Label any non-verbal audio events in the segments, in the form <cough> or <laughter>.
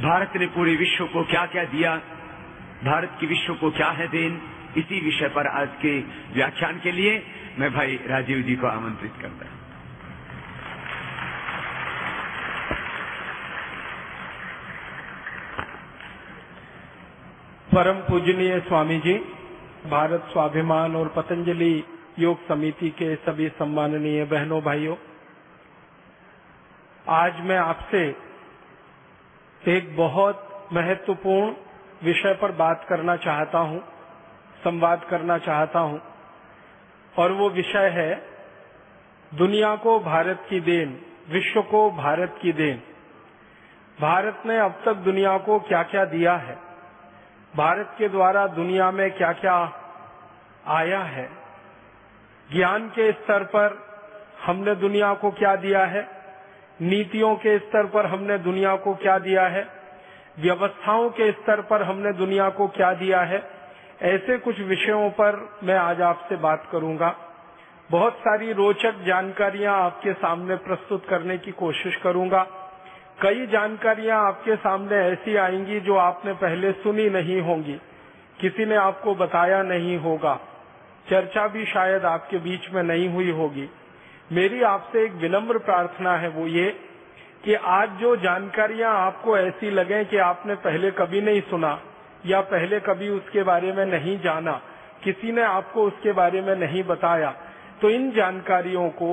भारत ने पूरे विश्व को क्या क्या दिया? भारत की विश्व को क्या है देन? इसी विषय पर आज के व्याख्यान के लिए मैं भाई राजीव जी को आमंत्रित करता हूँ। परम पूजनीय स्वामी जी भारत स्वाभिमान और पतंजलि योग समिति के सभी सम्माननीय बहनों, भाइयों, आज मैं आपसे एक बहुत महत्वपूर्ण विषय पर बात करना चाहता हूँ, संवाद करना चाहता हूँ, और वो विषय है दुनिया को भारत की देन, विश्व को भारत की देन। भारत ने अब तक दुनिया को क्या क्या दिया है? भारत के द्वारा दुनिया में क्या क्या आया है? ज्ञान के स्तर पर हमने दुनिया को क्या दिया है? नीतियों के स्तर पर हमने दुनिया को क्या दिया है? व्यवस्थाओं के स्तर पर हमने दुनिया को क्या दिया है? ऐसे कुछ विषयों पर मैं आज आपसे बात करूँगा। बहुत सारी रोचक जानकारियाँ आपके सामने प्रस्तुत करने की कोशिश करूँगा। कई जानकारियाँ आपके सामने ऐसी आएँगी जो आपने पहले सुनी नहीं होंगी। किसी ने आपको बताया नहीं होगा। चर्चा भी शायद आपके बीच में नहीं हुई होगी। मेरी आपसे एक विनम्र प्रार्थना है वो ये कि आज जो जानकारियाँ आपको ऐसी लगे कि आपने पहले कभी नहीं सुना या पहले कभी उसके बारे में नहीं जाना, किसी ने आपको उसके बारे में नहीं बताया तो इन जानकारियों को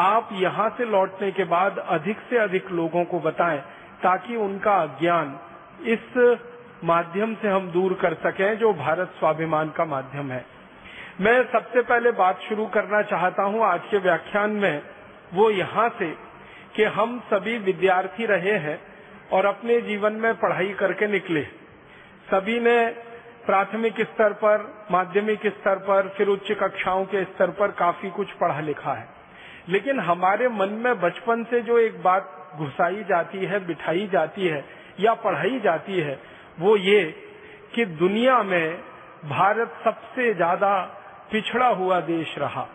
आप यहाँ से लौटने के बाद अधिक से अधिक लोगों को बताएँ ताकि उनका ज्ञान इस माध्यम से हम दूर कर सकें जो भारत स्वाभिमान का माध्यम है। मैं सबसे पहले बात शुरू करना चाहता हूँ आज के व्याख्यान में, वो यहाँ से कि हम सभी विद्यार्थी रहे हैं और अपने जीवन में पढ़ाई करके निकले। सभी ने प्राथमिक स्तर पर, माध्यमिक स्तर पर, फिर उच्च कक्षाओं के स्तर पर काफ़ी कुछ पढ़ा लिखा है। लेकिन हमारे मन में बचपन से जो एक बात घुसाई जाती है, बिठाई जाती है या पढ़ाई जाती है, वो ये कि दुनिया में भारत सबसे ज़्यादा पिछड़ा हुआ देश रहा।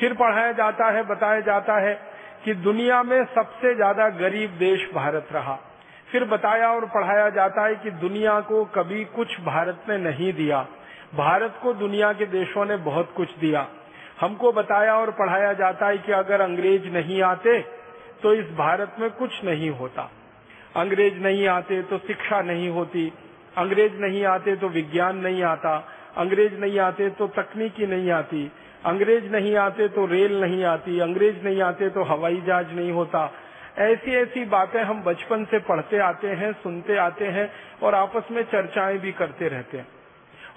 फिर पढ़ाया जाता है, बताया जाता है कि दुनिया में सबसे ज़्यादा गरीब देश भारत रहा। फिर बताया और पढ़ाया जाता है कि दुनिया को कभी कुछ भारत ने नहीं दिया। भारत को दुनिया के देशों ने बहुत कुछ दिया। हमको बताया और पढ़ाया जाता है कि अगर अंग्रेज़ नहीं आते तो इस भारत में कुछ नहीं होता। अंग्रेज़ नहीं आते तो शिक्षा नहीं होती। अंग्रेज़ नहीं आते तो विज्ञान नहीं आता। अंग्रेज़ नहीं आते तो तकनीकी नहीं आती। अंग्रेज़ नहीं आते तो रेल नहीं आती। अंग्रेज़ नहीं आते तो हवाई जहाज़ नहीं होता। ऐसी ऐसी बातें हम बचपन से पढ़ते आते हैं, सुनते आते हैं और आपस में चर्चाएँ भी करते रहते हैं।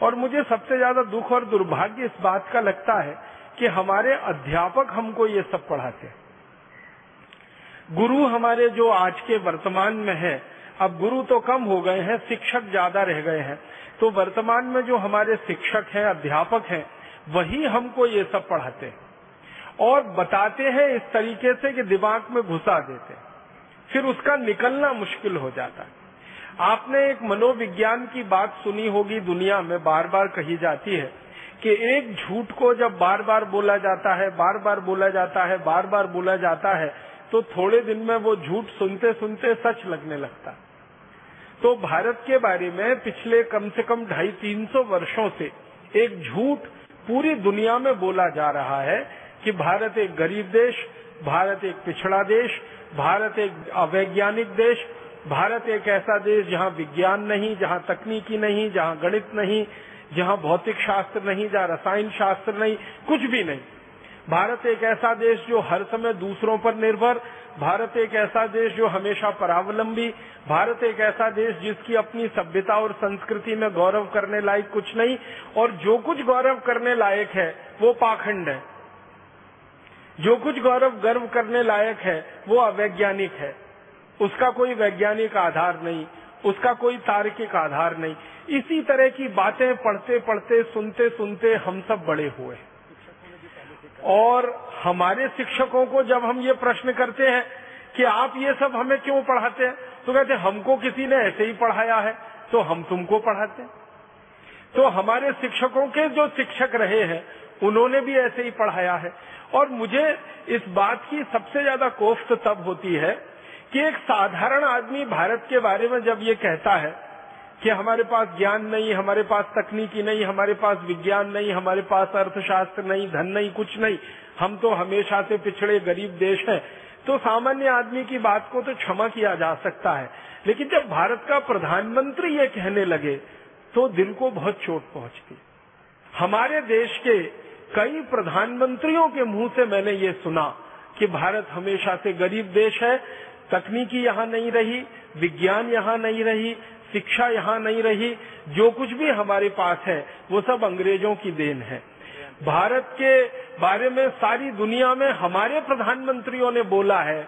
और मुझे सबसे ज़्यादा दुख और दुर्भाग्य इस बात का लगता है कि हमारे अध्यापक हमको ये सब पढ़ाते हैं। गुरु हमारे जो आज के वर्तमान में है, अब गुरु तो कम हो गए हैं, शिक्षक ज़्यादा रह गए हैं। तो वर्तमान में जो हमारे शिक्षक हैं, अध्यापक हैं, वही हमको ये सब पढ़ाते हैं। और बताते हैं इस तरीके से कि दिमाग में घुसा देते हैं। फिर उसका निकलना मुश्किल हो जाता है। आपने एक मनोविज्ञान की बात सुनी होगी दुनिया में बार बार कही जाती है कि एक झूठ को जब बार बार बोला जाता है बार बार बोला जाता है बार बार बोला जाता है तो थोड़े दिन में वो झूठ सुनते सुनते सच लगने लगता तो भारत के बारे में पिछले कम से कम ढाई तीन सौ वर्षो से एक झूठ पूरी दुनिया में बोला जा रहा है कि भारत एक गरीब देश, भारत एक पिछड़ा देश, भारत एक अवैज्ञानिक देश, भारत एक ऐसा देश जहाँ विज्ञान नहीं, जहाँ तकनीकी नहीं, जहाँ गणित नहीं, जहाँ भौतिक शास्त्र नहीं, जहाँ रसायन शास्त्र नहीं, कुछ भी नहीं। भारत एक ऐसा देश जो हर समय दूसरों पर निर्भर भारत एक ऐसा देश जो हमेशा परावलंबी, भारत एक ऐसा देश जिसकी अपनी सभ्यता और संस्कृति में गौरव करने लायक कुछ नहीं, और जो कुछ गौरव करने लायक है, वो पाखंड है। जो कुछ गौरव गर्व करने लायक है, वो अवैज्ञानिक है। उसका कोई वैज्ञानिक आधार नहीं, उसका कोई तार्किक आधार नहीं। इसी तरह की बातें पढ़ते पढ़ते सुनते सुनते हम सब बड़े हुए और हमारे शिक्षकों को जब हम ये प्रश्न करते हैं कि आप ये सब हमें क्यों पढ़ाते हैं तो कहते हमको किसी ने ऐसे ही पढ़ाया है तो हम तुमको पढ़ाते हैं। तो हमारे शिक्षकों के जो शिक्षक रहे हैं, उन्होंने भी ऐसे ही पढ़ाया है। और मुझे इस बात की सबसे ज़्यादा कोफ्त तब होती है कि एक साधारण आदमी भारत के बारे में जब ये कहता है कि हमारे पास ज्ञान नहीं, हमारे पास तकनीकी नहीं, हमारे पास विज्ञान नहीं, हमारे पास अर्थशास्त्र नहीं, धन नहीं, कुछ नहीं। हम तो हमेशा से पिछड़े गरीब देश हैं। तो सामान्य आदमी की बात को तो क्षमा किया जा सकता है। लेकिन जब भारत का प्रधानमंत्री ये कहने लगे तो दिल को बहुत चोट पहुँचती। हमारे देश के कई प्रधानमंत्रियों के मुँह से मैंने ये सुना कि भारत हमेशा से गरीब देश है, तकनीकी यहाँ नहीं रही, विज्ञान यहाँ नहीं रही शिक्षा यहाँ नहीं रही, जो कुछ भी हमारे पास है, वो सब अंग्रेज़ों की देन है। भारत के बारे में सारी दुनिया में हमारे प्रधानमंत्रियों ने बोला है,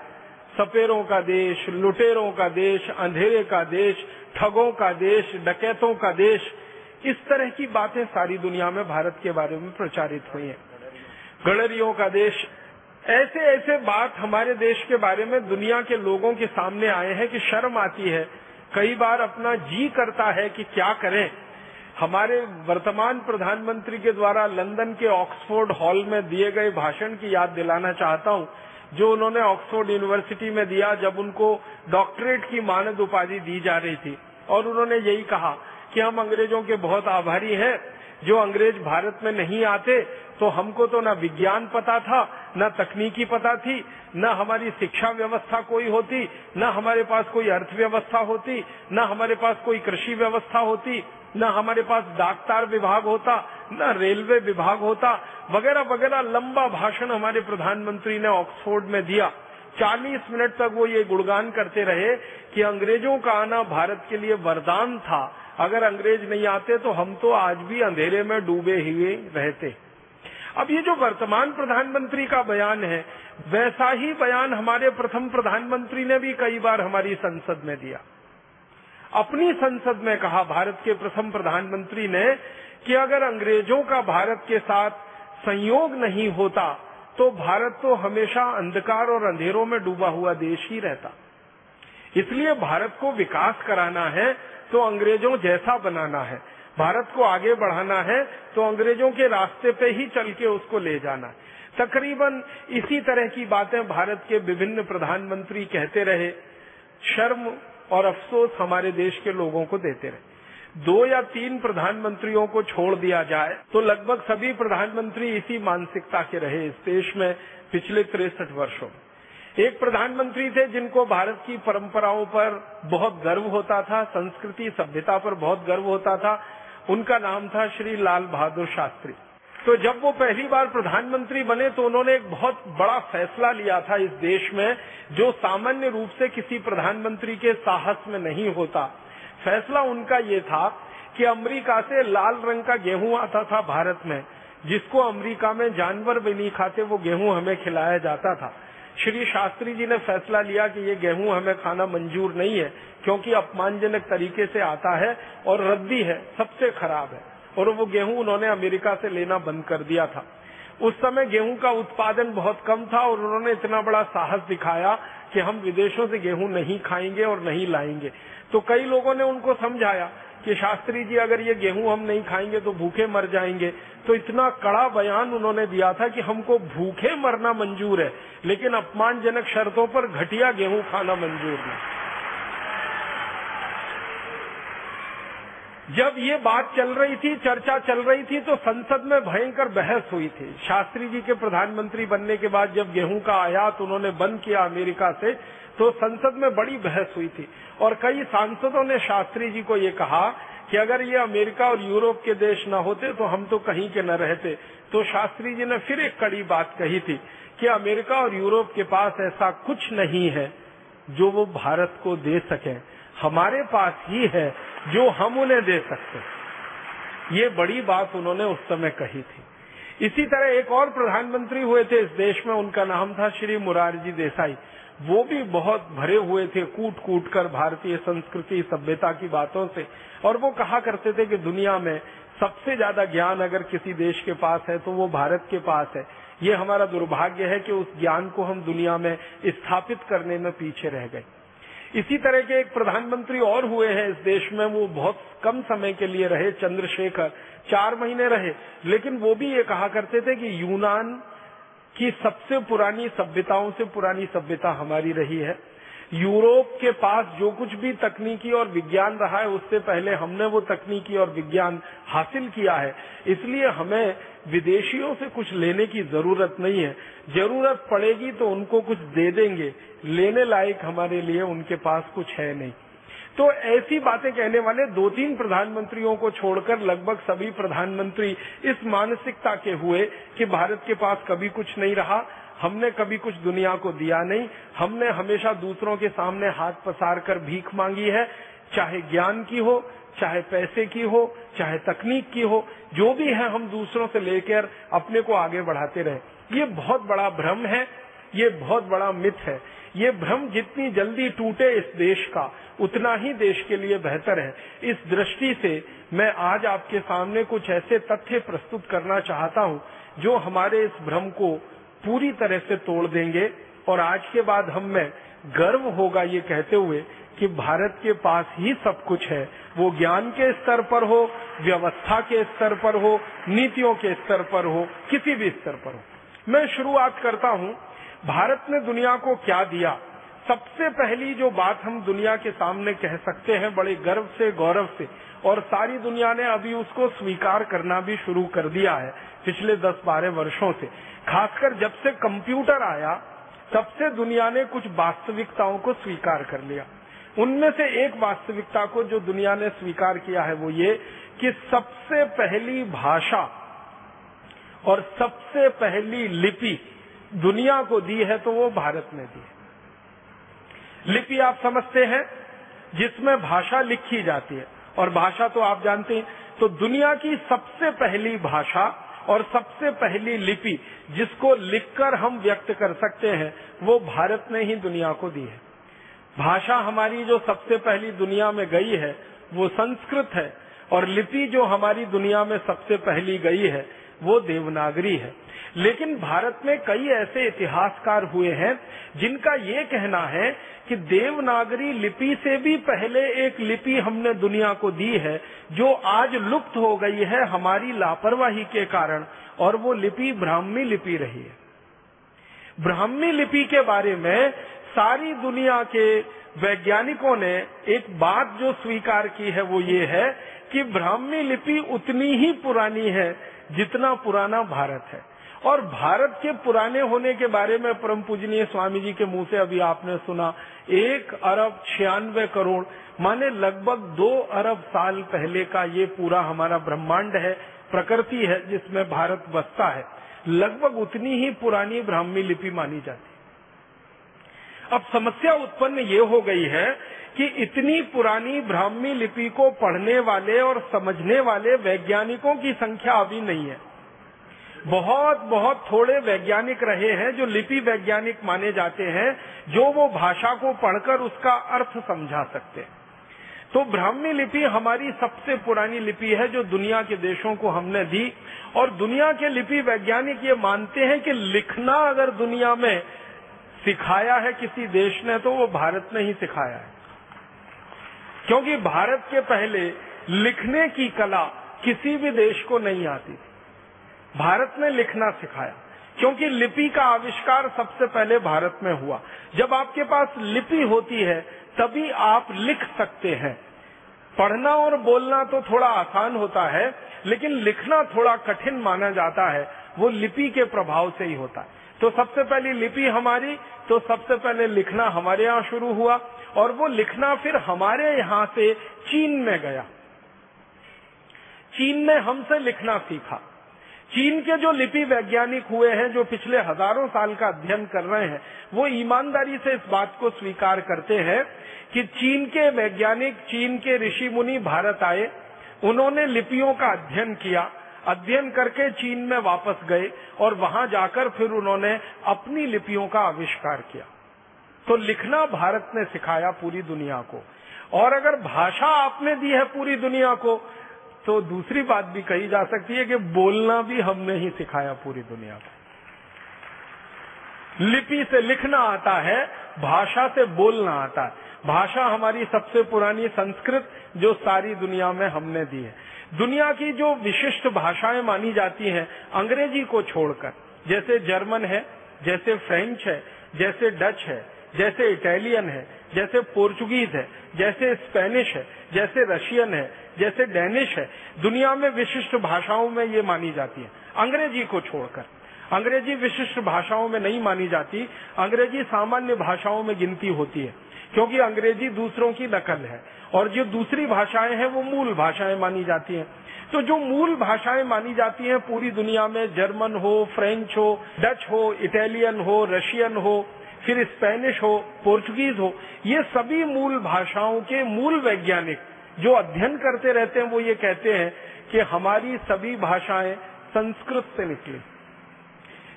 सपेरों का देश, लुटेरों का देश, अंधेरे का देश, ठगों का देश, डकैतों का देश, इस तरह की बातें सारी दुनिया में भारत के बारे में प्रचारित हुई हैं। गणरियों का देश ऐसे ऐसे बात हमारे देश के बारे में दुनिया के लोगों के सामने आए हैं कि शर्म आती है। कई बार अपना जी करता है कि क्या करें। हमारे वर्तमान प्रधानमंत्री के द्वारा लंदन के ऑक्सफोर्ड हॉल में दिए गए भाषण की याद दिलाना चाहता हूँ, जो उन्होंने ऑक्सफोर्ड यूनिवर्सिटी में दिया जब उनको डॉक्टरेट की मानद उपाधि दी जा रही थी। और उन्होंने यही कहा कि हम अंग्रेज़ों के बहुत आभारी हैं जो अंग्रेज़ भारत में नहीं आते तो हमको तो ना विज्ञान पता था, न तकनीकी पता थी, न हमारी शिक्षा व्यवस्था कोई होती, न हमारे पास कोई अर्थव्यवस्था होती, न हमारे पास कोई कृषि व्यवस्था होती, न हमारे पास डाकतार विभाग होता, न रेलवे विभाग होता, वगैरह वगैरह लंबा भाषण हमारे प्रधानमंत्री ने ऑक्सफोर्ड में दिया। 40 मिनट तक वो ये गुणगान करते रहे कि अंग्रेज़ों का आना भारत के लिए वरदान था। अगर अंग्रेज़ नहीं आते तो हम तो आज भी अंधेरे में डूबे हुए रहते। अब ये जो वर्तमान प्रधानमंत्री का बयान है, वैसा ही बयान हमारे प्रथम प्रधानमंत्री ने भी कई बार हमारी संसद में दिया। अपनी संसद में कहा, भारत के प्रथम प्रधानमंत्री ने कि अगर अंग्रेज़ों का भारत के साथ संयोग नहीं होता तो भारत तो हमेशा अंधकार और अंधेरों में डूबा हुआ देश ही रहता। इसलिए भारत को विकास कराना है तो अंग्रेज़ों जैसा बनाना है। भारत को आगे बढ़ाना है तो अंग्रेज़ों के रास्ते पे ही चल के उसको ले जाना है। तकरीबन इसी तरह की बातें भारत के विभिन्न प्रधानमंत्री कहते रहे, शर्म और अफसोस हमारे देश के लोगों को देते रहे। दो या तीन प्रधानमंत्रियों को छोड़ दिया जाए तो लगभग सभी प्रधानमंत्री इसी मानसिकता के रहे इस देश में पिछले तिरसठ वर्षों में। एक प्रधानमंत्री थे जिनको भारत की परंपराओं पर बहुत गर्व होता था, संस्कृति, सभ्यता पर बहुत गर्व होता था। उनका नाम था श्री लाल बहादुर शास्त्री। तो जब वो पहली बार प्रधानमंत्री बने तो उन्होंने एक बहुत बड़ा फैसला लिया था इस देश में, जो सामान्य रूप से किसी प्रधानमंत्री के साहस में नहीं होता। फैसला उनका ये था कि अमेरिका से लाल रंग का गेहूँ आता था भारत में, जिसको अमेरिका में जानवर भी नहीं खाते वो गेहूँ हमें खिलाया जाता था। श्री शास्त्री जी ने फैसला लिया कि ये गेहूँ हमें खाना मंजूर नहीं है, क्योंकि अपमानजनक तरीके से आता है और रद्दी है, सबसे खराब है। और वो गेहूँ उन्होंने अमेरिका से लेना बंद कर दिया था। उस समय गेहूँ का उत्पादन बहुत कम था और उन्होंने इतना बड़ा साहस दिखाया कि हम विदेशों से गेहूँ नहीं खाएँगे और नहीं लाएँगे। तो कई लोगों ने उनको समझाया कि शास्त्री जी, अगर ये गेहूँ हम नहीं खाएँगे तो भूखे मर जाएँगे। तो इतना कड़ा बयान उन्होंने दिया था कि हमको भूखे मरना मंजूर है, लेकिन अपमानजनक शर्तों पर घटिया गेहूँ खाना मंजूर नहीं। जब ये बात चल रही थी, चर्चा चल रही थी तो संसद में भयंकर बहस हुई थी। शास्त्री जी के प्रधानमंत्री बनने के बाद जब गेहूँ का आयात उन्होंने बंद किया अमेरिका से तो संसद में बड़ी बहस हुई थी। और कई सांसदों ने शास्त्री जी को ये कहा कि अगर ये अमेरिका और यूरोप के देश न होते तो हम तो कहीं के न रहते। तो शास्त्री जी ने फिर एक कड़ी बात कही थी कि अमेरिका और यूरोप के पास ऐसा कुछ नहीं है जो वो भारत को दे सके। हमारे पास ही है जो हम उन्हें दे सकते हैं। ये बड़ी बात उन्होंने उस समय कही थी। इसी तरह एक और प्रधानमंत्री हुए थे, इस देश में उनका नाम था श्री मुरारजी देसाई। वो भी बहुत भरे हुए थे कूट कूट कर भारतीय संस्कृति, सभ्यता की बातों से। और वो कहा करते थे कि दुनिया में सबसे ज़्यादा ज्ञान अगर किसी देश के पास है तो वो भारत के पास है। ये हमारा दुर्भाग्य है कि उस ज्ञान को हम दुनिया में स्थापित करने में पीछे रह गए। इसी तरह के एक प्रधानमंत्री और हुए हैं इस देश में, वो बहुत कम समय के लिए रहे, चंद्रशेखर। चार महीने रहे, लेकिन वो भी ये कहा करते थे कि यूनान की सबसे पुरानी सभ्यताओं से पुरानी सभ्यता हमारी रही है। यूरोप के पास जो कुछ भी तकनीकी और विज्ञान रहा है, उससे पहले हमने वो तकनीकी और विज्ञान हासिल किया है। इसलिए हमें विदेशियों से कुछ लेने की ज़रूरत नहीं है। ज़रूरत पड़ेगी तो उनको कुछ दे देंगे। लेने लायक हमारे लिए उनके पास कुछ है नहीं। तो ऐसी बातें कहने वाले दो तीन प्रधानमंत्रियों को छोड़कर लगभग सभी प्रधानमंत्री इस मानसिकता के हुए कि भारत के पास कभी कुछ नहीं रहा। हमने कभी कुछ दुनिया को दिया नहीं। हमने हमेशा दूसरों के सामने हाथ पसार कर भीख मांगी है। चाहे ज्ञान की हो, चाहे पैसे की हो, चाहे तकनीक की हो, जो भी है हम दूसरों से लेकर अपने को आगे बढ़ाते रहे। ये बहुत बड़ा भ्रम है, ये बहुत बड़ा मिथ है। ये भ्रम जितनी जल्दी टूटे इस देश का, उतना ही देश के लिए बेहतर है। इस दृष्टि से मैं आज आपके सामने कुछ ऐसे तथ्य प्रस्तुत करना चाहता हूँ, जो हमारे इस भ्रम को पूरी तरह से तोड़ देंगे। और आज के बाद हम में गर्व होगा ये कहते हुए कि भारत के पास ही सब कुछ है। वो ज्ञान के स्तर पर हो, व्यवस्था के स्तर पर हो, नीतियों के स्तर पर हो, किसी भी स्तर पर हो। मैं शुरुआत करता हूँ। भारत ने दुनिया को क्या दिया? सबसे पहली जो बात हम दुनिया के सामने कह सकते हैं, बड़े गर्व से, गौरव से, और सारी दुनिया ने अभी उसको स्वीकार करना भी शुरू कर दिया है, पिछले 10-12 वर्षों से। खासकर जब से कंप्यूटर आया, तब से दुनिया ने कुछ वास्तविकताओं को स्वीकार कर लिया। उनमें से एक वास्तविकता को जो दुनिया ने स्वीकार किया है वो ये कि सबसे पहली भाषा और सबसे पहली लिपि दुनिया को दी है तो वो भारत ने दी है। लिपि आप समझते हैं, जिसमें भाषा लिखी जाती है। और भाषा तो आप जानते हैं तो दुनिया की सबसे पहली भाषा और सबसे पहली लिपि जिसको लिखकर हम व्यक्त कर सकते हैं, वो भारत ने ही दुनिया को दी है। भाषा हमारी जो सबसे पहली दुनिया में गई है, वो संस्कृत है, और लिपि जो हमारी दुनिया में सबसे पहली गई है, वो देवनागरी है। लेकिन भारत में कई ऐसे इतिहासकार हुए हैं जिनका ये कहना है कि देवनागरी लिपि से भी पहले एक लिपि हमने दुनिया को दी है, जो आज लुप्त हो गई है हमारी लापरवाही के कारण, और वो लिपि ब्राह्मी लिपि रही है। ब्राह्मी लिपि के बारे में सारी दुनिया के वैज्ञानिकों ने एक बात जो स्वीकार की है वो ये है कि ब्राह्मी लिपि उतनी ही पुरानी है जितना पुराना भारत है। और भारत के पुराने होने के बारे में परम पूजनीय स्वामी जी के मुँह से अभी आपने सुना, एक अरब छियानवे करोड़, माने लगभग दो अरब साल पहले का ये पूरा हमारा ब्रह्मांड है, प्रकृति है जिसमें भारत बसता है। लगभग उतनी ही पुरानी ब्राह्मी लिपि मानी जाती है। अब समस्या उत्पन्न ये हो गई है कि इतनी पुरानी ब्राह्मी लिपि को पढ़ने वाले और समझने वाले वैज्ञानिकों की संख्या अभी नहीं है। बहुत बहुत थोड़े वैज्ञानिक रहे हैं जो लिपि वैज्ञानिक माने जाते हैं, जो वो भाषा को पढ़कर उसका अर्थ समझा सकते हैं। तो ब्राह्मी लिपि हमारी सबसे पुरानी लिपि है जो दुनिया के देशों को हमने दी, और दुनिया के लिपि वैज्ञानिक ये मानते हैं कि लिखना अगर दुनिया में सिखाया है किसी देश ने तो वो भारत ने ही सिखाया है। क्योंकि भारत के पहले लिखने की कला किसी भी देश को नहीं आती भारत ने लिखना सिखाया। क्योंकि लिपि का आविष्कार सबसे पहले भारत में हुआ। जब आपके पास लिपि होती है, तभी आप लिख सकते हैं। पढ़ना और बोलना तो थोड़ा आसान होता है, लेकिन लिखना थोड़ा कठिन माना जाता है। वो लिपि के प्रभाव से ही होता है। तो सबसे पहली लिपि हमारी तो सबसे पहले लिखना हमारे यहाँ शुरू हुआ, और वो लिखना फिर हमारे यहाँ से चीन में गया। चीन ने हमसे लिखना सीखा। चीन के जो लिपि वैज्ञानिक हुए हैं, जो पिछले हज़ारों साल का अध्ययन कर रहे हैं, वो ईमानदारी से इस बात को स्वीकार करते हैं कि चीन के वैज्ञानिक, चीन के ऋषि मुनि भारत आए, उन्होंने लिपियों का अध्ययन किया, अध्ययन करके चीन में वापस गए और वहाँ जाकर फिर उन्होंने अपनी लिपियों का आविष्कार किया। तो लिखना भारत ने सिखाया पूरी दुनिया को। और अगर भाषा आपने दी है पूरी दुनिया को तो दूसरी बात भी कही जा सकती है कि बोलना भी हमने ही सिखाया पूरी दुनिया को। लिपि से लिखना आता है, भाषा से बोलना आता है। भाषा हमारी सबसे पुरानी संस्कृत जो सारी दुनिया में हमने दी है। दुनिया की जो विशिष्ट भाषाएँ मानी जाती हैं, अंग्रेज़ी को छोड़कर, जैसे जर्मन है, जैसे फ्रेंच है, जैसे डच है, जैसे इटालियन है, जैसे पोर्चुगीज है, जैसे स्पेनिश है, जैसे रशियन है जैसे डेनिश है, दुनिया में विशिष्ट भाषाओं में ये मानी जाती है। अंग्रेज़ी को छोड़कर। अंग्रेज़ी विशिष्ट भाषाओं में नहीं मानी जाती, अंग्रेज़ी सामान्य भाषाओं में गिनती होती है, क्योंकि अंग्रेज़ी दूसरों की नकल है, और जो दूसरी भाषाएँ हैं वो मूल भाषाएँ मानी जाती हैं। तो जो मूल भाषाएँ मानी जाती हैं, पूरी दुनिया में जर्मन हो, फ्रेंच हो, डच हो, इटालियन हो, रशियन हो, फिर स्पेनिश हो, पोर्चुगीज हो, ये सभी मूल भाषाओं के मूल वैज्ञानिक जो अध्ययन करते रहते हैं, वो ये कहते हैं कि हमारी सभी भाषाएँ संस्कृत से निकली।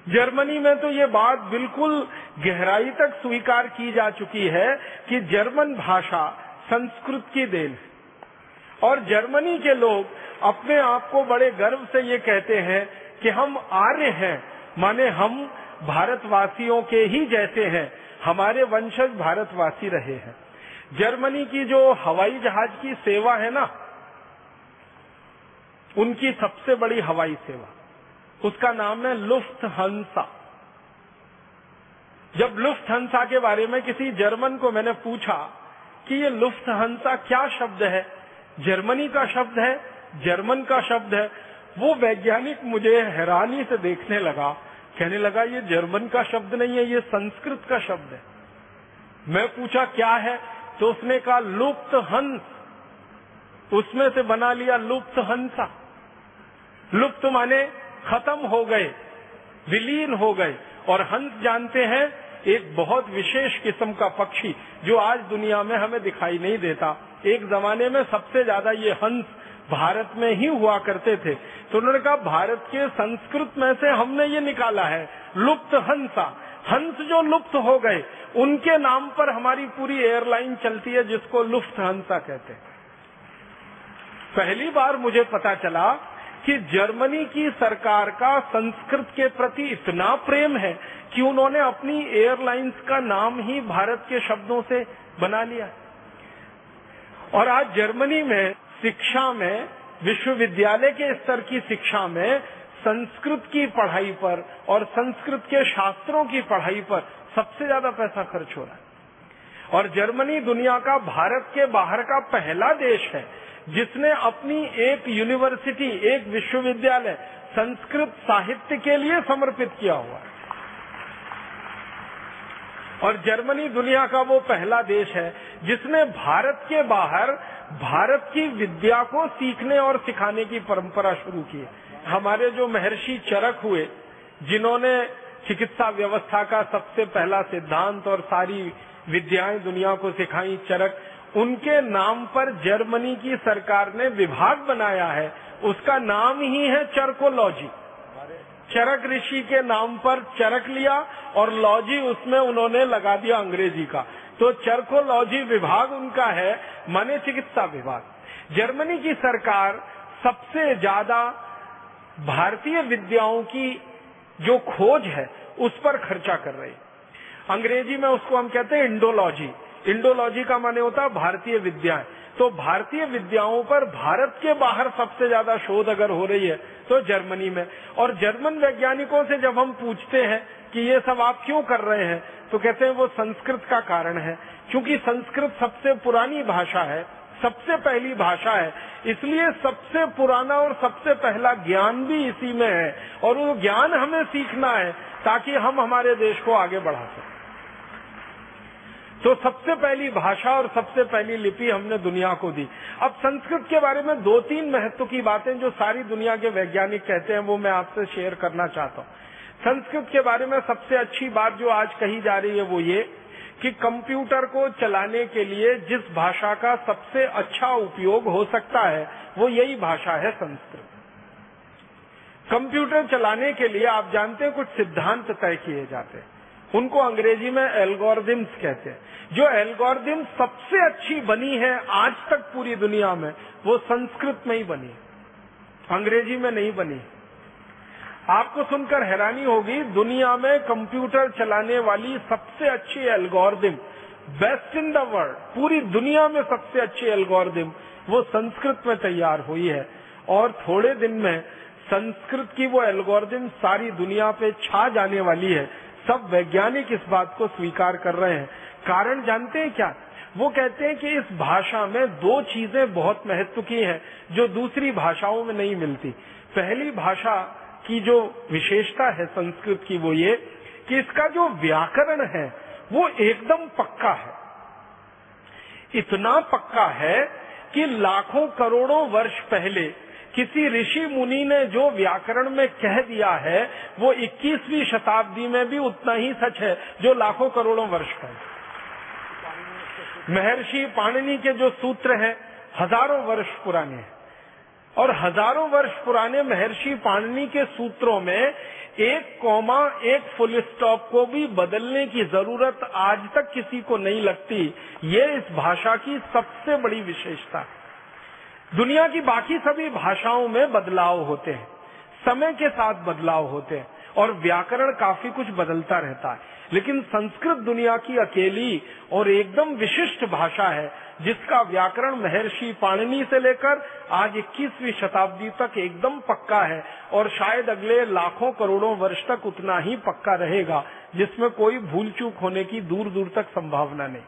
जर्मनी में तो ये बात बिल्कुल गहराई तक स्वीकार की जा चुकी है कि जर्मन भाषा संस्कृत की देन और जर्मनी के लोग अपने आप को बड़े गर्व से ये कहते हैं कि हम आर्य हैं, माने हम भारतवासियों के ही जैसे हैं, हमारे वंशज भारतवासी रहे हैं। जर्मनी की जो हवाई जहाज़ की सेवा है ना, उनकी सबसे बड़ी हवाई सेवा, उसका नाम है लुफ्त हंसा जब लुफ्त हंसा के बारे में किसी जर्मन को मैंने पूछा कि ये लुफ्त हंसा क्या शब्द है, जर्मनी का शब्द है, जर्मन का शब्द है, वो वैज्ञानिक मुझे हैरानी से देखने लगा। कहने लगा, ये जर्मन का शब्द नहीं है, ये संस्कृत का शब्द है। मैं पूछा, क्या है? तो उसने कहा, लुप्त हंस। उसमें से बना लिया लुप्त हंसा। लुप्त माने खत्म हो गए, विलीन हो गए। और हंस जानते हैं, एक बहुत विशेष किस्म का पक्षी, जो आज दुनिया में हमें दिखाई नहीं देता। एक जमाने में सबसे ज़्यादा ये हंस भारत में ही हुआ करते थे। तो उन्होंने कहा, भारत के संस्कृत में से हमने ये निकाला है, लुप्त हंसा। हंस जो लुप्त हो गए, उनके नाम पर हमारी पूरी एयरलाइन चलती है जिसको लुप्त हंसा कहते हैं। पहली बार मुझे पता चला कि जर्मनी की सरकार का संस्कृत के प्रति इतना प्रेम है कि उन्होंने अपनी एयरलाइंस का नाम ही भारत के शब्दों से बना लिया। और आज जर्मनी में, शिक्षा में, विश्वविद्यालय के स्तर की शिक्षा में संस्कृत की पढ़ाई पर और संस्कृत के शास्त्रों की पढ़ाई पर सबसे ज़्यादा पैसा खर्च हो रहा है। और जर्मनी दुनिया का, भारत के बाहर का पहला देश है जिसने अपनी एक यूनिवर्सिटी, एक विश्वविद्यालय संस्कृत साहित्य के लिए समर्पित किया हुआ है। और जर्मनी दुनिया का वो पहला देश है जिसने भारत के बाहर, भारत की विद्या को सीखने और सिखाने की परंपरा शुरू की हमारे जो महर्षि चरक हुए, जिन्होंने चिकित्सा व्यवस्था का सबसे पहला सिद्धांत और सारी विद्याएँ दुनिया को सिखाई, चरक, उनके नाम पर जर्मनी की सरकार ने विभाग बनाया है। उसका नाम ही है चरकोलॉजी। चरक ऋषि के नाम पर चरक लिया और लॉजी उसमें उन्होंने लगा दिया अंग्रेज़ी का। तो चरकोलॉजी विभाग उनका है, माने चिकित्सा विभाग। जर्मनी की सरकार सबसे ज़्यादा भारतीय विद्याओं की जो खोज है, उस पर खर्चा कर रही अंग्रेज़ी में उसको हम कहते हैं इंडोलॉजी। इंडोलॉजी का माने होता है भारतीय विद्याएँ तो भारतीय विद्याओं पर भारत के बाहर सबसे ज़्यादा शोध अगर हो रही है तो जर्मनी में। और जर्मन वैज्ञानिकों से जब हम पूछते हैं कि ये सब आप क्यों कर रहे हैं तो कहते हैं वो संस्कृत का कारण है। क्योंकि संस्कृत सबसे पुरानी भाषा है सबसे पहली भाषा है। इसलिए सबसे पुराना और सबसे पहला ज्ञान भी इसी में है और वो ज्ञान हमें सीखना है ताकि हम हमारे देश को आगे बढ़ा सकें। तो सबसे पहली भाषा और सबसे पहली लिपि हमने दुनिया को दी। अब संस्कृत के बारे में दो तीन महत्व की बातें जो सारी दुनिया के वैज्ञानिक कहते हैं, वो मैं आपसे शेयर करना चाहता हूँ। संस्कृत के बारे में सबसे अच्छी बात जो आज कही जा रही है वो ये कि कंप्यूटर को चलाने के लिए जिस भाषा का सबसे अच्छा उपयोग हो सकता है, वो यही भाषा है संस्कृत। कंप्यूटर चलाने के लिए आप जानते हैं कुछ सिद्धांत तय किए जाते हैं। उनको अंग्रेज़ी में एल्गोरिदम्स कहते हैं। जो एल्गोरिदम सबसे अच्छी बनी है आज तक पूरी दुनिया में, वो संस्कृत में ही बनी अंग्रेज़ी में नहीं बनी आपको सुनकर हैरानी होगी, दुनिया में कंप्यूटर चलाने वाली सबसे अच्छी algorithm, best in the world, पूरी दुनिया में सबसे अच्छी एल्गोरिदम, वो संस्कृत में तैयार हुई है। और थोड़े दिन में संस्कृत की वो एल्गोरिदम सारी दुनिया पे छा जाने वाली है। सब वैज्ञानिक इस बात को स्वीकार कर रहे हैं। कारण जानते हैं क्या? वो कहते हैं कि इस भाषा में दो चीज़ें बहुत महत्व की हैं, जो दूसरी भाषाओं में नहीं मिलती। पहली भाषा की जो विशेषता है संस्कृत की वो ये कि इसका जो व्याकरण है, वो एकदम पक्का है। इतना पक्का है कि लाखों करोड़ों वर्ष पहले किसी ऋषि मुनि ने जो व्याकरण में कह दिया है, वो 21वीं शताब्दी में भी उतना ही सच है जो लाखों करोड़ों वर्ष पहले। महर्षि पाणिनि के जो सूत्र हैं, हज़ारों वर्ष पुराने हैं। और हज़ारों वर्ष पुराने महर्षि पाणनी के सूत्रों में एक कॉमा, एक फुल स्टॉप को भी बदलने की ज़रूरत आज तक किसी को नहीं लगती। ये इस भाषा की सबसे बड़ी विशेषता। दुनिया की बाकी सभी भाषाओं में बदलाव होते हैं। समय के साथ बदलाव होते हैं। और व्याकरण काफ़ी कुछ बदलता रहता है। लेकिन संस्कृत दुनिया की अकेली और एकदम विशिष्ट भाषा है, जिसका व्याकरण महर्षि पाणिनि से लेकर आज 21वीं शताब्दी तक एकदम पक्का है और शायद अगले लाखों करोड़ों वर्ष तक उतना ही पक्का रहेगा, जिसमें कोई भूल चूक होने की दूर दूर तक संभावना नहीं।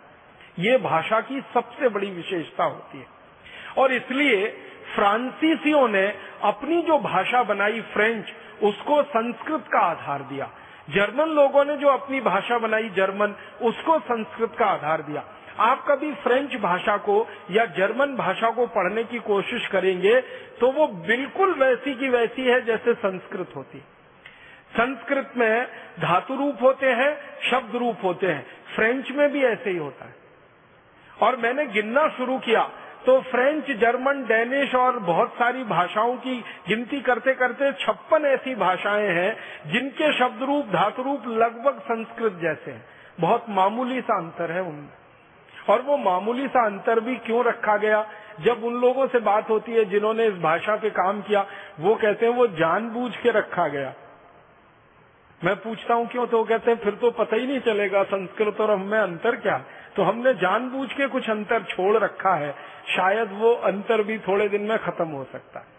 ये भाषा की सबसे बड़ी विशेषता होती है। और इसलिए फ्रांसीसियों ने अपनी जो भाषा बनाई, फ्रेंच उसको संस्कृत का आधार दिया। जर्मन लोगों ने जो अपनी भाषा बनाई, जर्मन, उसको संस्कृत का आधार दिया। आप कभी फ्रेंच भाषा को या जर्मन भाषा को पढ़ने की कोशिश करेंगे तो वो बिल्कुल वैसी की वैसी है जैसे संस्कृत होती। संस्कृत में धातु रूप होते हैं, शब्द रूप होते हैं। फ्रेंच में भी ऐसे ही होता है। और मैंने गिनना शुरू किया। तो फ्रेंच, जर्मन, डेनिश और बहुत सारी भाषाओं की गिनती करते करते छप्पन ऐसी भाषाएँ हैं, जिनके शब्द रूप धातु रूप लगभग संस्कृत जैसे हैं। बहुत मामूली सा अंतर है उनमें। और वो मामूली सा अंतर भी क्यों रखा गया? जब उन लोगों से बात होती है जिन्होंने इस भाषा पे काम किया, वो कहते हैं वो जानबूझ के रखा गया। मैं पूछता हूँ क्यों? तो वो कहते हैं, फिर तो पता ही नहीं चलेगा संस्कृत और हमें अंतर क्या तो हमने जानबूझ के कुछ अंतर छोड़ रखा है। शायद वो अंतर भी थोड़े दिन में खत्म हो सकता। है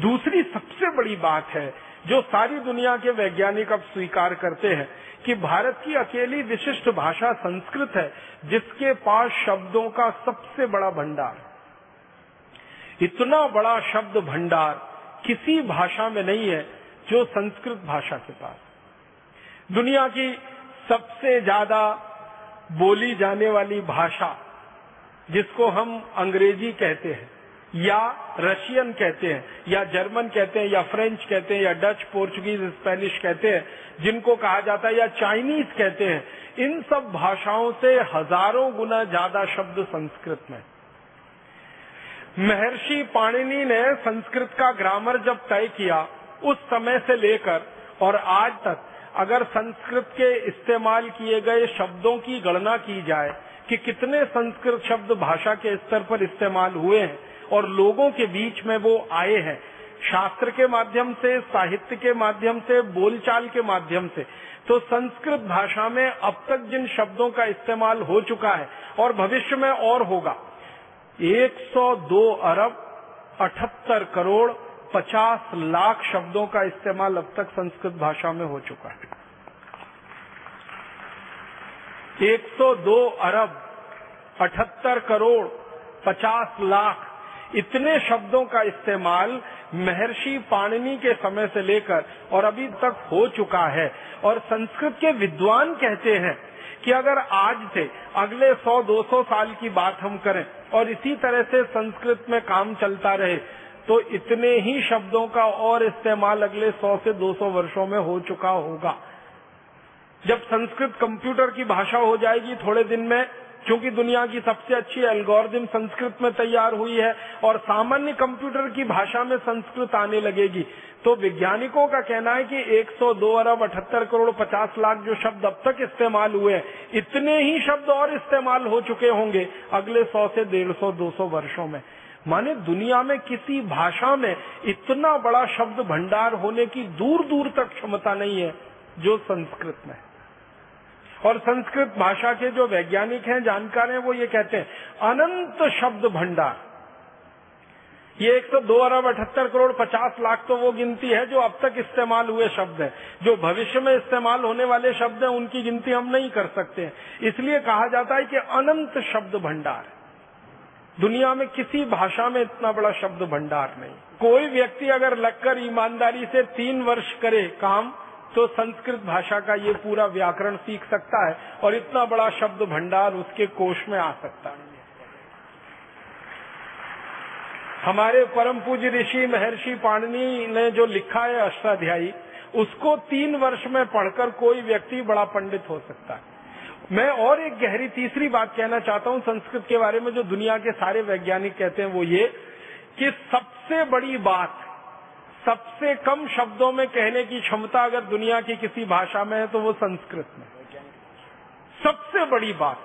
दूसरी सबसे बड़ी बात है, जो सारी दुनिया के वैज्ञानिक अब स्वीकार करते हैं, कि भारत की अकेली विशिष्ट भाषा संस्कृत है, जिसके पास शब्दों का सबसे बड़ा भंडार। इतना बड़ा शब्द भंडार किसी भाषा में नहीं है, जो संस्कृत भाषा के पास। दुनिया की सबसे ज़्यादा बोली जाने वाली भाषा, जिसको हम अंग्रेज़ी कहते हैं, या रशियन कहते हैं, या जर्मन कहते हैं, या फ्रेंच कहते हैं, या डच, पोर्चुगीज, स्पेनिश कहते हैं, जिनको कहा जाता है, या चाइनीज़ कहते हैं, इन सब भाषाओं से हज़ारों गुना ज़्यादा शब्द संस्कृत में महर्षि पाणिनि ने संस्कृत का ग्रामर जब तय किया, उस समय से लेकर और आज तक अगर संस्कृत के इस्तेमाल किए गए शब्दों की गणना की जाए कि कितने संस्कृत शब्द भाषा के स्तर पर इस्तेमाल हुए हैं और लोगों के बीच में वो आए हैं, शास्त्र के माध्यम से, साहित्य के माध्यम से, बोलचाल के माध्यम से तो संस्कृत भाषा में अब तक जिन शब्दों का इस्तेमाल हो चुका है और भविष्य में और होगा 102 अरब अठहत्तर करोड़ 50 लाख शब्दों का इस्तेमाल अब तक संस्कृत भाषा में हो चुका है। 102 अरब अठहत्तर करोड़ 50 लाख इतने शब्दों का इस्तेमाल महर्षि पाणिनि के समय से लेकर और अभी तक हो चुका है। और संस्कृत के विद्वान कहते हैं कि अगर आज से अगले 100-200 साल की बात हम करें और इसी तरह से संस्कृत में काम चलता रहे तो इतने ही शब्दों का और इस्तेमाल अगले 100 से 200 वर्षों में हो चुका होगा। जब संस्कृत कंप्यूटर की भाषा हो जाएगी थोड़े दिन में, क्योंकि दुनिया की सबसे अच्छी एल्गोरिदम संस्कृत में तैयार हुई है और सामान्य कंप्यूटर की भाषा में संस्कृत आने लगेगी तो वैज्ञानिकों का कहना है कि 102 अरब अठहत्तर करोड़ 50 लाख जो शब्द अब तक इस्तेमाल हुए हैं, इतने ही शब्द और इस्तेमाल हो चुके होंगे अगले 100 से 150 200 वर्षों में। माने दुनिया में किसी भाषा में इतना बड़ा शब्द भंडार होने की दूर दूर तक क्षमता नहीं है, जो संस्कृत में और संस्कृत भाषा के जो वैज्ञानिक हैं, जानकार हैं, वो ये कहते हैं, अनंत शब्द भंडार। ये एक सौ दो अरब अठहत्तर करोड़ पचास लाख तो वो गिनती है जो अब तक इस्तेमाल हुए शब्द हैं। जो भविष्य में इस्तेमाल होने वाले शब्द हैं, उनकी गिनती हम नहीं कर सकते। इसलिए कहा जाता है कि अनंत शब्द भंडार। दुनिया में किसी भाषा में इतना बड़ा शब्द भंडार नहीं। कोई व्यक्ति अगर लगकर ईमानदारी से तीन वर्ष करे काम तो संस्कृत भाषा का ये पूरा व्याकरण सीख सकता है और इतना बड़ा शब्द भंडार उसके कोष में आ सकता है। हमारे परम पूज्य ऋषि महर्षि पाणनी ने जो लिखा है अष्टाध्यायी, उसको तीन वर्ष में पढ़कर कोई व्यक्ति बड़ा पंडित हो सकता है। मैं और एक गहरी तीसरी बात कहना चाहता हूँ संस्कृत के बारे में, जो दुनिया के सारे वैज्ञानिक कहते हैं वो ये कि सबसे बड़ी बात, सबसे कम शब्दों में कहने की क्षमता अगर दुनिया की किसी भाषा में है तो वो संस्कृत में सबसे बड़ी बात,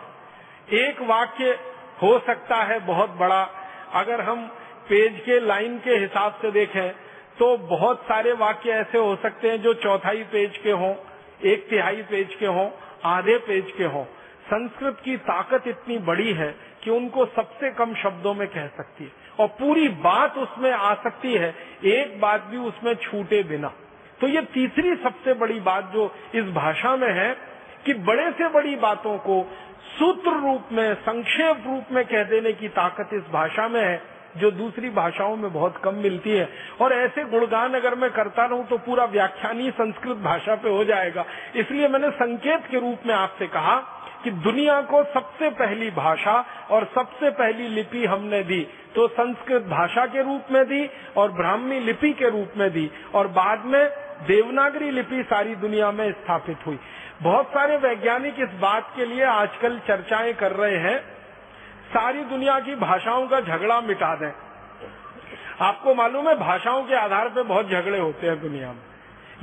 एक वाक्य हो सकता है बहुत बड़ा, अगर हम पेज के लाइन के हिसाब से देखें तो बहुत सारे वाक्य ऐसे हो सकते हैं जो चौथाई पेज के हों, एक तिहाई पेज के हों आधे पेज के हों। संस्कृत की ताकत इतनी बड़ी है कि उनको सबसे कम शब्दों में कह सकती है। और पूरी बात उसमें आ सकती है, एक बात भी उसमें छूटे बिना। तो ये तीसरी सबसे बड़ी बात जो इस भाषा में है कि बड़े से बड़ी बातों को सूत्र रूप में, संक्षेप रूप में कह देने की ताकत इस भाषा में है जो दूसरी भाषाओं में बहुत कम मिलती है। और ऐसे गुणगान अगर मैं करता रहूँ तो पूरा व्याख्यान ही संस्कृत भाषा पे हो जाएगा। इसलिए मैंने संकेत के रूप में आपसे कहा कि दुनिया को सबसे पहली भाषा और सबसे पहली लिपि हमने दी। तो संस्कृत भाषा के रूप में दी और ब्राह्मी लिपि के रूप में दी और बाद में देवनागरी लिपि सारी दुनिया में स्थापित हुई। बहुत सारे वैज्ञानिक इस बात के लिए आजकल चर्चाएँ कर रहे हैं सारी दुनिया की भाषाओं का झगड़ा मिटा दें। आपको मालूम है, भाषाओं के आधार पर बहुत झगड़े होते हैं दुनिया में।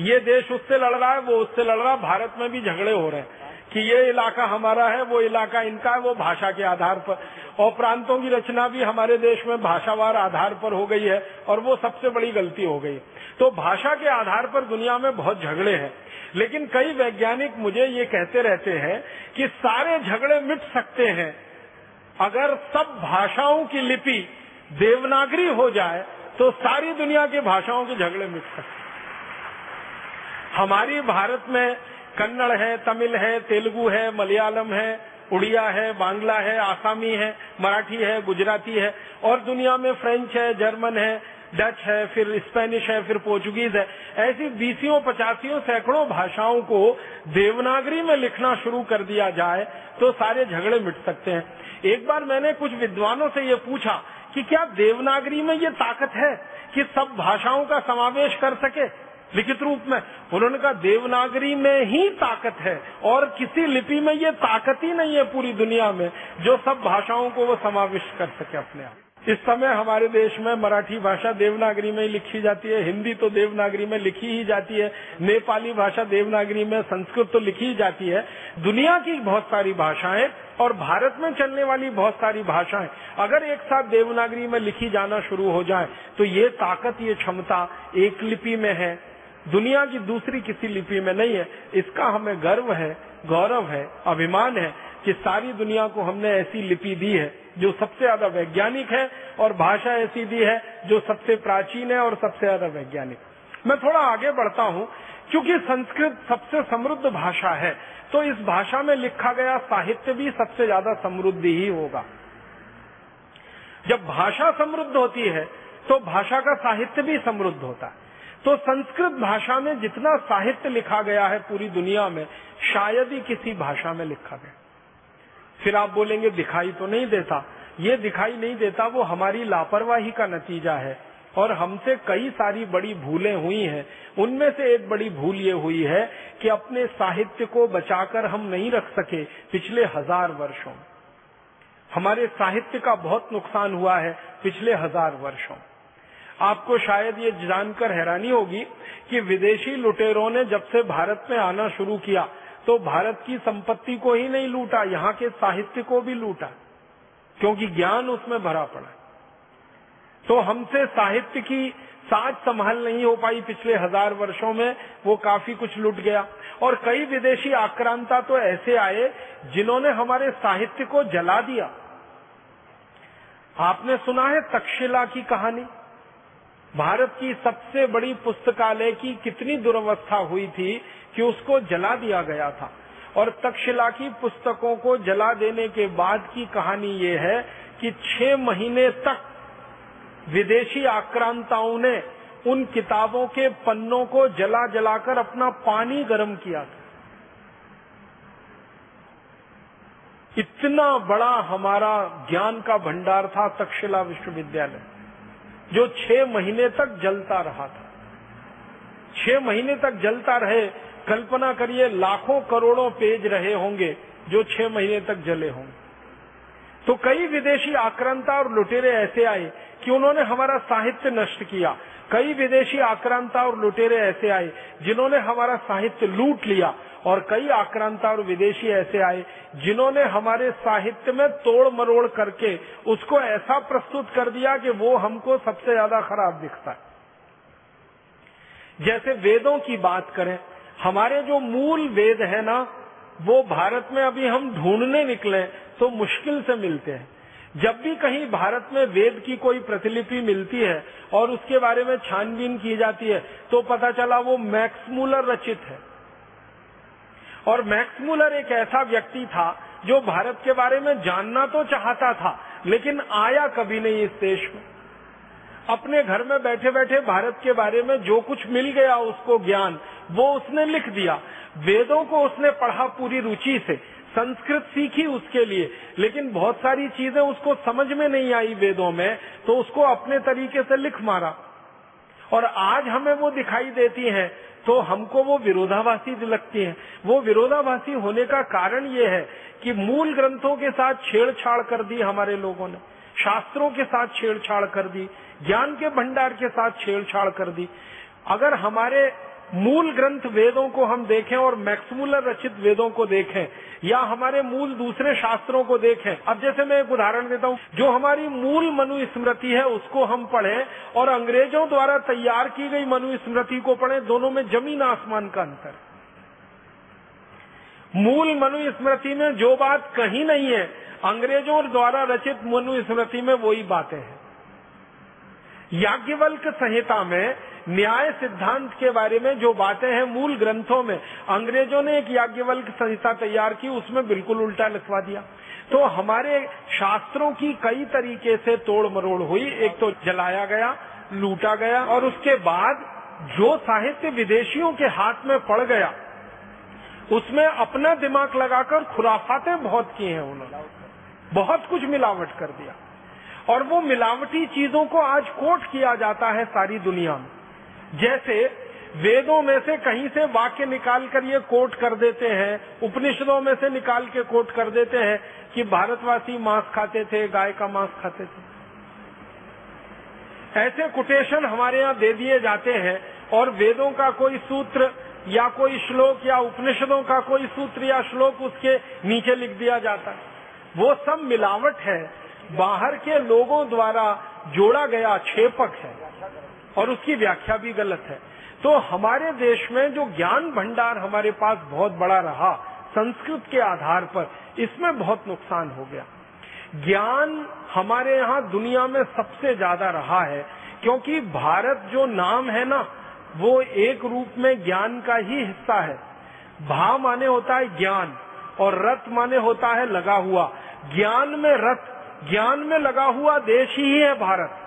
ये देश उससे लड़ रहा है, वो उससे लड़ रहा है, भारत में भी झगड़े हो रहे हैं। कि ये इलाका हमारा है, वो इलाका इनका है, वो भाषा के आधार पर। और प्रांतों की रचना भी हमारे देश में भाषावार आधार पर हो गई है, और वो सबसे बड़ी गलती हो गई। तो भाषा के आधार पर दुनिया में बहुत झगड़े हैं। लेकिन कई वैज्ञानिक मुझे ये कहते रहते हैं कि सारे झगड़े मिट सकते हैं। अगर सब भाषाओं की लिपि देवनागरी हो जाए तो सारी दुनिया की भाषाओं के झगड़े मिट सकते हमारी भारत में कन्नड़ है, तमिल है, तेलुगु है, मलयालम है, उड़िया है, बांग्ला है, आसामी है, मराठी है, गुजराती है, और दुनिया में फ्रेंच है, जर्मन है डच है, फिर स्पेनिश है, फिर पोर्चुगीज है। ऐसी बीसियों, पचासियों, सैकड़ों भाषाओं को देवनागरी में लिखना शुरू कर दिया जाए तो सारे झगड़े मिट सकते हैं। एक बार मैंने कुछ विद्वानों से ये पूछा कि क्या देवनागरी में ये ताकत है कि सब भाषाओं का समावेश कर सके लिखित रूप में? उन्होंने कहा, देवनागरी में ही ताकत है, और किसी लिपि में ये ताकत ही नहीं है पूरी दुनिया में, जो सब भाषाओं को वो समाविष्ट कर सके अपने आप। इस समय हमारे देश में मराठी भाषा देवनागरी में ही लिखी जाती है, हिंदी तो देवनागरी में लिखी ही जाती है, नेपाली भाषा देवनागरी में संस्कृत तो लिखी ही जाती है। दुनिया की बहुत सारी भाषाएँ और भारत में चलने वाली बहुत सारी भाषाएँ, अगर एक साथ देवनागरी में लिखी जाना शुरू हो जाए तो ये ताकत, ये क्षमता एक लिपि में है। दुनिया की दूसरी किसी लिपि में नहीं है। इसका हमें गर्व है, गौरव है, अभिमान है कि सारी दुनिया को हमने ऐसी लिपि दी है जो सबसे ज़्यादा वैज्ञानिक है और भाषा ऐसी दी है जो सबसे प्राचीन है और सबसे ज़्यादा वैज्ञानिक। मैं थोड़ा आगे बढ़ता हूँ, क्योंकि संस्कृत सबसे समृद्ध भाषा है तो इस भाषा में लिखा गया साहित्य भी सबसे ज़्यादा समृद्ध ही होगा। जब भाषा समृद्ध होती है तो भाषा का साहित्य भी समृद्ध होता है। तो संस्कृत भाषा में जितना साहित्य लिखा गया है पूरी दुनिया में, शायद ही किसी भाषा में लिखा गया। फिर आप बोलेंगे, दिखाई तो नहीं देता। ये दिखाई नहीं देता, वो हमारी लापरवाही का नतीजा है। और हमसे कई सारी बड़ी भूलें हुई हैं। उनमें से एक बड़ी भूल ये हुई है कि अपने साहित्य को बचाकर हम नहीं रख सके पिछले हज़ार वर्षों हमारे साहित्य का बहुत नुकसान हुआ है पिछले हज़ार वर्षों आपको शायद ये जानकर हैरानी होगी कि विदेशी लुटेरों ने जब से भारत में आना शुरू किया तो भारत की संपत्ति को ही नहीं लूटा, यहाँ के साहित्य को भी लूटा, क्योंकि ज्ञान उसमें भरा पड़ा तो हमसे साहित्य की साज संभाल नहीं हो पाई पिछले हज़ार वर्षों में, वो काफ़ी कुछ लुट गया। और कई विदेशी आक्रांता तो ऐसे आए, जिन्होंने हमारे साहित्य को जला दिया। आपने सुना है तक्षशिला की कहानी? भारत की सबसे बड़ी पुस्तकालय की कितनी दुर्वस्था हुई थी कि उसको जला दिया गया था। और तक्षशिला की पुस्तकों को जला देने के बाद की कहानी ये है कि छह महीने तक विदेशी आक्रांताओं ने उन किताबों के पन्नों को जला जलाकर अपना पानी गर्म किया था। इतना बड़ा हमारा ज्ञान का भंडार था तक्षशिला विश्वविद्यालय। जो छह महीने तक जलता रहा था। छह महीने तक जलता रहे, कल्पना करिए, लाखों करोड़ों पेज रहे होंगे जो छह महीने तक जले होंगे तो कई विदेशी आक्रांता और लुटेरे ऐसे आए कि उन्होंने हमारा साहित्य नष्ट किया कई विदेशी आक्रांता और लुटेरे ऐसे आए, जिन्होंने हमारा साहित्य लूट लिया, और कई आक्रांता और विदेशी ऐसे आए, जिन्होंने हमारे साहित्य में तोड़ मरोड़ करके उसको ऐसा प्रस्तुत कर दिया कि वो हमको सबसे ज़्यादा खराब दिखता है। जैसे वेदों की बात करें, हमारे जो मूल वेद है ना, वो भारत में अभी हम ढूँढने निकले तो मुश्किल से मिलते हैं। जब भी कहीं भारत में वेद की कोई प्रतिलिपि मिलती है और उसके बारे में छानबीन की जाती है तो पता चला वो मैक्समूलर रचित है। और मैक्समूलर एक ऐसा व्यक्ति था जो भारत के बारे में जानना तो चाहता था, लेकिन आया कभी नहीं इस देश में। अपने घर में बैठे बैठे भारत के बारे में जो कुछ मिल गया उसको ज्ञान, वो उसने लिख दिया। वेदों को उसने पढ़ा पूरी रुचि से। संस्कृत सीखी उसके लिए, लेकिन बहुत सारी चीज़ें उसको समझ में नहीं आई वेदों में तो उसको अपने तरीके से लिख मारा। और आज हमें वो दिखाई देती हैं तो हमको वो विरोधाभासी लगती हैं। वो विरोधाभासी होने का कारण ये है कि मूल ग्रंथों के साथ छेड़छाड़ कर दी हमारे लोगों ने, शास्त्रों के साथ छेड़छाड़ कर दी, ज्ञान के भंडार के साथ छेड़छाड़ कर दी। अगर हमारे मूल ग्रंथ वेदों को हम देखें और मैक्समूलर रचित वेदों को देखें, या हमारे मूल दूसरे शास्त्रों को देखें। अब जैसे मैं एक उदाहरण देता हूँ, जो हमारी मूल मनुस्मृति है, उसको हम पढ़ें और अंग्रेज़ों द्वारा तैयार की गई मनुस्मृति को पढ़ें, दोनों में ज़मीन आसमान का अंतर। मूल मनुस्मृति में जो बात कहीं नहीं है, अंग्रेज़ों द्वारा रचित मनुस्मृति में वही बातें हैं। याज्ञवल्क संहिता में न्याय सिद्धांत के बारे में जो बातें हैं मूल ग्रंथों में, अंग्रेज़ों ने एक याज्ञवल्क संहिता तैयार की, उसमें बिल्कुल उल्टा लिखवा दिया। तो हमारे शास्त्रों की कई तरीके से तोड़ मरोड़ हुई। एक तो जलाया गया, लूटा गया, और उसके बाद जो साहित्य विदेशियों के हाथ में पड़ गया, उसमें अपना दिमाग लगाकर खुराफाते बहुत किए हैं उन्होंने। बहुत कुछ मिलावट कर दिया। और वो मिलावटी चीज़ों को आज कोट किया जाता है सारी दुनिया में। जैसे वेदों में से कहीं से वाक्य निकाल कर ये कोट कर देते हैं, उपनिषदों में से निकाल के कोट कर देते हैं कि भारतवासी मांस खाते थे, गाय का मांस खाते थे। ऐसे कोटेशन हमारे यहाँ दे दिए जाते हैं और वेदों का कोई सूत्र या कोई श्लोक या उपनिषदों का कोई सूत्र या श्लोक उसके नीचे लिख दिया जाता है। वो सब मिलावट है। बाहर के लोगों द्वारा जोड़ा गया छेपक है। और उसकी व्याख्या भी गलत है। तो हमारे देश में जो ज्ञान भंडार हमारे पास बहुत बड़ा रहा, संस्कृत के आधार पर, इसमें बहुत नुकसान हो गया। ज्ञान हमारे यहाँ दुनिया में सबसे ज़्यादा रहा है, क्योंकि भारत जो नाम है ना, वो एक रूप में ज्ञान का ही हिस्सा है। भा माने होता है ज्ञान, और रथ माने होता है लगा हुआ। ज्ञान में रथ ज्ञान में लगा हुआ देश ही है भारत।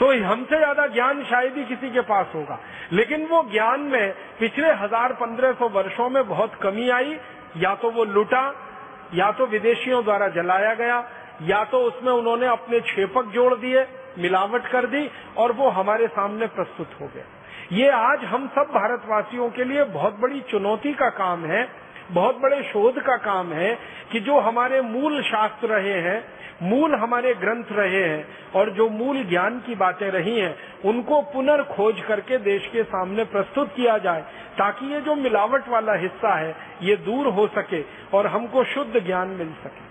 तो हमसे ज़्यादा ज्ञान शायद ही किसी के पास होगा। लेकिन वो ज्ञान में पिछले हज़ार पंद्रह सौ वर्षो में बहुत कमी आई। या तो वो लुटा, या तो विदेशियों द्वारा जलाया गया, या तो उसमें उन्होंने अपने छेपक जोड़ दिए, मिलावट कर दी, और वो हमारे सामने प्रस्तुत हो गया ये आज हम सब भारतवासियों के लिए बहुत बड़ी चुनौती का काम है। बहुत बड़े शोध का काम है कि जो हमारे मूल शास्त्र रहे हैं, मूल हमारे ग्रंथ रहे हैं, और जो मूल ज्ञान की बातें रही हैं, उनको पुनर्खोज करके देश के सामने प्रस्तुत किया जाए, ताकि ये जो मिलावट वाला हिस्सा है, ये दूर हो सके और हमको शुद्ध ज्ञान मिल सके।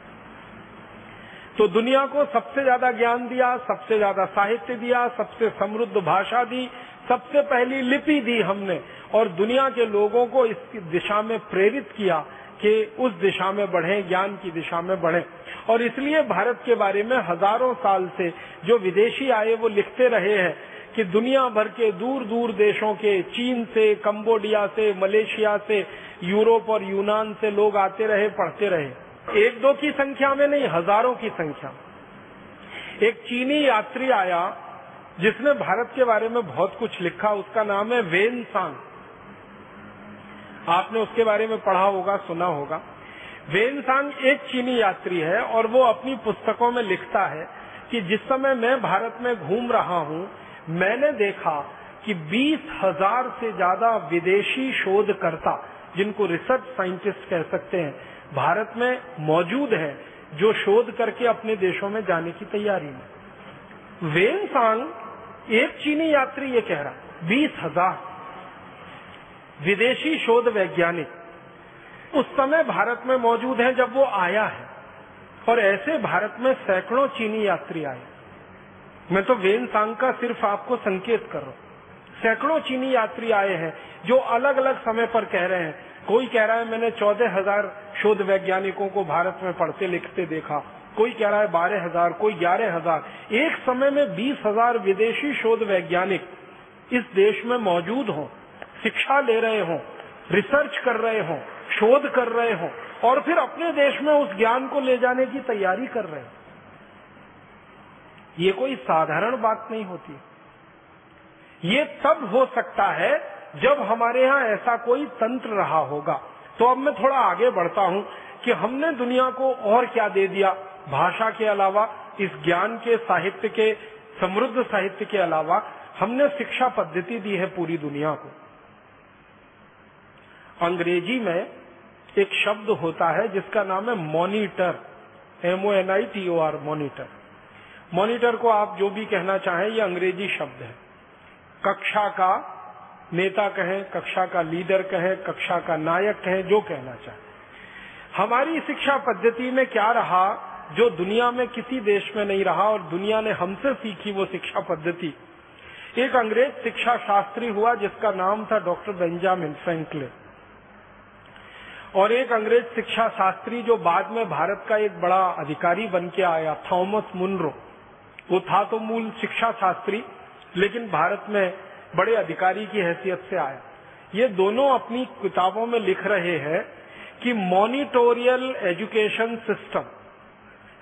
तो दुनिया को सबसे ज़्यादा ज्ञान दिया, सबसे ज़्यादा साहित्य दिया, सबसे समृद्ध भाषा दी सबसे पहली लिपि दी हमने और दुनिया के लोगों को इस दिशा में प्रेरित किया कि उस दिशा में बढ़े, ज्ञान की दिशा में बढ़े। और इसलिए भारत के बारे में हज़ारों साल से जो विदेशी आए, वो लिखते रहे हैं कि दुनिया भर के दूर दूर देशों के, चीन से, कंबोडिया से, मलेशिया से, यूरोप और यूनान से लोग आते रहे, पढ़ते रहे। एक दो की संख्या में नहीं, हज़ारों की संख्या एक चीनी यात्री आया जिसने भारत के बारे में बहुत कुछ लिखा, उसका नाम है वेन सांग। आपने उसके बारे में पढ़ा होगा, सुना होगा। वेन सांग एक चीनी यात्री है और वो अपनी पुस्तकों में लिखता है कि जिस समय मैं भारत में घूम रहा हूँ, मैंने देखा कि बीस हज़ार से ज़्यादा विदेशी शोधकर्ता, जिनको रिसर्च साइंटिस्ट कह सकते हैं, भारत में मौजूद है, जो शोध करके अपने देशों में जाने की तैयारी में। वेन सांग एक चीनी यात्री ये कह रहा, बीस हज़ार। विदेशी शोध वैज्ञानिक, उस समय भारत में मौजूद हैं जब वो आया है, और ऐसे भारत में सैकड़ों चीनी यात्री आए। मैं तो वेन सांग का सिर्फ़ आपको संकेत कर रहा हूँ। सैकड़ों चीनी यात्री आए हैं जो अलग अलग समय पर कह रहे हैं। कोई कह रहा है, मैंने चौदह हज़ार शोध वैज्ञानिकों को भारत में पढ़ते लिखते देखा। कोई कह रहा है बारह हज़ार, कोई ग्यारह हज़ार। एक समय में बीस हज़ार विदेशी शोध वैज्ञानिक इस देश में मौजूद हों, शिक्षा ले रहे हों, रिसर्च कर रहे हों, शोध कर रहे हों, और फिर अपने देश में उस ज्ञान को ले जाने की तैयारी कर रहे ये कोई साधारण बात नहीं होती। ये तब हो सकता है जब हमारे यहाँ ऐसा कोई तंत्र रहा होगा। तो अब मैं थोड़ा आगे बढ़ता हूँ कि हमने दुनिया को और क्या दे दिया। भाषा के अलावा, इस ज्ञान के, साहित्य के, समृद्ध साहित्य के अलावा, हमने शिक्षा पद्धति दी है पूरी दुनिया को। अंग्रेज़ी में एक शब्द होता है जिसका नाम है monitor. MO N I T O R monitor. Monitor को आप जो भी कहना चाहें, ये अंग्रेज़ी शब्द है। कक्षा का नेता कहें, कक्षा का लीडर कहें, कक्षा का नायक कहें, जो कहना चाहे। हमारी शिक्षा पद्धति में क्या रहा जो दुनिया में किसी देश में नहीं रहा और दुनिया ने हमसे सीखी वो शिक्षा पद्धति। एक अंग्रेज़ शिक्षा शास्त्री हुआ जिसका नाम था डॉक्टर बेंजामिन फ्रैंकलिन। और एक अंग्रेज़ शिक्षा शास्त्री जो बाद में भारत का एक बड़ा अधिकारी बन के आया, थॉमस मुनरो। वो था तो मूल शिक्षा शास्त्री, लेकिन भारत में बड़े अधिकारी की हैसियत से आया। ये दोनों अपनी किताबों में लिख रहे हैं कि मॉनिटोरियल एजुकेशन सिस्टम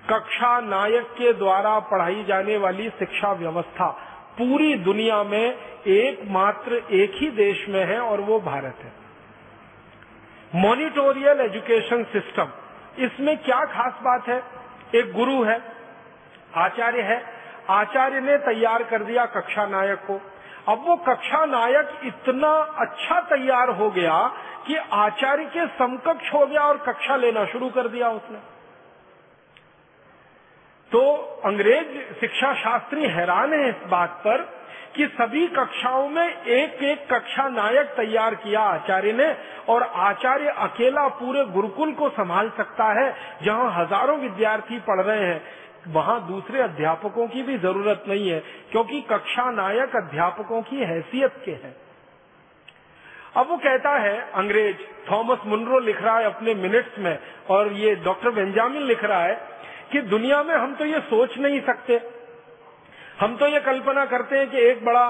कक्षा नायक के द्वारा पढ़ाई जाने वाली शिक्षा व्यवस्था पूरी दुनिया में एकमात्र एक ही देश में है और वो भारत है। मॉनिटोरियल एजुकेशन सिस्टम, इसमें क्या खास बात है? एक गुरु है, आचार्य है। आचार्य ने तैयार कर दिया कक्षा नायक को। अब वो कक्षा नायक इतना अच्छा तैयार हो गया कि आचार्य के समकक्ष हो गया और कक्षा लेना शुरू कर दिया उसने। तो अंग्रेज़ शिक्षा शास्त्री हैरान है इस बात पर कि सभी कक्षाओं में एक एक कक्षा नायक तैयार किया आचार्य ने और आचार्य अकेला पूरे गुरुकुल को संभाल सकता है, जहाँ हज़ारों विद्यार्थी पढ़ रहे हैं। वहाँ दूसरे अध्यापकों की भी ज़रूरत नहीं है, क्योंकि कक्षा नायक अध्यापकों की हैसियत के हैं। अब वो कहता है, अंग्रेज़, थॉमस मुनरो लिख रहा है अपने मिनट्स में, और ये डॉक्टर बेंजामिन लिख रहा है कि दुनिया में हम तो ये सोच नहीं सकते। हम तो ये कल्पना करते हैं कि एक बड़ा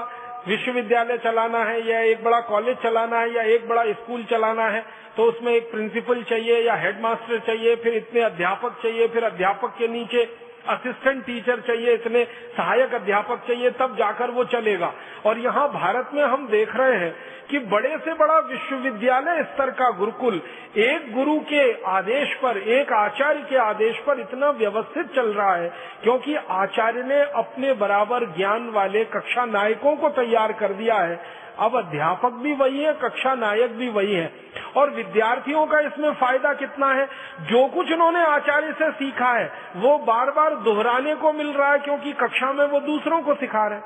विश्वविद्यालय चलाना है, या एक बड़ा कॉलेज चलाना है, या एक बड़ा स्कूल चलाना है तो उसमें एक प्रिंसिपल चाहिए या हेडमास्टर चाहिए, फिर इतने अध्यापक चाहिए, फिर अध्यापक के नीचे असिस्टेंट टीचर चाहिए, इतने सहायक अध्यापक चाहिए, तब जाकर वो चलेगा। और यहाँ भारत में हम देख रहे हैं कि बड़े से बड़ा विश्वविद्यालय स्तर का गुरुकुल एक गुरु के आदेश पर, एक आचार्य के आदेश पर इतना व्यवस्थित चल रहा है, क्योंकि आचार्य ने अपने बराबर ज्ञान वाले कक्षा नायकों को तैयार कर दिया है। अब अध्यापक भी वही है, कक्षा नायक भी वही है। और विद्यार्थियों का इसमें फ़ायदा कितना है? जो कुछ उन्होंने आचार्य से सीखा है, वो बार बार दोहराने को मिल रहा है क्योंकि कक्षा में वो दूसरों को सिखा रहे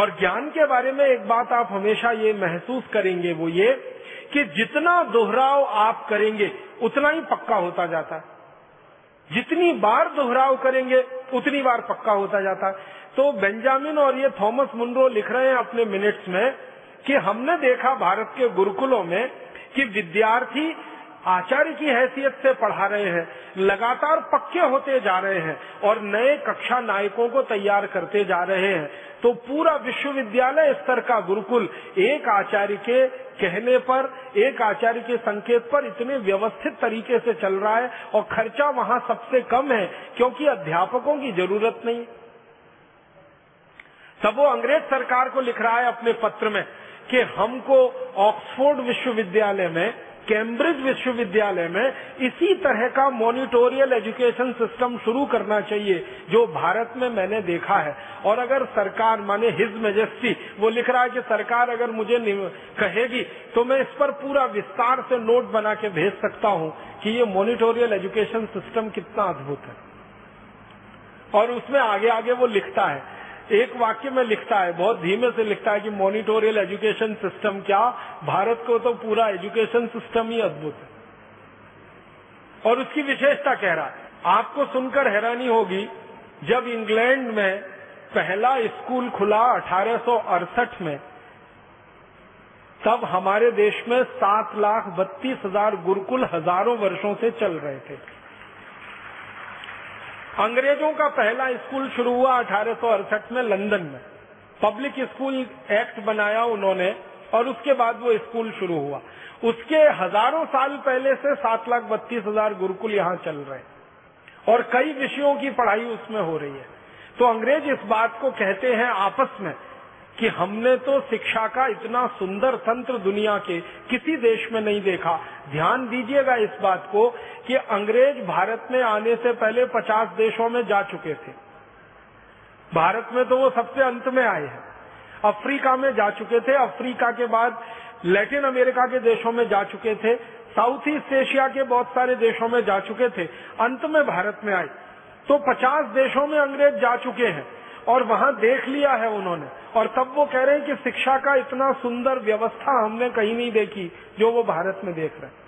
और ज्ञान के बारे में एक बात आप हमेशा ये महसूस करेंगे, वो ये कि जितना दोहराव आप करेंगे, उतना ही पक्का होता जाता है। जितनी बार दोहराव करेंगे, उतनी बार पक्का होता जाता है। तो बेंजामिन और ये थॉमस मुनरो लिख रहे हैं अपने मिनट्स में कि हमने देखा भारत के गुरुकुलों में कि विद्यार्थी आचार्य की हैसियत से पढ़ा रहे हैं, लगातार पक्के होते जा रहे हैं और नए कक्षा नायकों को तैयार करते जा रहे हैं। तो पूरा विश्वविद्यालय स्तर का गुरुकुल एक आचार्य के कहने पर, एक आचार्य के संकेत पर इतने व्यवस्थित तरीके से चल रहा है और खर्चा वहाँ सबसे कम है, क्योंकि अध्यापकों की ज़रूरत नहीं। तब वो अंग्रेज़ सरकार को लिख रहा है अपने पत्र में कि हमको ऑक्सफोर्ड विश्वविद्यालय में, कैम्ब्रिज विश्वविद्यालय में इसी तरह का मॉनिटोरियल एजुकेशन सिस्टम शुरू करना चाहिए, जो भारत में मैंने देखा है। और अगर सरकार, माने हिज मेजेस्टी, वो लिख रहा है कि सरकार अगर मुझे कहेगी तो मैं इस पर पूरा विस्तार से नोट बना के भेज सकता हूँ कि ये मॉनिटोरियल एजुकेशन सिस्टम कितना अद्भुत है। और उसमें आगे आगे वो लिखता है एक वाक्य में लिखता है, बहुत धीमे से लिखता है कि मॉनिटोरियल एजुकेशन सिस्टम क्या? भारत को तो पूरा एजुकेशन सिस्टम ही अद्भुत है। और उसकी विशेषता कह रहा है, आपको सुनकर हैरानी होगी, जब इंग्लैंड में पहला स्कूल खुला अठारह सौ अड़सठ में, तब हमारे देश में सात लाख बत्तीस हज़ार गुरुकुल हज़ारों वर्षों से चल रहे थे। अंग्रेज़ों का पहला स्कूल शुरू हुआ अठारह सौ अड़सठ में लंदन में। पब्लिक स्कूल एक्ट बनाया उन्होंने और उसके बाद वो स्कूल शुरू हुआ। उसके हज़ारों साल पहले से सात लाख बत्तीस हज़ार गुरुकुल यहाँ चल रहे हैं और कई विषयों की पढ़ाई उसमें हो रही है। तो अंग्रेज़ इस बात को कहते हैं आपस में कि हमने तो शिक्षा का इतना सुंदर तंत्र दुनिया के किसी देश में नहीं देखा। ध्यान दीजिएगा इस बात को कि अंग्रेज़ भारत में आने से पहले 50 देशों में जा चुके थे। भारत में तो वो सबसे अंत में आए हैं। अफ्रीका में जा चुके थे। अफ्रीका के बाद लैटिन अमेरिका के देशों में जा चुके थे। साउथ ईस्ट एशिया के बहुत सारे देशों में जा चुके थे। अंत में भारत में आए। तो 50 देशों में अंग्रेज़ जा चुके हैं। और वहाँ देख लिया है उन्होंने। और तब वो कह रहे हैं कि शिक्षा का इतना सुंदर व्यवस्था हमने कहीं नहीं देखी, जो वो भारत में देख रहे हैं।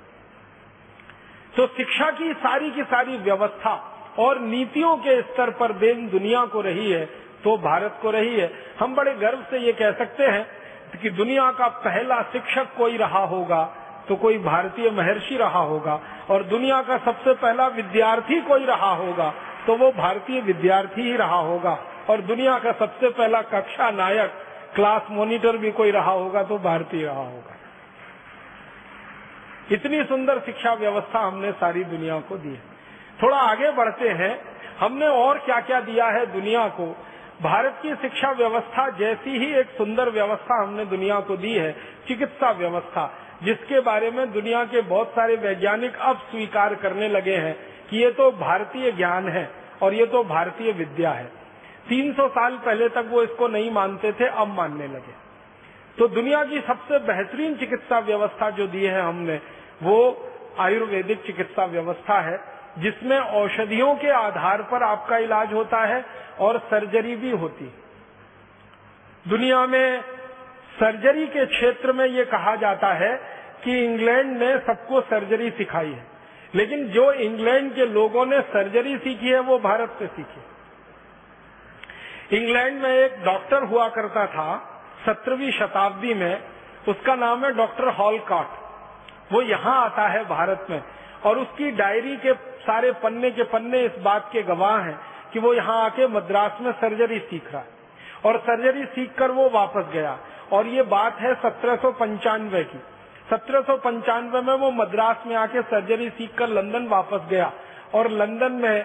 तो शिक्षा की सारी की सारी व्यवस्था और नीतियों के स्तर पर देन दुनिया को रही है तो भारत को रही है। हम बड़े गर्व से ये कह सकते हैं कि दुनिया का पहला शिक्षक कोई रहा होगा तो कोई भारतीय महर्षि रहा होगा, और दुनिया का सबसे पहला विद्यार्थी कोई रहा होगा तो वो भारतीय विद्यार्थी ही रहा होगा। और दुनिया का सबसे पहला कक्षा नायक क्लास मॉनिटर भी कोई रहा होगा तो भारतीय रहा होगा। इतनी सुंदर शिक्षा व्यवस्था हमने सारी दुनिया को दी है। थोड़ा आगे बढ़ते हैं। हमने और क्या क्या दिया है दुनिया को? भारत की शिक्षा व्यवस्था जैसी ही एक सुंदर व्यवस्था हमने दुनिया को दी है, चिकित्सा व्यवस्था, जिसके बारे में दुनिया के बहुत सारे वैज्ञानिक अब स्वीकार करने लगे हैं। कि ये तो भारतीय ज्ञान है और ये तो भारतीय विद्या है। 300 साल पहले तक वो इसको नहीं मानते थे, अब मानने लगे। तो दुनिया की सबसे बेहतरीन चिकित्सा व्यवस्था जो दी है हमने, वो आयुर्वेदिक चिकित्सा व्यवस्था है, जिसमें औषधियों के आधार पर आपका इलाज होता है और सर्जरी भी होती दुनिया में सर्जरी के क्षेत्र में ये कहा जाता है कि इंग्लैंड ने सबको सर्जरी सिखाई है। लेकिन जो इंग्लैंड के लोगों ने सर्जरी सीखी है, वो भारत से सीखी। इंग्लैंड में एक डॉक्टर हुआ करता था, सत्रहवीं शताब्दी में। उसका नाम है डॉक्टर हॉलकॉट वो यहाँ आता है भारत में। और उसकी डायरी के सारे पन्ने के पन्ने इस बात के गवाह हैं कि वो यहाँ आके मद्रास में सर्जरी सीख रहा है। और सर्जरी सीख कर वो वापस गया। और ये बात है सत्रह सौ पंचानवे की। सत्रह सौ पंचानवे में वो मद्रास में आके सर्जरी सीख कर लंदन वापस गया और लंदन में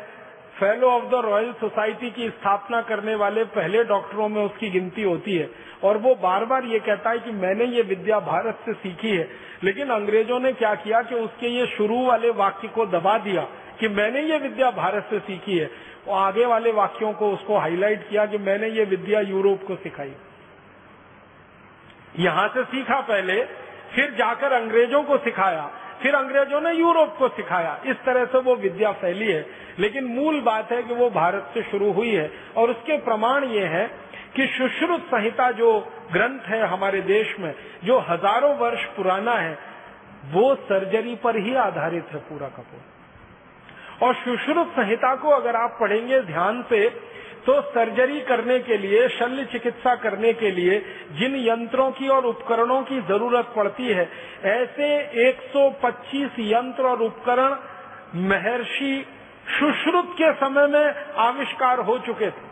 fellow of the Royal Society की स्थापना करने वाले पहले डॉक्टरों में उसकी गिनती होती है। और वो बार बार ये कहता है कि मैंने ये विद्या भारत से सीखी है। लेकिन अंग्रेज़ों ने क्या किया कि उसके ये शुरू वाले वाक्य को दबा दिया कि मैंने ये विद्या भारत से सीखी है। और आगे वाले वाक्यों को उसको हाईलाइट किया कि मैंने ये विद्या यूरोप को सिखाई। यहाँ से सीखा पहले फिर जाकर अंग्रेज़ों को सिखाया। फिर अंग्रेज़ों ने यूरोप को सिखाया। इस तरह से वो विद्या फैली है। लेकिन मूल बात है कि वो भारत से शुरू हुई है। और उसके प्रमाण ये है कि सुश्रुत संहिता जो ग्रंथ है हमारे देश में, जो हज़ारों वर्ष पुराना है, वो सर्जरी पर ही आधारित है पूरा का पूरा। और सुश्रुत संहिता को अगर आप पढ़ेंगे ध्यान से तो सर्जरी करने के लिए, शल्य चिकित्सा करने के लिए जिन यंत्रों की और उपकरणों की ज़रूरत पड़ती है, ऐसे 125 यंत्र और उपकरण महर्षि सुश्रुत के समय में आविष्कार हो चुके थे।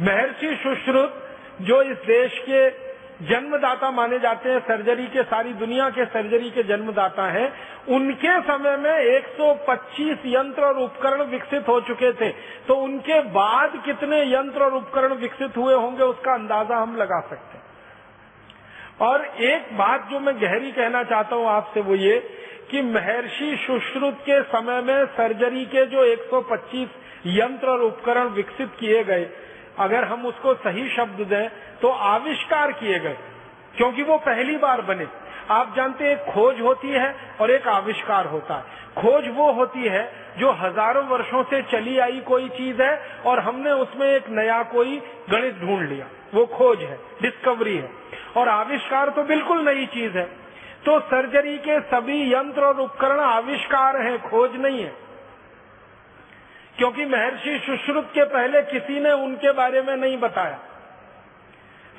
महर्षि सुश्रुत जो इस देश के जन्मदाता माने जाते हैं, सर्जरी के, सारी दुनिया के सर्जरी के जन्मदाता हैं। उनके समय में 125 यंत्र और उपकरण विकसित हो चुके थे। तो उनके बाद कितने यंत्र और उपकरण विकसित हुए होंगे, उसका अंदाज़ा हम लगा सकते हैं। और एक बात जो मैं गहरी कहना चाहता हूँ आपसे, वो ये कि महर्षि सुश्रुत के समय में सर्जरी के जो 125 यंत्र और उपकरण विकसित किए गए अगर हम उसको सही शब्द दें तो आविष्कार किए गए, क्योंकि वो पहली बार बने। आप जानते हैं खोज होती है और एक आविष्कार होता है। खोज वो होती है जो हज़ारों वर्षों से चली आई कोई चीज़ है और हमने उसमें एक नया कोई गणित ढूंढ लिया। वो खोज है डिस्कवरी है। और आविष्कार तो बिल्कुल नई चीज़ है। तो सर्जरी के सभी यंत्र और उपकरण आविष्कार हैं, खोज नहीं है। क्योंकि महर्षि सुश्रुत के पहले किसी ने उनके बारे में नहीं बताया।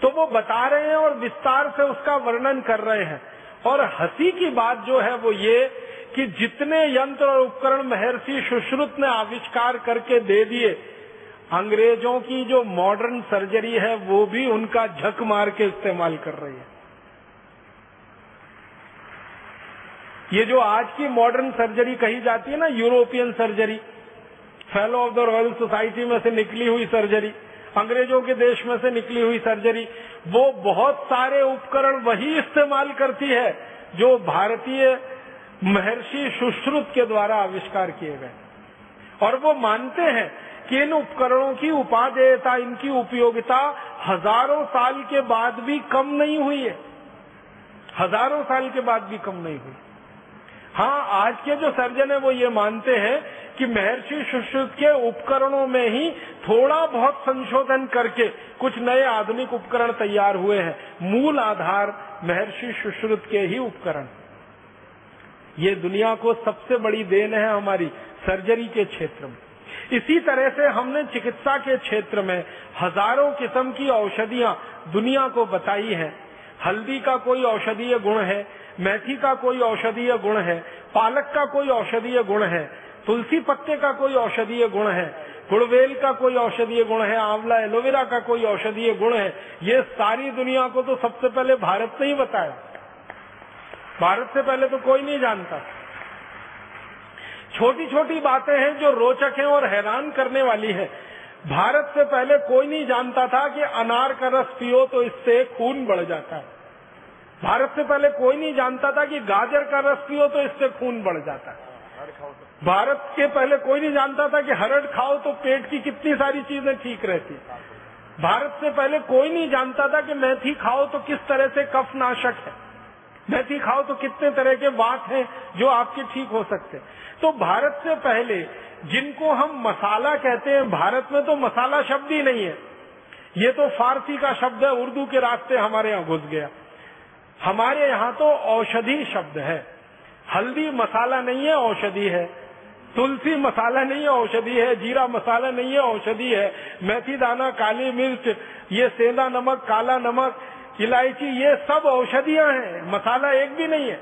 तो वो बता रहे हैं और विस्तार से उसका वर्णन कर रहे हैं। और हँसी की बात जो है वो ये कि जितने यंत्र और उपकरण महर्षि सुश्रुत ने आविष्कार करके दे दिए, अंग्रेज़ों की जो मॉडर्न सर्जरी है, वो भी उनका झक मार के इस्तेमाल कर रही है। ये जो आज की मॉडर्न सर्जरी कही जाती है ना European surgery fellow of the Royal Society में से निकली हुई सर्जरी अंग्रेज़ों के देश में से निकली हुई सर्जरी वो बहुत सारे उपकरण वही इस्तेमाल करती है जो भारतीय महर्षि सुश्रुत के द्वारा आविष्कार किए गए। और वो मानते हैं कि इन उपकरणों की उपादेयता, इनकी उपयोगिता हज़ारों साल के बाद भी कम नहीं हुई है। हज़ारों साल के बाद भी कम नहीं हुई। हाँ आज के जो सर्जन है वो ये मानते हैं कि महर्षि सुश्रुत के उपकरणों में ही थोड़ा बहुत संशोधन करके कुछ नए आधुनिक उपकरण तैयार हुए हैं। मूल आधार महर्षि सुश्रुत के ही उपकरण। ये दुनिया को सबसे बड़ी देन है हमारी सर्जरी के क्षेत्र में। इसी तरह से हमने चिकित्सा के क्षेत्र में हज़ारों किस्म की औषधियाँ दुनिया को बताई हैं। हल्दी का कोई औषधीय गुण है मेथी का कोई औषधीय गुण है, पालक का कोई औषधीय गुण है, तुलसी पत्ते का कोई औषधीय गुण है, गुड़वेल का कोई औषधीय गुण है, आंवला एलोवेरा का कोई औषधीय गुण है, ये सारी दुनिया को तो सबसे पहले भारत ने ही बताया भारत से पहले तो कोई नहीं जानता। छोटी छोटी बातें हैं जो रोचक हैं और हैरान करने वाली है। भारत से पहले कोई नहीं जानता था कि अनार का रस पियो तो इससे खून बढ़ जाता है। भारत से पहले कोई नहीं जानता था कि गाजर का रस पियो तो इससे खून बढ़ जाता है। भारत के पहले कोई नहीं जानता था कि हरड़ खाओ तो पेट की कितनी सारी चीज़ें ठीक रहती। भारत से पहले कोई नहीं जानता था कि मेथी खाओ तो किस तरह से कफ नाशक है। मेथी खाओ तो कितने तरह के वात हैं जो आपके ठीक हो सकते। तो भारत से पहले जिनको हम मसाला कहते हैं, भारत में तो मसाला शब्द ही नहीं है। ये तो फारसी का शब्द है, उर्दू के रास्ते हमारे यहाँ घुस गया। हमारे यहाँ तो औषधि शब्द है। हल्दी मसाला नहीं है, औषधि है। तुलसी मसाला नहीं है, औषधि है। जीरा मसाला नहीं है, औषधि है। मेथी दाना, काली मिर्च, ये सेंधा नमक, काला नमक, इलायची, ये सब औषधियाँ हैं। मसाला एक भी नहीं है।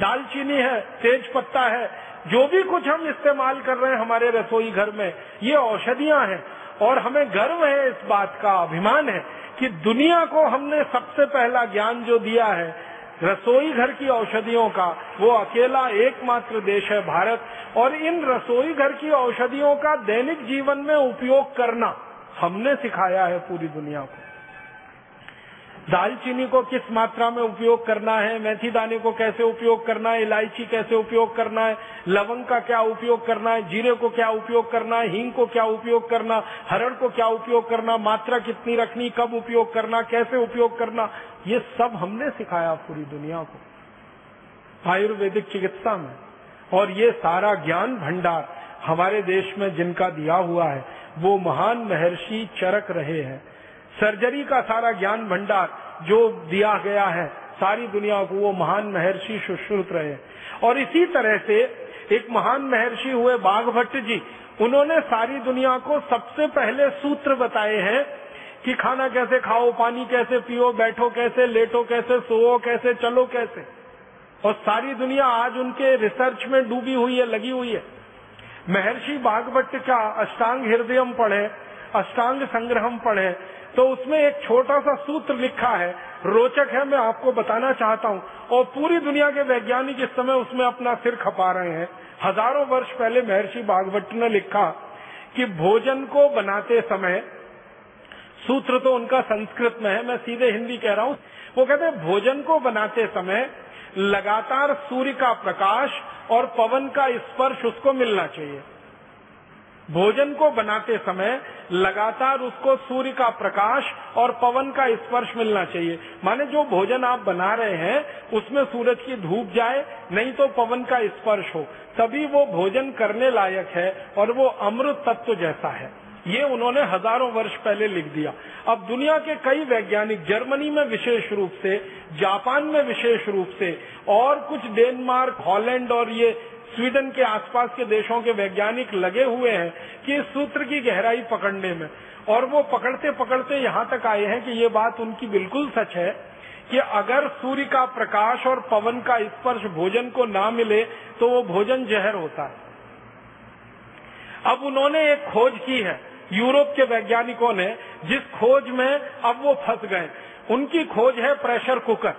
दालचीनी है, तेज पत्ता है। जो भी कुछ हम इस्तेमाल कर रहे हैं हमारे रसोई घर में, ये औषधियाँ हैं। और हमें गर्व है इस बात का, अभिमान है कि दुनिया को हमने सबसे पहला ज्ञान जो दिया है, रसोई घर की औषधियों का, वो अकेला एकमात्र देश है भारत। और इन रसोई घर की औषधियों का दैनिक जीवन में उपयोग करना हमने सिखाया है पूरी दुनिया को। दालचीनी को किस मात्रा में उपयोग करना है, मेथी दाने को कैसे उपयोग करना है, इलायची कैसे उपयोग करना है, लवंग का क्या उपयोग करना है, जीरे को क्या उपयोग करना है, हींग को क्या उपयोग करना हरण को क्या उपयोग करना मात्रा कितनी रखनी कब उपयोग करना कैसे उपयोग करना ये सब हमने सिखाया पूरी दुनिया को। आयुर्वेदिक चिकित्सा में। और ये सारा ज्ञान भंडार हमारे देश में जिनका दिया हुआ है, वो महान महर्षि चरक रहे हैं। सर्जरी का सारा ज्ञान भंडार जो दिया गया है, सारी दुनिया को वो महान महर्षि सुश्रुत रहे। और इसी तरह से एक महान महर्षि हुए बाघ भट्ट जी, उन्होंने सारी दुनिया को सबसे पहले सूत्र बताए हैं कि खाना कैसे खाओ, पानी कैसे पियो, बैठो कैसे, लेटो कैसे, सोओ कैसे, चलो कैसे। और सारी दुनिया आज उनके रिसर्च में डूबी हुई है, लगी हुई है। महर्षि बागवट का अष्टांग हृदयम पढ़े, अष्टांग संग्रहम पढ़े तो उसमें एक छोटा सा सूत्र लिखा है। रोचक है, मैं आपको बताना चाहता हूँ। और पूरी दुनिया के वैज्ञानिक इस समय उसमें अपना सिर खपा रहे हैं। हज़ारों वर्ष पहले महर्षि बागवट ने लिखा कि भोजन को बनाते समय, सूत्र तो उनका संस्कृत में है, मैं सीधे हिंदी कह रहा हूँ, वो कहते हैं, भोजन को बनाते समय लगातार सूर्य का प्रकाश और पवन का स्पर्श उसको मिलना चाहिए। भोजन को बनाते समय लगातार उसको सूर्य का प्रकाश और पवन का स्पर्श मिलना चाहिए। माने जो भोजन आप बना रहे हैं, उसमें सूरज की धूप जाए, नहीं तो पवन का स्पर्श हो। तभी वो भोजन करने लायक है और वो अमृत तत्व जैसा है। ये उन्होंने हज़ारों वर्ष पहले लिख दिया। अब दुनिया के कई वैज्ञानिक, जर्मनी में विशेष रूप से, जापान में विशेष रूप से, और कुछ डेनमार्क, हॉलैंड और ये स्वीडन के आसपास के देशों के वैज्ञानिक लगे हुए हैं कि इस सूत्र की गहराई पकड़ने में। और वो पकड़ते पकड़ते यहाँ तक आए हैं कि ये बात उनकी बिल्कुल सच है कि अगर सूर्य का प्रकाश और पवन का स्पर्श भोजन को ना मिले तो वो भोजन जहर होता है। अब उन्होंने एक खोज की है, यूरोप के वैज्ञानिकों ने, जिस खोज में अब वो फंस गए। उनकी खोज है प्रेशर कुकर।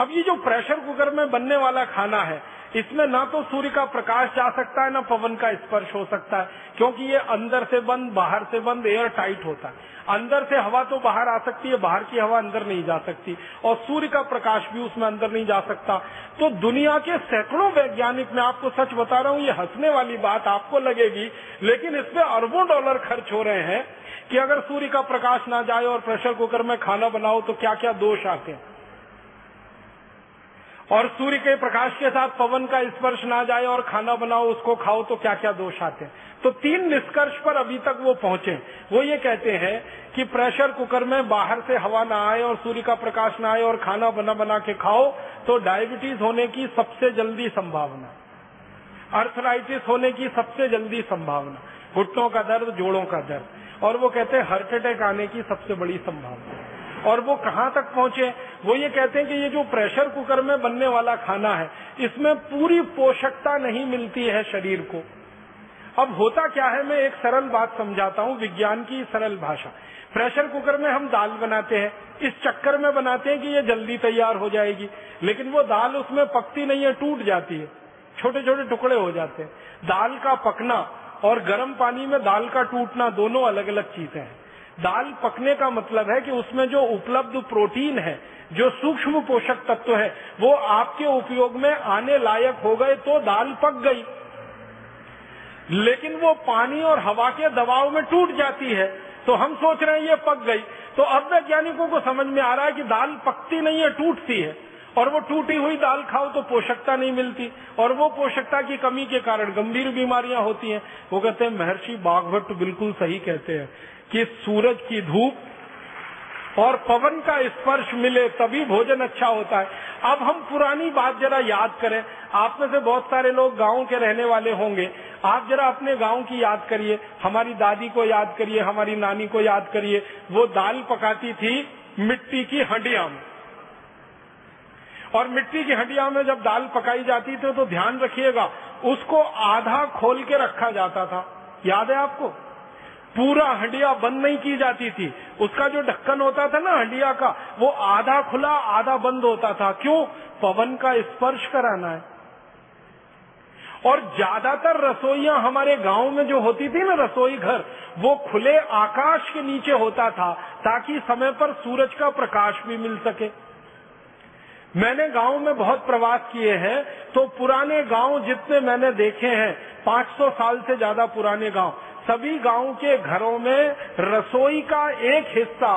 अब ये जो प्रेशर कुकर में बनने वाला खाना है इसमें ना तो सूर्य का प्रकाश जा सकता है, ना पवन का स्पर्श हो सकता है, क्योंकि ये अंदर से बंद, बाहर से बंद एयर टाइट होता है। अंदर से हवा तो बाहर आ सकती है, बाहर की हवा अंदर नहीं जा सकती, और सूर्य का प्रकाश भी उसमें अंदर नहीं जा सकता। तो दुनिया के सैकड़ों वैज्ञानिक, मैं आपको सच बता रहा हूँ, ये हंसने वाली बात आपको लगेगी, लेकिन इसमें अरबों डॉलर खर्च हो रहे हैं कि अगर सूर्य का प्रकाश ना जाए और प्रेशर कुकर में खाना बनाओ तो क्या क्या दोष आते हैं? और सूर्य के प्रकाश के साथ पवन का स्पर्श ना जाए और खाना बनाओ, उसको खाओ तो क्या क्या दोष आते हैं? तो तीन निष्कर्ष पर अभी तक वो पहुँचे। वो ये कहते हैं कि प्रेशर कुकर में बाहर से हवा ना आए और सूर्य का प्रकाश ना आए और खाना बना बना के खाओ तो डायबिटीज़ होने की सबसे जल्दी संभावना। अर्थराइटिस होने की सबसे जल्दी संभावना। घुटनों का दर्द, जोड़ों का दर्द। और वो कहते हैं, हार्ट अटैक आने की सबसे बड़ी संभावना। और वो कहाँ तक पहुँचे? वो ये कहते हैं कि ये जो प्रेशर कुकर में बनने वाला खाना है, इसमें पूरी पोषकता नहीं मिलती है शरीर को। अब होता क्या है, मैं एक सरल बात समझाता हूँ, विज्ञान की सरल भाषा। प्रेशर कुकर में हम दाल बनाते हैं, इस चक्कर में बनाते हैं कि ये जल्दी तैयार हो जाएगी, लेकिन वो दाल उसमें पकती नहीं है, टूट जाती है छोटे छोटे टुकड़े हो जाते हैं। दाल का पकना और गर्म पानी में दाल का टूटना दोनों अलग अलग चीज़ें हैं। दाल पकने का मतलब है कि उसमें जो उपलब्ध प्रोटीन है, जो सूक्ष्म पोषक तत्व है, वो आपके उपयोग में आने लायक हो गए तो दाल पक गई। लेकिन वो पानी और हवा के दबाव में टूट जाती है तो हम सोच रहे हैं ये पक गई। तो अब वैज्ञानिकों को समझ में आ रहा है कि दाल पकती नहीं है, टूटती है। और वो टूटी हुई दाल खाओ तो पोषकता नहीं मिलती। और वो पोषकता की कमी के कारण गंभीर बीमारियाँ होती हैं। वो कहते हैं, महर्षि बाघभट्ट बिल्कुल सही कहते हैं। कि सूरज की धूप और पवन का स्पर्श मिले तभी भोजन अच्छा होता है। अब हम पुरानी बात जरा याद करें। आप में से बहुत सारे लोग गाँव के रहने वाले होंगे। आप जरा अपने गाँव की याद करिए। हमारी दादी को याद करिए, हमारी नानी को याद करिए। वो दाल पकाती थी मिट्टी की हंडिया में। और मिट्टी की हंडिया में जब दाल पकाई जाती थी तो ध्यान रखिएगा, उसको आधा खोल के रखा जाता था। याद है आपको? पूरा हंडिया बंद नहीं की जाती थी। उसका जो ढक्कन होता था ना हंडिया का, वो आधा खुला, आधा बंद होता था। क्यों? पवन का स्पर्श कराना है। और ज़्यादातर रसोइयाँ हमारे गाँव में जो होती थी ना रसोई घर, वो खुले आकाश के नीचे होता था, ताकि समय पर सूरज का प्रकाश भी मिल सके। मैंने गाँव में बहुत प्रवास किए हैं तो पुराने गाँव जितने मैंने देखे हैं 500 साल से ज़्यादा पुराने गाँव। सभी गाँव के घरों में रसोई का एक हिस्सा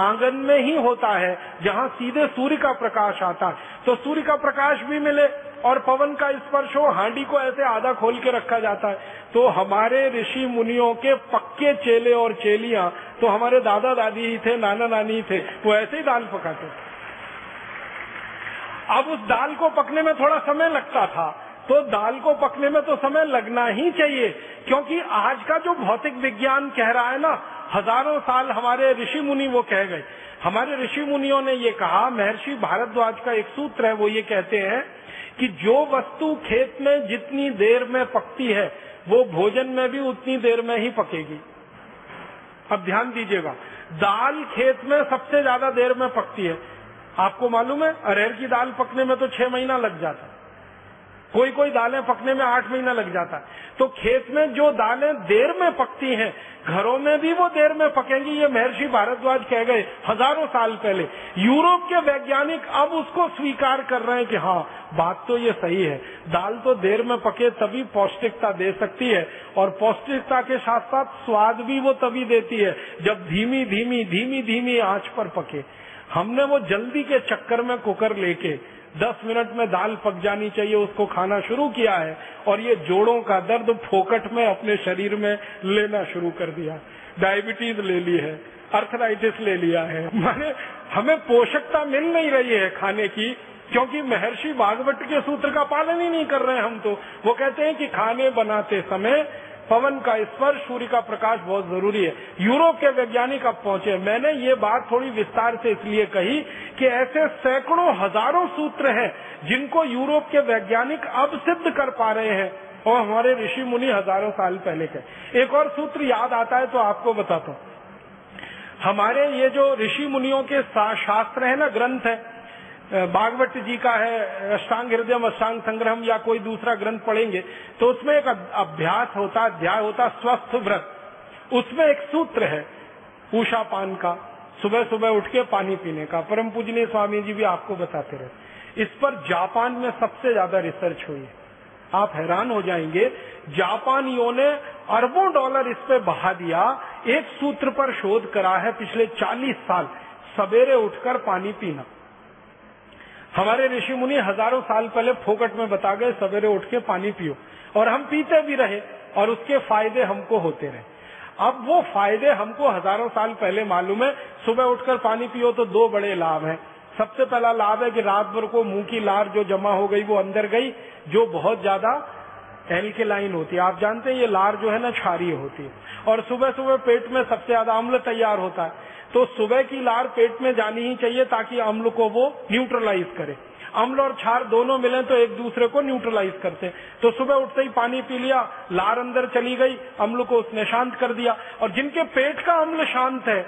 आँगन में ही होता है, जहाँ सीधे सूर्य का प्रकाश आता है। तो सूर्य का प्रकाश भी मिले और पवन का स्पर्श हो, हांडी को ऐसे आधा खोल के रखा जाता है। तो हमारे ऋषि मुनियों के पक्के चेले और चेलियाँ तो हमारे दादा दादी ही थे नाना नानी ही थे, वो ऐसे ही दाल पकाते अब उस दाल को पकने में थोड़ा समय लगता था तो दाल को पकने में तो समय लगना ही चाहिए, क्योंकि आज का जो भौतिक विज्ञान कह रहा है ना, हज़ारों साल हमारे ऋषि मुनि वो कह गए। हमारे ऋषि मुनियों ने ये कहा, महर्षि भारद्वाज का एक सूत्र है, वो ये कहते हैं कि जो वस्तु खेत में जितनी देर में पकती है, वो भोजन में भी उतनी देर में ही पकेगी। अब ध्यान दीजिएगा, दाल खेत में सबसे ज़्यादा देर में पकती है। आपको मालूम है, अरहर की दाल पकने में तो छह महीना लग जाता है। कोई कोई दालें पकने में आठ महीना लग जाता है। तो खेत में जो दालें देर में पकती हैं, घरों में भी वो देर में पकेंगी, ये महर्षि भारद्वाज कह गए हज़ारों साल पहले। यूरोप के वैज्ञानिक अब उसको स्वीकार कर रहे हैं कि हाँ बात तो ये सही है। दाल तो देर में पके तभी पौष्टिकता दे सकती है, और पौष्टिकता के साथ साथ स्वाद भी वो तभी देती है, जब धीमी धीमी धीमी धीमी आँच पर पके। हमने वो जल्दी के चक्कर में कुकर लेके दस मिनट में दाल पक जानी चाहिए, उसको खाना शुरू किया है और ये जोड़ों का दर्द फोकट में अपने शरीर में लेना शुरू कर दिया। डायबिटीज़ ले ली है, अर्थराइटिस ले लिया है। माने हमें पोषकता मिल नहीं रही है खाने की, क्योंकि महर्षि भागवत के सूत्र का पालन ही नहीं कर रहे हम तो। वो कहते हैं कि खाने बनाते समय पवन का स्पर्श, सूर्य का प्रकाश बहुत ज़रूरी है। यूरोप के वैज्ञानिक अब पहुँचे। मैंने ये बात थोड़ी विस्तार से इसलिए कही कि ऐसे सैकड़ों हज़ारों सूत्र हैं जिनको यूरोप के वैज्ञानिक अब सिद्ध कर पा रहे हैं। और हमारे ऋषि मुनि हज़ारों साल पहले के। एक और सूत्र याद आता है तो आपको बताता हूँ। हमारे ये जो ऋषि मुनियों के शास्त्र है ना, ग्रंथ है भागवत जी का है, अष्टांग हृदय अष्टांग संग्रह या कोई दूसरा ग्रंथ पढ़ेंगे तो उसमें एक अभ्यास होता, अध्याय होता, स्वस्थ व्रत। उसमें एक सूत्र है उषा पान का, सुबह सुबह उठ के पानी पीने का। परम पूजनीय स्वामी जी भी आपको बताते रहे। इस पर जापान में सबसे ज़्यादा रिसर्च हुई है। आप हैरान हो जाएँगे, जापानियों ने अरबों डॉलर इस पे बहा दिया, एक सूत्र पर शोध करा है पिछले 40 साल, सवेरे उठकर पानी पीना। हमारे ऋषि मुनि हज़ारों साल पहले फोकट में बता गए, सवेरे उठ के पानी पियो। और हम पीते भी रहे, और उसके फ़ायदे हमको होते रहे। अब वो फ़ायदे हमको हज़ारों साल पहले मालूम है। सुबह उठकर पानी पियो तो दो बड़े लाभ हैं। सबसे पहला लाभ है कि रात भर को मुँह की लार जो जमा हो गई, वो अंदर गई, जो बहुत ज़्यादा एल्केलाइन होती है। आप जानते हैं ये लार जो है ना, क्षारीय होती है। और सुबह सुबह पेट में सबसे ज़्यादा अम्ल तैयार होता है। तो सुबह की लार पेट में जानी ही चाहिए ताकि अम्ल को वो न्यूट्रलाइज करे। अम्ल और क्षार दोनों मिले तो एक दूसरे को न्यूट्रलाइज करते तो सुबह उठते ही पानी पी लिया, लार अंदर चली गई, अम्ल को उसने शांत कर दिया। और जिनके पेट का अम्ल शांत है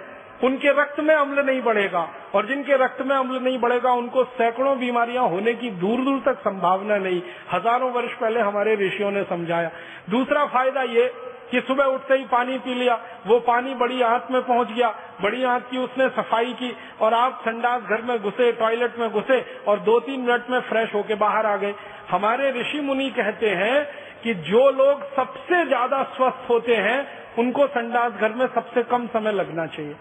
उनके रक्त में अम्ल नहीं बढ़ेगा और जिनके रक्त में अम्ल नहीं बढ़ेगा, उनको सैकड़ों बीमारियाँ होने की दूर दूर तक संभावना नहीं। हज़ारों वर्ष पहले हमारे ऋषियों ने समझाया। दूसरा फ़ायदा ये कि सुबह उठते ही पानी पी लिया, वो पानी बड़ी आंत में पहुँच गया। बड़ी आंत की उसने सफ़ाई की और आप संडास घर में घुसे, टॉयलेट में घुसे और दो तीन मिनट में फ्रेश होके बाहर आ गए। हमारे ऋषि मुनि कहते हैं कि जो लोग सबसे ज़्यादा स्वस्थ होते हैं, उनको संडास घर में सबसे कम समय लगना चाहिए।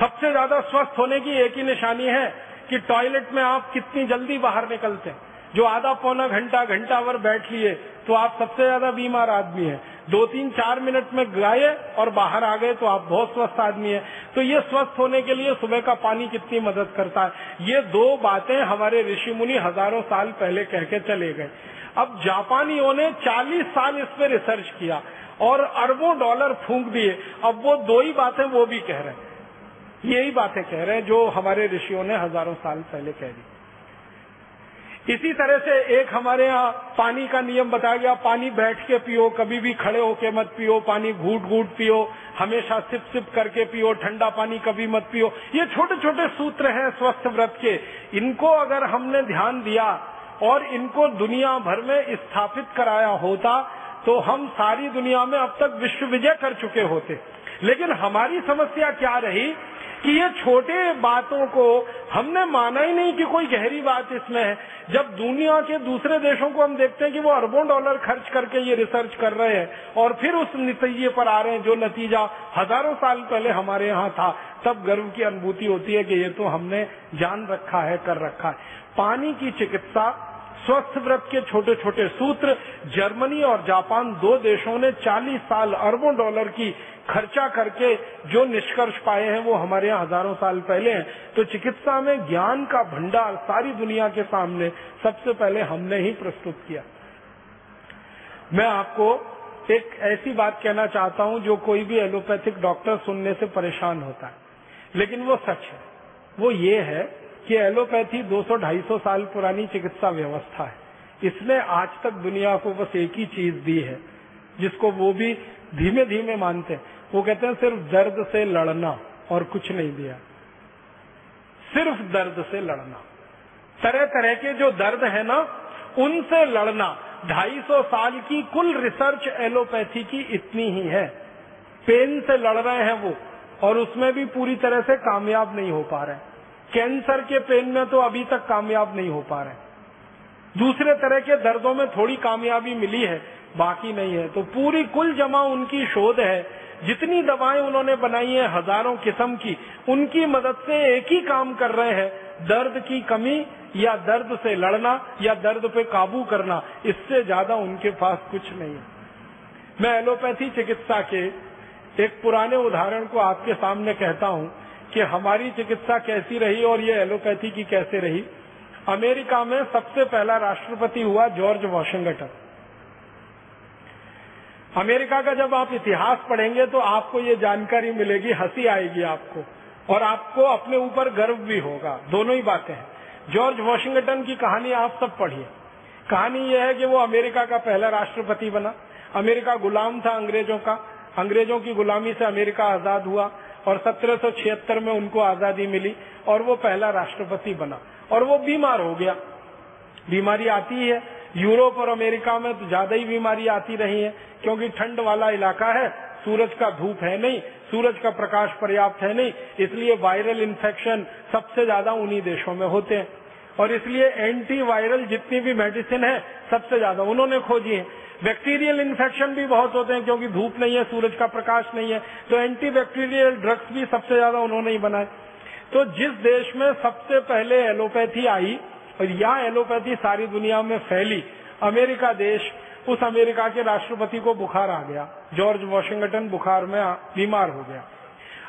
सबसे ज़्यादा स्वस्थ होने की एक ही निशानी है कि टॉयलेट में आप कितनी जल्दी बाहर निकलते हैं। जो आधा पौना घंटा घंटा भर बैठ लिए तो आप सबसे ज़्यादा बीमार आदमी है। दो तीन, चार मिनट में गए और बाहर आ गए तो आप बहुत स्वस्थ आदमी है। तो ये स्वस्थ होने के लिए सुबह का पानी कितनी मदद करता है? ये दो बातें हमारे ऋषि मुनि हज़ारों साल पहले कह के चले गए। अब जापानियों ने 40 साल इस पे रिसर्च किया और अरबों डॉलर फूंक दिए। अब वो दो ही बातें वो भी कह रहे हैं। यही बातें कह रहे हैं जो हमारे ऋषियों ने हज़ारों साल पहले कह दी। इसी तरह से एक हमारे यहाँ पानी का नियम बताया गया, पानी बैठ के पियो, कभी भी खड़े होके मत पियो, पानी घूट घूट पियो, हमेशा सिप सिप करके पियो, ठंडा पानी कभी मत पियो। ये छोटे छोटे सूत्र हैं स्वस्थ व्रत के। इनको अगर हमने ध्यान दिया और इनको दुनिया भर में स्थापित कराया होता तो हम सारी दुनिया में अब तक विश्व विजय कर चुके होते। लेकिन हमारी समस्या क्या रही? कि ये छोटे बातों को हमने माना ही नहीं कि कोई गहरी बात इसमें है। जब दुनिया के दूसरे देशों को हम देखते हैं कि वो अरबों डॉलर खर्च करके ये रिसर्च कर रहे हैं और फिर उस नतीजे पर आ रहे हैं जो नतीजा हज़ारों साल पहले हमारे यहाँ था, तब गर्व की अनुभूति होती है कि ये तो हमने जान रखा है, कर रखा है। पानी की चिकित्सा स्वस्थ व्रत के छोटे छोटे सूत्र, जर्मनी और जापान दो देशों ने 40 साल अरबों डॉलर की खर्चा करके जो निष्कर्ष पाए हैं वो हमारे यहाँ हज़ारों साल पहले हैं। तो चिकित्सा में ज्ञान का भंडार सारी दुनिया के सामने सबसे पहले हमने ही प्रस्तुत किया। मैं आपको एक ऐसी बात कहना चाहता हूँ जो कोई भी एलोपैथिक डॉक्टर सुनने से परेशान होता है। लेकिन वो सच है। वो ये है कि एलोपैथी 200-250 साल पुरानी चिकित्सा व्यवस्था है। इसने आज तक दुनिया को बस एक ही चीज़ दी है, जिसको वो भी धीमे धीमे मानते हैं। वो कहते हैं, सिर्फ़ दर्द से लड़ना और कुछ नहीं दिया। सिर्फ़ दर्द से लड़ना। तरह तरह के जो दर्द है ना, उनसे लड़ना। 250 साल की कुल रिसर्च एलोपैथी की इतनी ही है। पेन से लड़ रहे हैं वो, और उसमें भी पूरी तरह से कामयाब नहीं हो पा रहे कैंसर के पेन में तो अभी तक कामयाब नहीं हो पा रहे। दूसरे तरह के दर्दों में थोड़ी कामयाबी मिली है, बाकी नहीं है। तो पूरी कुल जमा उनकी शोध है। जितनी दवाएँ उन्होंने बनाई है हज़ारों किस्म की, उनकी मदद से एक ही काम कर रहे हैं। दर्द की कमी या दर्द से लड़ना या दर्द पे काबू करना, इससे ज़्यादा उनके पास कुछ नहीं है। मैं एलोपैथी चिकित्सा के एक पुराने उदाहरण को आपके सामने कहता हूँ। कि हमारी चिकित्सा कैसी रही और ये एलोपैथी की कैसे रही? अमेरिका में सबसे पहला राष्ट्रपति हुआ जॉर्ज वॉशिंगटन। अमेरिका का जब आप इतिहास पढ़ेंगे तो आपको ये जानकारी मिलेगी, हँसी आएगी आपको, और आपको अपने ऊपर गर्व भी होगा। दोनों ही बातें हैं। जॉर्ज वॉशिंगटन की कहानी आप सब पढ़िए। कहानी यह है कि वो अमेरिका का पहला राष्ट्रपति बना। अमेरिका गुलाम था अंग्रेज़ों का। अंग्रेज़ों की गुलामी से अमेरिका आज़ाद हुआ। और सत्रह सौ छिहत्तर में उनको आज़ादी मिली और वो पहला राष्ट्रपति बना। और वो बीमार हो गया। बीमारी आती है। यूरोप और अमेरिका में तो ज़्यादा ही बीमारी आती रही है, क्योंकि ठंड वाला इलाका है। सूरज का धूप है नहीं, सूरज का प्रकाश पर्याप्त है नहीं, इसलिए वायरल इन्फेक्शन सबसे ज़्यादा उन्हीं देशों में होते हैं। और इसलिए एंटी वायरल जितनी भी मेडिसिन है, सबसे ज़्यादा उन्होंने खोजी है। बैक्टीरियल इन्फेक्शन भी बहुत होते हैं क्योंकि धूप नहीं है, सूरज का प्रकाश नहीं है तो एंटी बैक्टीरियल ड्रग्स भी सबसे ज़्यादा उन्होंने ही बनाए। तो जिस देश में सबसे पहले एलोपैथी आई, और यह एलोपैथी सारी दुनिया में फैली, अमेरिका देश, उस अमेरिका के राष्ट्रपति को बुखार आ गया। जॉर्ज वॉशिंगटन बुखार में बीमार हो गया।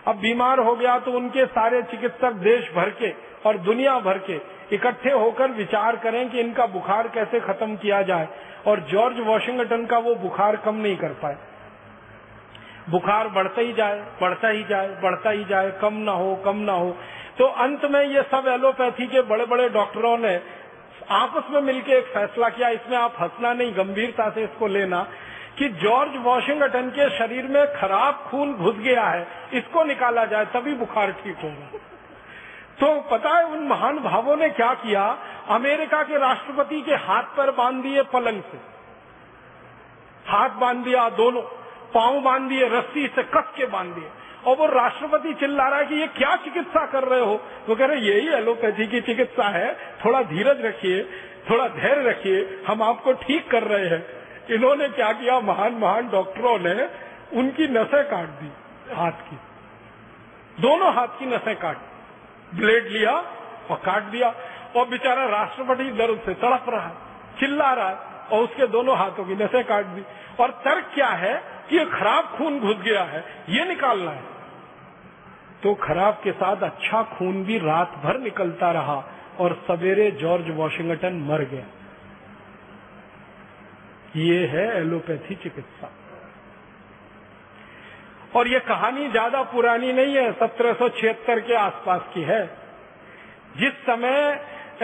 अब बीमार हो गया तो उनके सारे चिकित्सक देश भर के और दुनिया भर के इकट्ठे होकर विचार करें कि इनका बुखार कैसे खत्म किया जाए, और जॉर्ज वॉशिंगटन का वो बुखार कम नहीं कर पाए। बुखार बढ़ता ही जाए, बढ़ता ही जाए, बढ़ता ही जाए, कम ना हो, कम ना हो। तो अंत में ये सब एलोपैथी के बड़े बड़े डॉक्टरों ने आपस में मिलकर एक फैसला किया, इसमें आप हंसना नहीं, गंभीरता से इसको लेना, कि जॉर्ज वॉशिंगटन के शरीर में खराब खून घुस गया है, इसको निकाला जाए, तभी बुखार ठीक होगा। तो पता है उन महान भावों ने क्या किया? अमेरिका के राष्ट्रपति के हाथ पर बाँध दिए पलंग से। हाथ बाँध दिया दोनों, पाँव बाँध दिए, रस्सी से कस के बाँध दिए। और वो राष्ट्रपति चिल्ला रहा है कि ये क्या चिकित्सा कर रहे हो? वो कह रहे, यही एलोपैथी की चिकित्सा है, थोड़ा धीरज रखिए, थोड़ा धैर्य रखिए, हम आपको ठीक कर रहे हैं। इन्होंने क्या किया? महान महान डॉक्टरों ने उनकी नसें काट दी, हाथ की। दोनों हाथ की नसें काट ब्लेड लिया, और काट दिया, और बेचारा राष्ट्रपति दर्द से तड़प रहा है, चिल्ला रहा है, और उसके दोनों हाथों की नसें काट दी। और तर्क क्या है कि ये खराब खून घुस गया है, ये निकालना है। तो खराब के साथ अच्छा खून भी रात भर निकलता रहा, और सवेरे जॉर्ज वॉशिंगटन मर गया। ये है एलोपैथी चिकित्सा। और ये कहानी ज़्यादा पुरानी नहीं है, सत्रह सौ छिहत्तर के आसपास की है। जिस समय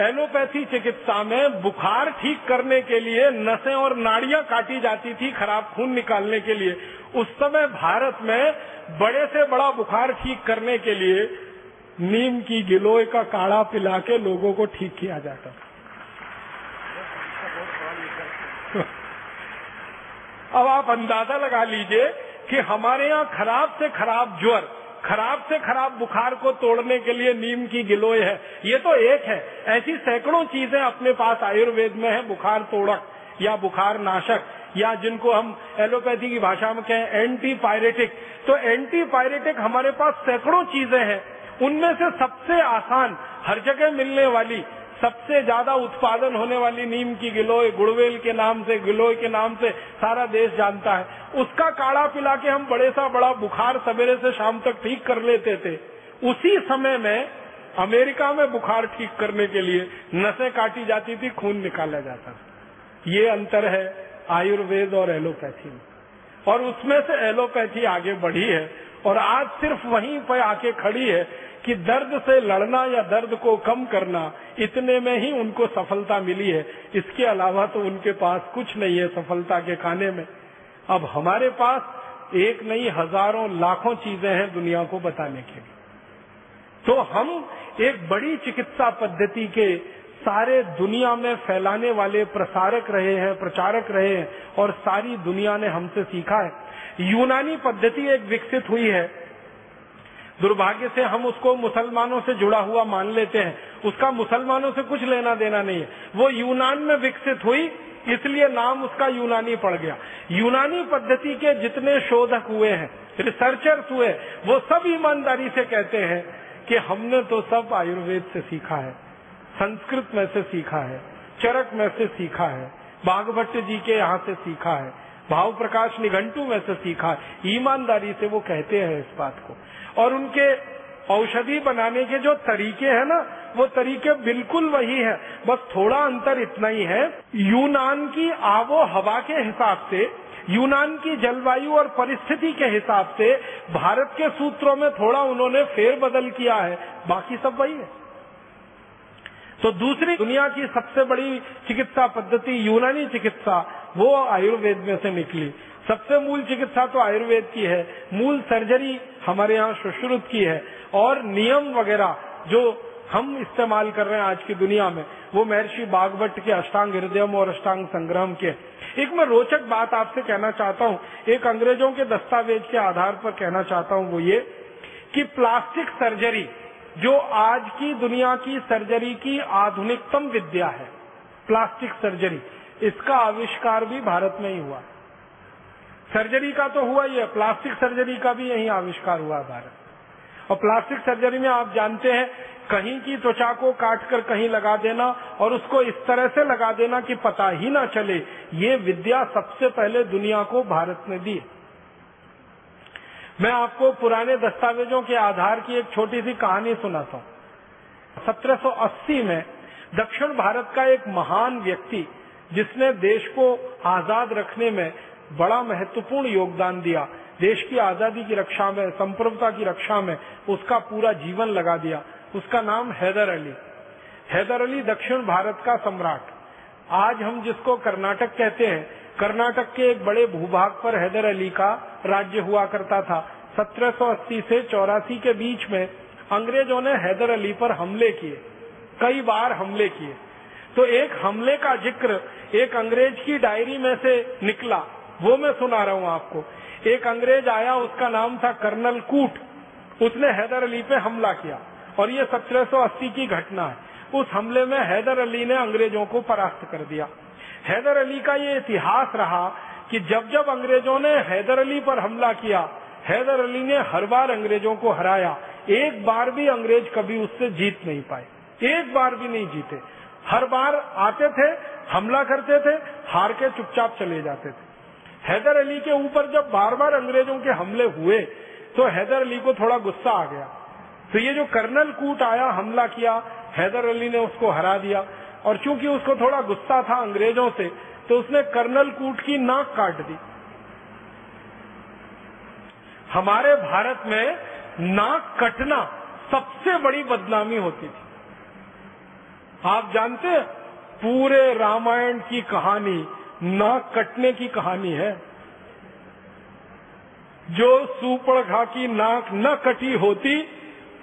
एलोपैथी चिकित्सा में बुखार ठीक करने के लिए नसें और नाड़ियाँ काटी जाती थी खराब खून निकालने के लिए, उस समय भारत में बड़े से बड़ा बुखार ठीक करने के लिए नीम की गिलोय का काढ़ा पिला के लोगों को ठीक किया जाता <laughs> अब आप अंदाज़ा लगा लीजिए कि हमारे यहाँ खराब से खराब ज्वर, खराब से खराब बुखार को तोड़ने के लिए नीम की गिलोय है। ये तो एक है। ऐसी सैकड़ों चीज़ें अपने पास आयुर्वेद में है, बुखार तोड़क या बुखार नाशक, या जिनको हम एलोपैथी की भाषा में कहें एंटी पायरेटिक तो एंटी पायरेटिक हमारे पास सैकड़ों चीज़ें हैं। उनमें से सबसे आसान, हर जगह मिलने वाली सबसे ज़्यादा उत्पादन होने वाली नीम की गिलोय, गुड़वेल के नाम से, गिलोय के नाम से सारा देश जानता है। उसका काढ़ा पिला के हम बड़े सा बड़ा बुखार सवेरे से शाम तक ठीक कर लेते थे। उसी समय में अमेरिका में बुखार ठीक करने के लिए नसें काटी जाती थी, खून निकाला जाता था। ये अंतर है आयुर्वेद और एलोपैथी में। और उसमें से एलोपैथी आगे बढ़ी है। और आज सिर्फ़ वहीं पर आके खड़ी है कि दर्द से लड़ना या दर्द को कम करना, इतने में ही उनको सफलता मिली है। इसके अलावा तो उनके पास कुछ नहीं है सफलता के खाने में। अब हमारे पास एक नहीं, हज़ारों, लाखों चीज़ें हैं दुनिया को बताने के लिए। तो हम एक बड़ी चिकित्सा पद्धति के सारे दुनिया में फैलाने वाले प्रसारक रहे हैं, प्रचारक रहे हैं और सारी दुनिया ने हमसे सीखा है। यूनानी पद्धति एक विकसित हुई है। दुर्भाग्य से हम उसको मुसलमानों से जुड़ा हुआ मान लेते हैं। उसका मुसलमानों से कुछ लेना देना नहीं है। वो यूनान में विकसित हुई, इसलिए नाम उसका यूनानी पड़ गया। यूनानी पद्धति के जितने शोधक हुए हैं रिसर्चर्स हुए, वो सब ईमानदारी से कहते हैं कि हमने तो सब आयुर्वेद से सीखा है, संस्कृत में से सीखा है, चरक में से सीखा है बागभट्ट जी के यहाँ से सीखा है। भाव प्रकाश निघंटू में से सीखा। ईमानदारी से वो कहते हैं इस बात को। और उनके औषधि बनाने के जो तरीके हैं ना, वो तरीके बिल्कुल वही है। बस थोड़ा अंतर इतना ही है। यूनान की आबो हवा के हिसाब से, यूनान की जलवायु और परिस्थिति के हिसाब से, भारत के सूत्रों में थोड़ा उन्होंने फेरबदल किया है। बाकी सब वही है। तो दूसरी दुनिया की सबसे बड़ी चिकित्सा पद्धति यूनानी चिकित्सा, वो आयुर्वेद में से निकली। सबसे मूल चिकित्सा तो आयुर्वेद की है। मूल सर्जरी हमारे यहाँ सुश्रुत की है। और नियम वगैरह जो हम इस्तेमाल कर रहे हैं आज की दुनिया में, वो महर्षि बागवट के अष्टांग हृदयम और अष्टांग संग्रह के। एक मैं रोचक बात आपसे कहना चाहता हूँ। एक अंग्रेज़ों के दस्तावेज़ के आधार पर कहना चाहता हूँ वो ये कि प्लास्टिक सर्जरी जो आज की दुनिया की सर्जरी की आधुनिकतम विद्या है, प्लास्टिक सर्जरी। इसका आविष्कार भी भारत में ही हुआ। सर्जरी का तो हुआ ही है, प्लास्टिक सर्जरी का भी यही आविष्कार हुआ भारत। और प्लास्टिक सर्जरी में आप जानते हैं, कहीं की त्वचा को काट कर कहीं लगा देना और उसको इस तरह से लगा देना कि पता ही ना चले, ये विद्या सबसे पहले दुनिया को भारत ने दी मैं आपको पुराने दस्तावेजों के आधार की एक छोटी सी कहानी सुनाता हूँ। 1780 में दक्षिण भारत का एक महान व्यक्ति, जिसने देश को आज़ाद रखने में बड़ा महत्वपूर्ण योगदान दिया, देश की आज़ादी की रक्षा में, संप्रभुता की रक्षा में उसका पूरा जीवन लगा दिया। उसका नाम हैदर अली। हैदर अली दक्षिण भारत का सम्राट। आज हम जिसको कर्नाटक कहते हैं कर्नाटक के एक बड़े भूभाग पर हैदर अली का राज्य हुआ करता था। 1780 से चौरासी के बीच में अंग्रेज़ों ने हैदर अली पर हमले किए। कई बार हमले किए। तो एक हमले का ज़िक्र एक अंग्रेज़ की डायरी में से निकला। वो मैं सुना रहा हूँ आपको। एक अंग्रेज़ आया, उसका नाम था कर्नल कूट। उसने हैदर अली पे हमला किया। और ये 1780 की घटना है। उस हमले में हैदर अली ने अंग्रेज़ों को परास्त कर दिया। हैदर अली का ये इतिहास रहा कि जब जब अंग्रेज़ों ने हैदर अली पर हमला किया, हैदर अली ने हर बार अंग्रेज़ों को हराया। एक बार भी अंग्रेज़ कभी उससे जीत नहीं पाए। एक बार भी नहीं जीते। हर बार आते थे, हमला करते थे, हार के चुपचाप चले जाते थे। हैदर अली के ऊपर जब बार बार अंग्रेज़ों के हमले हुए तो हैदर अली को थोड़ा गुस्सा आ गया। तो ये जो कर्नल कूट आया, हमला किया, हैदर अली ने उसको हरा दिया। और चूँकि उसको थोड़ा गुस्सा था अंग्रेज़ों से तो उसने कर्नल कूट की नाक काट दी। हमारे भारत में नाक कटना सबसे बड़ी बदनामी होती थी। आप जानते हैं, पूरे रामायण की कहानी नाक कटने की कहानी है। जो सुपड़घा की नाक न कटी होती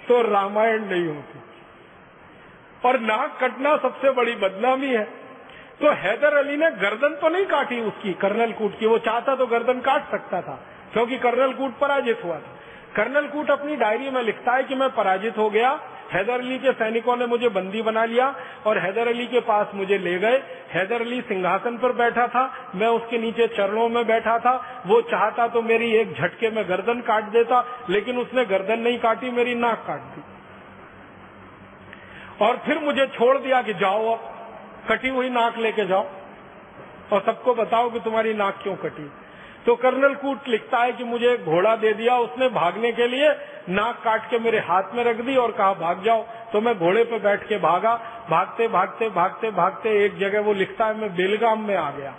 तो रामायण नहीं होती। और नाक कटना सबसे बड़ी बदनामी है। तो हैदर अली ने गर्दन तो नहीं काटी उसकी, कर्नल कूट की। वो चाहता तो गर्दन काट सकता था, क्योंकि कर्नल कूट पराजित हुआ था। कर्नल कूट अपनी डायरी में लिखता है कि मैं पराजित हो गया। हैदर अली के सैनिकों ने मुझे बंदी बना लिया और हैदर अली के पास मुझे ले गए। हैदर अली सिंहासन पर बैठा था, मैं उसके नीचे चरणों में बैठा था। वो चाहता तो मेरी एक झटके में गर्दन काट देता, लेकिन उसने गर्दन नहीं काटी, मेरी नाक काट दी। और फिर मुझे छोड़ दिया कि जाओ अब, कटी हुई नाक लेके जाओ। और सबको बताओ कि तुम्हारी नाक क्यों कटी। तो कर्नल कूट लिखता है कि मुझे एक घोड़ा दे दिया, उसने भागने के लिए नाक काट के मेरे हाथ में रख दी और कहा, भाग जाओ। तो मैं घोड़े पर बैठ के भागा। भागते भागते भागते भागते, एक जगह वो लिखता है, मैं बेलगाम में आ गया।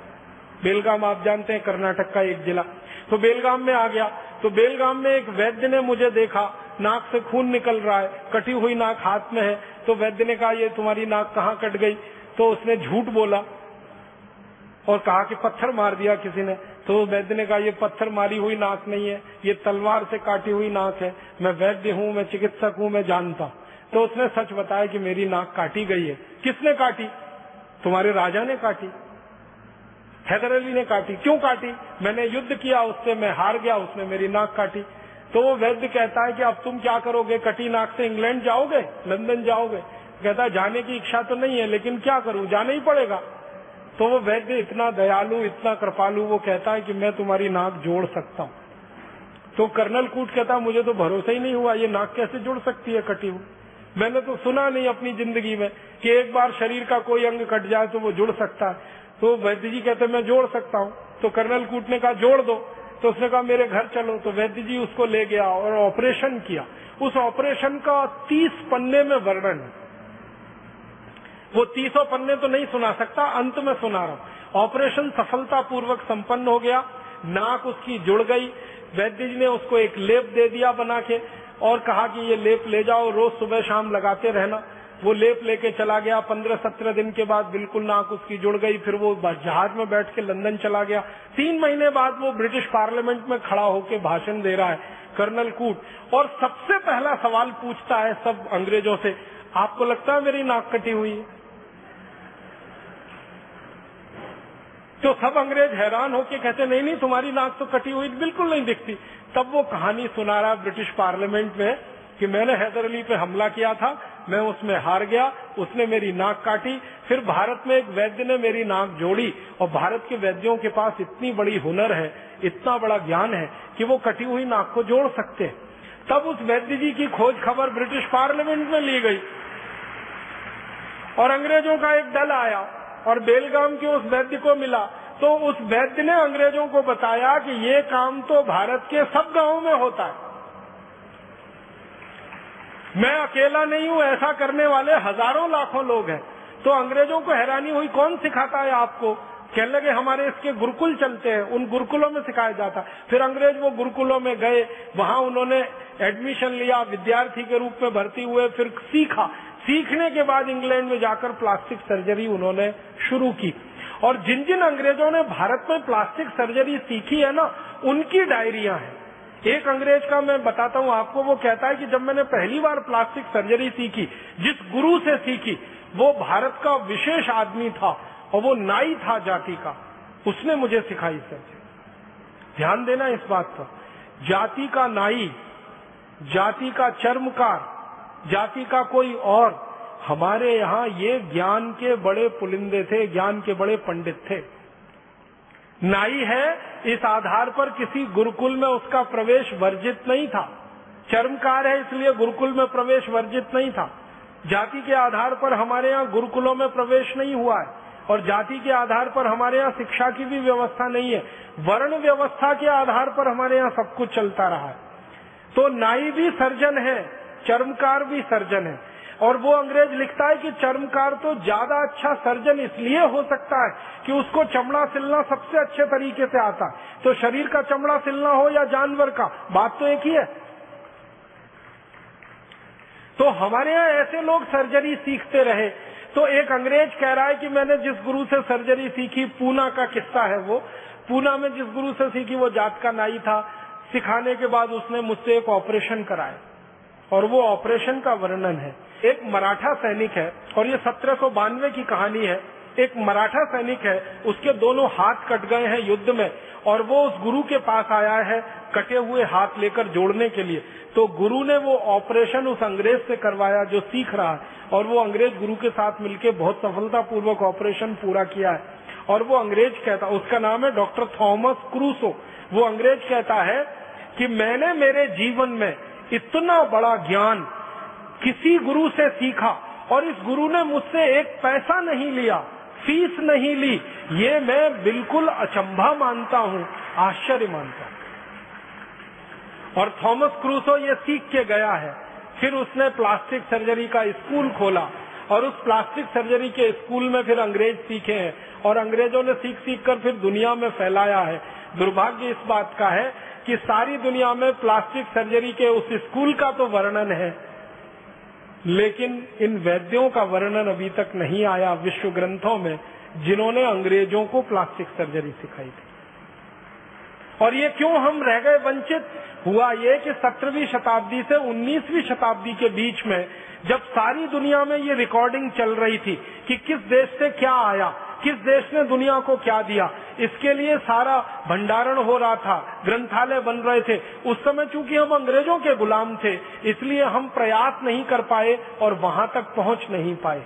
बेलगाम आप जानते हैं, कर्नाटक का एक जिला। तो बेलगाम में आ गया। तो बेलगाम में एक वैद्य ने मुझे देखा। नाक से खून निकल रहा है। कटी हुई नाक हाथ में है। तो वैद्य ने कहा, ये तुम्हारी नाक कहाँ कट गई? तो उसने झूठ बोला और कहा कि पत्थर मार दिया किसी ने। तो वैद्य ने कहा, ये पत्थर मारी हुई नाक नहीं है। ये तलवार से काटी हुई नाक है। मैं वैद्य हूँ, मैं चिकित्सक हूँ, मैं जानता तो उसने सच बताया कि मेरी नाक काटी गई है। किसने काटी? तुम्हारे राजा ने काटी। हैदर अली ने काटी। क्यों काटी? मैंने युद्ध किया, उससे मैं हार गया, उसने मेरी नाक काटी। तो वो वैद्य कहता है कि अब तुम क्या करोगे? कटी नाक से इंग्लैंड जाओगे? लंदन जाओगे? कहता है, जाने की इच्छा तो नहीं है, लेकिन क्या करूँ? जाना ही पड़ेगा। तो वो वैद्य इतना दयालु, इतना कृपालु, वो कहता है कि मैं तुम्हारी नाक जोड़ सकता हूँ। तो कर्नल कूट कहता मुझे तो भरोसा ही नहीं हुआ, ये नाक कैसे जुड़ सकती है कटी हुई मैंने तो सुना नहीं अपनी ज़िंदगी में कि एक बार शरीर का कोई अंग कट जाए तो वो जुड़ सकता है। तो वैद्य जी कहते, मैं जोड़ सकता हूँ। तो कर्नल कूट ने कहा, जोड़ दो। तो उसने कहा, मेरे घर चलो। तो वैद्य जी उसको ले गया और ऑपरेशन किया। उस ऑपरेशन का तीस पन्ने में वर्णन। वो तीसों पन्ने तो नहीं सुना सकता, अंत में सुना रहा हूँ। ऑपरेशन सफलतापूर्वक संपन्न हो गया, नाक उसकी जुड़ गई। वैद्य जी ने उसको एक लेप दे दिया बना के और कहा कि, ये लेप ले जाओ, रोज सुबह शाम लगाते रहना। वो लेप लेके चला गया, पंद्रह सत्रह दिन के बाद बिल्कुल नाक उसकी जुड़ गई, फिर वो जहाज़ में बैठ के लंदन चला गया। तीन महीने बाद वो ब्रिटिश पार्लियामेंट में खड़ा होकर भाषण दे रहा है, कर्नल कूट। और सबसे पहला सवाल पूछता है सब अंग्रेज़ों से, आपको लगता है मेरी नाक कटी हुई है? तो सब अंग्रेज़ हैरान होके कहते, नहीं नहीं, तुम्हारी नाक तो कटी हुई, बिल्कुल नहीं दिखती। तब वो कहानी सुना रहा ब्रिटिश पार्लियामेंट में कि मैंने हैदर अली पे हमला किया था, मैं उसमें हार गया, उसने मेरी नाक काटी, फिर भारत में एक वैद्य ने मेरी नाक जोड़ी, और भारत के वैद्यों के पास इतनी बड़ी हुनर है, इतना बड़ा ज्ञान है, कि वो कटी हुई नाक को जोड़ सकते हैं। तब उस वैद्य जी की खोज खबर ब्रिटिश पार्लियामेंट में ली गई। और अंग्रेज़ों का एक दल आया, और बेलगाम के उस वैद्य को मिला। तो उस वैद्य ने अंग्रेज़ों को बताया कि ये काम तो भारत के सब गाँवों में होता है। मैं अकेला नहीं हूँ, ऐसा करने वाले हज़ारों लाखों लोग हैं। तो अंग्रेज़ों को हैरानी हुई, कौन सिखाता है आपको? कहने लगे, हमारे इसके गुरुकुल चलते हैं, उन गुरुकुलों में सिखाया जाता। फिर अंग्रेज़ वो गुरुकुलों में गए, वहाँ उन्होंने एडमिशन लिया, विद्यार्थी के रूप में भर्ती हुए, फिर सीखा। सीखने के बाद इंग्लैंड में जाकर प्लास्टिक सर्जरी उन्होंने शुरू की। और जिन जिन अंग्रेज़ों ने भारत में प्लास्टिक सर्जरी सीखी है ना, उनकी डायरिया है। एक अंग्रेज़ का मैं बताता हूँ आपको, वो कहता है कि जब मैंने पहली बार प्लास्टिक सर्जरी सीखी, जिस गुरु से सीखी, वो भारत का विशेष आदमी था और वो नाई था जाति का। उसने मुझे सिखाई सर्जरी ध्यान देना इस बात पर। जाति का नाई, जाति का चर्मकार, जाति का कोई और, हमारे यहाँ ये ज्ञान के बड़े पुलिंदे थे, ज्ञान के बड़े पंडित थे। नाई है, इस आधार पर किसी गुरुकुल में उसका प्रवेश वर्जित नहीं था। चर्मकार है, इसलिए गुरुकुल में प्रवेश वर्जित नहीं था। जाति के आधार पर हमारे यहाँ गुरुकुलों में प्रवेश नहीं हुआ है, और जाति के आधार पर हमारे यहाँ शिक्षा की भी व्यवस्था नहीं है। वर्ण व्यवस्था के आधार पर हमारे यहाँ सब कुछ चलता रहा है। तो नाई भी सर्जन है, चर्मकार भी सर्जन है। और वो अंग्रेज़ लिखता है कि चर्मकार तो ज़्यादा अच्छा सर्जन इसलिए हो सकता है कि उसको चमड़ा सिलना सबसे अच्छे तरीके से आता। है तो शरीर का चमड़ा सिलना हो या जानवर का, बात तो एक ही है। तो हमारे यहाँ ऐसे लोग सर्जरी सीखते रहे। तो एक अंग्रेज़ कह रहा है कि मैंने जिस गुरु से सर्जरी सीखी, पूना का किस्सा है वो। पूना में जिस गुरु से सीखी, वो जात का नाई था। सिखाने के बाद उसने मुझसे एक ऑपरेशन कराया। और वो ऑपरेशन का वर्णन है। एक मराठा सैनिक है और ये सत्रह सौ बानवे की कहानी है। एक मराठा सैनिक है, उसके दोनों हाथ कट गए हैं युद्ध में और वो उस गुरु के पास आया है कटे हुए हाथ लेकर जोड़ने के लिए। तो गुरु ने वो ऑपरेशन उस अंग्रेज़ से करवाया जो सीख रहा है और वो अंग्रेज़ गुरु के साथ मिलके बहुत सफलतापूर्वक ऑपरेशन पूरा किया है। और वो अंग्रेज़ कहता, उसका नाम है डॉक्टर थॉमस क्रूसो। वो अंग्रेज़ कहता है कि मैंने मेरे जीवन में इतना बड़ा ज्ञान किसी गुरु से सीखा और इस गुरु ने मुझसे एक पैसा नहीं लिया, फ़ीस नहीं ली, ये मैं बिल्कुल अचंभा मानता हूँ, आश्चर्य मानता हूँ। और थॉमस क्रूसो ये सीख के गया है। फिर उसने प्लास्टिक सर्जरी का स्कूल खोला और उस प्लास्टिक सर्जरी के स्कूल में फिर अंग्रेज़ सीखे हैं और अंग्रेज़ों ने सीख सीख कर फिर दुनिया में फैलाया है। दुर्भाग्य इस बात का है कि सारी दुनिया में प्लास्टिक सर्जरी के उस स्कूल का तो वर्णन है। लेकिन इन वैद्यों का वर्णन अभी तक नहीं आया विश्व ग्रंथों में, जिन्होंने अंग्रेज़ों को प्लास्टिक सर्जरी सिखाई थी। और ये क्यों हम रह गए वंचित? हुआ ये कि सत्रहवीं शताब्दी से उन्नीसवीं शताब्दी के बीच में जब सारी दुनिया में ये रिकॉर्डिंग चल रही थी कि किस देश से क्या आया किस देश ने दुनिया को क्या दिया? इसके लिए सारा भंडारण हो रहा था। ग्रंथालय बन रहे थे। उस समय चूँकि हम अंग्रेज़ों के गुलाम थे, इसलिए हम प्रयास नहीं कर पाए और वहाँ तक पहुँच नहीं पाए।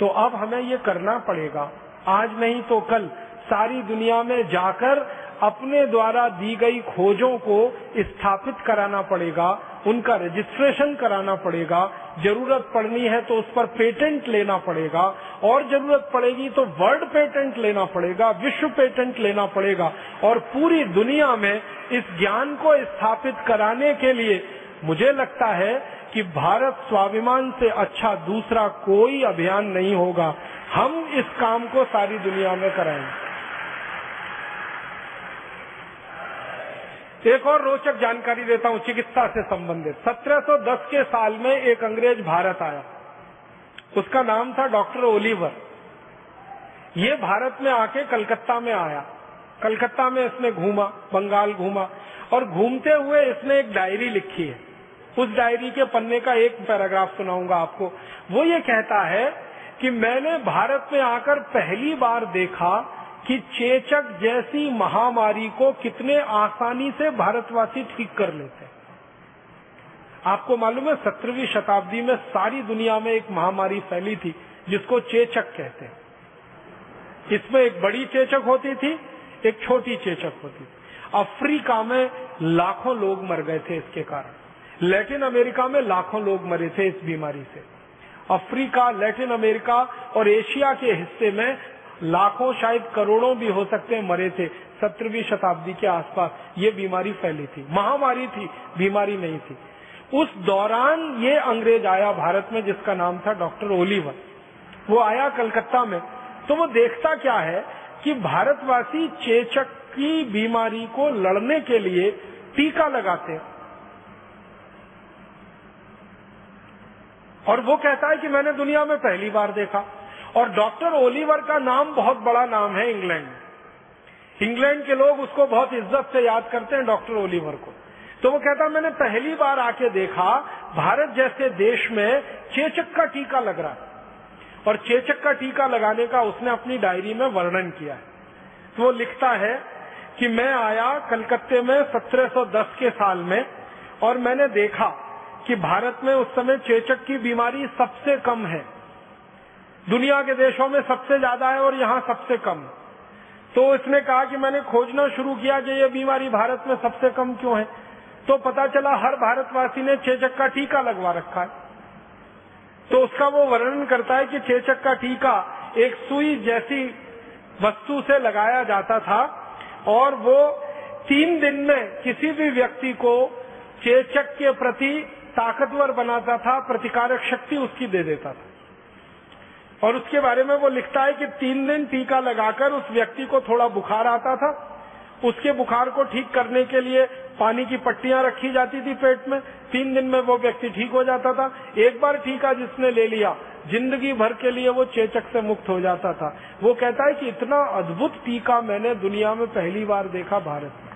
तो अब हमें ये करना पड़ेगा। आज नहीं तो कल सारी दुनिया में जाकर अपने द्वारा दी गई खोजों को स्थापित कराना पड़ेगा। उनका रजिस्ट्रेशन कराना पड़ेगा। ज़रूरत पड़नी है तो उस पर पेटेंट लेना पड़ेगा। और ज़रूरत पड़ेगी तो वर्ल्ड पेटेंट लेना पड़ेगा, विश्व पेटेंट लेना पड़ेगा। और पूरी दुनिया में इस ज्ञान को स्थापित कराने के लिए मुझे लगता है कि भारत स्वाभिमान से अच्छा दूसरा कोई अभियान नहीं होगा। हम इस काम को सारी दुनिया में कराएँगे। एक और रोचक जानकारी देता हूँ, चिकित्सा से संबंधित। 1710 के साल में एक अंग्रेज़ भारत आया। उसका नाम था डॉक्टर ओलिवर। ये भारत में आके कलकत्ता में आया। कलकत्ता में इसने घूमा, बंगाल घूमा, और घूमते हुए इसने एक डायरी लिखी है। उस डायरी के पन्ने का एक पैराग्राफ सुनाऊँगा आपको। वो ये कहता है कि मैंने भारत में आकर पहली बार देखा कि चेचक जैसी महामारी को कितने आसानी से भारतवासी ठीक कर लेते हैं। आपको मालूम है, सत्रहवीं शताब्दी में सारी दुनिया में एक महामारी फैली थी, जिसको चेचक कहते हैं। इसमें एक बड़ी चेचक होती थी, एक छोटी चेचक होती थी। अफ्रीका में लाखों लोग मर गए थे इसके कारण। लैटिन अमेरिका में लाखों लोग मरे थे इस बीमारी से। अफ्रीका, लैटिन अमेरिका और एशिया के हिस्से में लाखों, शायद करोड़ों भी हो सकते हैं मरे थे, सत्रहवीं शताब्दी के आसपास ये बीमारी फैली थी। महामारी थी, बीमारी नहीं थी। उस दौरान ये अंग्रेज़ आया भारत में, जिसका नाम था डॉक्टर ओलिवर। वो आया कलकत्ता में। तो वो देखता क्या है कि भारतवासी चेचक की बीमारी को लड़ने के लिए टीका लगाते हैं। और वो कहता है कि मैंने दुनिया में पहली बार देखा। और डॉक्टर ओलिवर का नाम बहुत बड़ा नाम है इंग्लैंड। इंग्लैंड के लोग उसको बहुत इज़्ज़त से याद करते हैं, डॉक्टर ओलिवर को। तो वो कहता, मैंने पहली बार आके देखा, भारत जैसे देश में चेचक का टीका लग रहा है। और चेचक का टीका लगाने का उसने अपनी डायरी में वर्णन किया है। तो वो लिखता है कि मैं आया कलकत्ते में 1710 के साल में, और मैंने देखा कि भारत में उस समय चेचक की बीमारी सबसे कम है। दुनिया के देशों में सबसे ज़्यादा है और यहाँ सबसे कम। तो इसने कहा कि मैंने खोजना शुरू किया कि ये बीमारी भारत में सबसे कम क्यों है? तो पता चला हर भारतवासी ने चेचक का टीका लगवा रखा है। तो उसका वो वर्णन करता है कि चेचक का टीका एक सुई जैसी वस्तु से लगाया जाता था और वो तीन दिन में किसी भी व्यक्ति को चेचक के प्रति ताकतवर बनाता था, प्रतिकारक शक्ति उसकी दे देता था। और उसके बारे में वो लिखता है कि तीन दिन टीका लगाकर उस व्यक्ति को थोड़ा बुखार आता था। उसके बुखार को ठीक करने के लिए पानी की पट्टियाँ रखी जाती थी पेट में। तीन दिन में वो व्यक्ति ठीक हो जाता था। एक बार टीका जिसने ले लिया, ज़िंदगी भर के लिए वो चेचक से मुक्त हो जाता था। वो कहता है कि इतना अद्भुत टीका मैंने दुनिया में पहली बार देखा भारत में।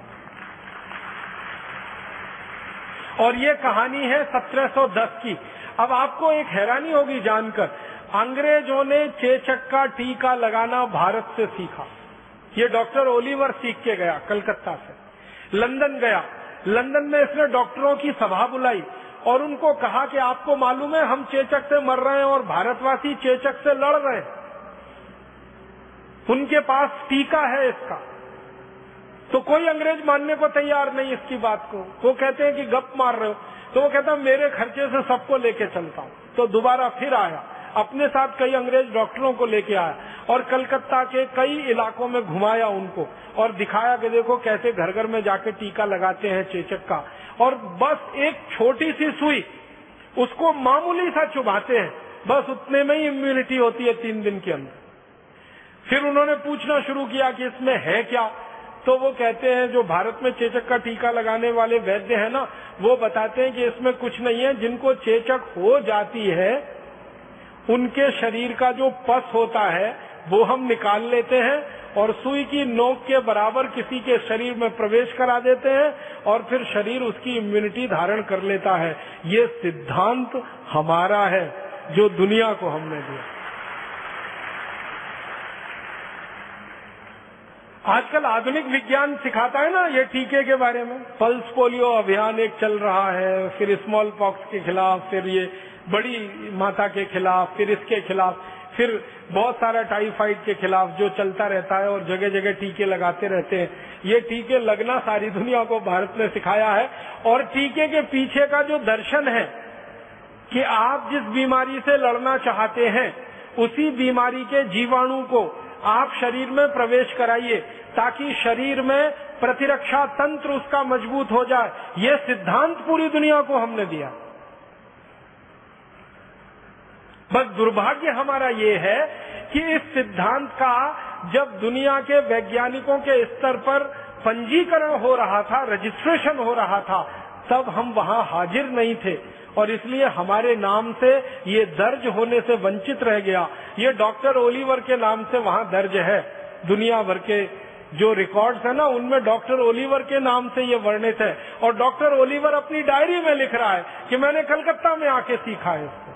और ये कहानी है 1710 की। अब आपको एक हैरानी होगी जानकर। अंग्रेज़ों ने चेचक का टीका लगाना भारत से सीखा। ये डॉक्टर ओलिवर सीख के गया, कलकत्ता से। लंदन गया। लंदन में इसने डॉक्टरों की सभा बुलाई और उनको कहा कि आपको मालूम है, हम चेचक से मर रहे हैं और भारतवासी चेचक से लड़ रहे हैं। उनके पास टीका है इसका। तो कोई अंग्रेज़ मानने को तैयार नहीं इसकी बात को। वो कहते हैं कि गप मार रहे हो। तो वो कहता, मेरे खर्चे से सबको लेके चलता हूँ। तो दोबारा फिर आया। अपने साथ कई अंग्रेज़ डॉक्टरों को लेके आया और कलकत्ता के कई इलाकों में घुमाया उनको और दिखाया कि देखो कैसे घर घर में जाके टीका लगाते हैं चेचक का। और बस एक छोटी सी सुई, उसको मामूली सा चुभाते हैं। बस उतने में ही इम्यूनिटी होती है तीन दिन के अंदर। फिर उन्होंने पूछना शुरू किया कि इसमें है क्या? तो वो कहते हैं, जो भारत में चेचक का टीका लगाने वाले वैद्य है ना, वो बताते हैं कि इसमें कुछ नहीं है। जिनको चेचक हो जाती है, उनके शरीर का जो पस होता है, वो हम निकाल लेते हैं और सुई की नोक के बराबर किसी के शरीर में प्रवेश करा देते हैं और फिर शरीर उसकी इम्यूनिटी धारण कर लेता है। ये सिद्धांत हमारा है, जो दुनिया को हमने दिया। आजकल आधुनिक विज्ञान सिखाता है ना ये टीके के बारे में। पल्स पोलियो अभियान एक चल रहा है, फिर स्मॉल पॉक्स के खिलाफ, फिर ये बड़ी माता के खिलाफ, फिर इसके खिलाफ, फिर बहुत सारा टाइफाइड के खिलाफ जो चलता रहता है और जगह जगह टीके लगाते रहते हैं। ये टीके लगना सारी दुनिया को भारत ने सिखाया है और टीके के पीछे का जो दर्शन है कि आप जिस बीमारी से लड़ना चाहते हैं, उसी बीमारी के जीवाणु को आप शरीर में प्रवेश कराइए ताकि शरीर में प्रतिरक्षा तंत्र उसका मज़बूत हो जाए। ये सिद्धांत पूरी दुनिया को हमने दिया। बस दुर्भाग्य हमारा ये है कि इस सिद्धांत का जब दुनिया के वैज्ञानिकों के स्तर पर पंजीकरण हो रहा था रजिस्ट्रेशन हो रहा था, तब हम वहाँ हाजिर नहीं थे। और इसलिए हमारे नाम से ये दर्ज होने से वंचित रह गया। ये डॉक्टर ओलिवर के नाम से वहाँ दर्ज है, दुनिया भर के जो रिकॉर्ड्स है ना, उनमें डॉक्टर ओलिवर के नाम से ये वर्णित है। और डॉक्टर ओलिवर अपनी डायरी में लिख रहा है कि मैंने कलकत्ता में आके सीखा है इसको।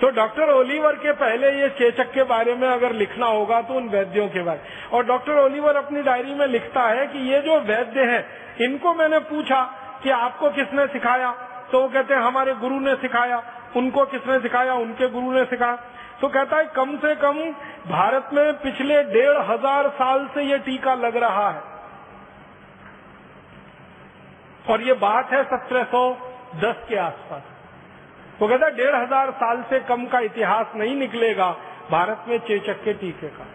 तो डॉक्टर ओलिवर के पहले ये चेचक के बारे में अगर लिखना होगा तो उन वैद्यों के बारे और डॉक्टर ओलिवर अपनी डायरी में लिखता है कि ये जो वैद्य है, इनको मैंने पूछा कि आपको किसने सिखाया? तो वो कहते हैं, हमारे गुरु ने सिखाया। उनको किसने सिखाया? उनके गुरु ने सिखाया। तो कहता है, कम से कम भारत में पिछले डेढ़ हज़ार साल से ये टीका लग रहा है। और ये बात है सत्रह सौ दस के आसपास। वो कहता है, डेढ़ हज़ार साल से कम का इतिहास नहीं निकलेगा भारत में चेचक के टीके का।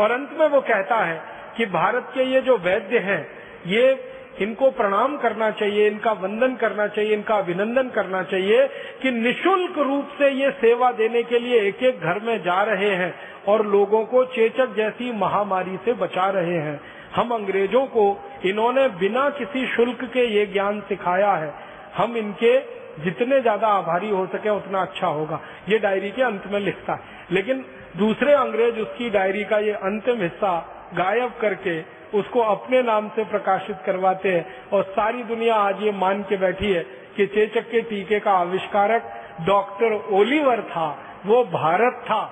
और अंत में वो कहता है कि भारत के ये जो वैद्य हैं, ये इनको प्रणाम करना चाहिए, इनका वंदन करना चाहिए, इनका अभिनंदन करना चाहिए कि निशुल्क रूप से ये सेवा देने के लिए एक एक घर में जा रहे हैं और लोगों को चेचक जैसी महामारी से बचा रहे हैं। हम अंग्रेज़ों को इन्होंने बिना किसी शुल्क के ये ज्ञान सिखाया है। हम इनके जितने ज़्यादा आभारी हो सके उतना अच्छा होगा। ये डायरी के अंत में लिखता है। लेकिन दूसरे अंग्रेज़ उसकी डायरी का ये अंतिम हिस्सा गायब करके उसको अपने नाम से प्रकाशित करवाते हैं। और सारी दुनिया आज ये मान के बैठी है कि चेचक के टीके का आविष्कारक डॉक्टर ओलिवर था। वो भारत था।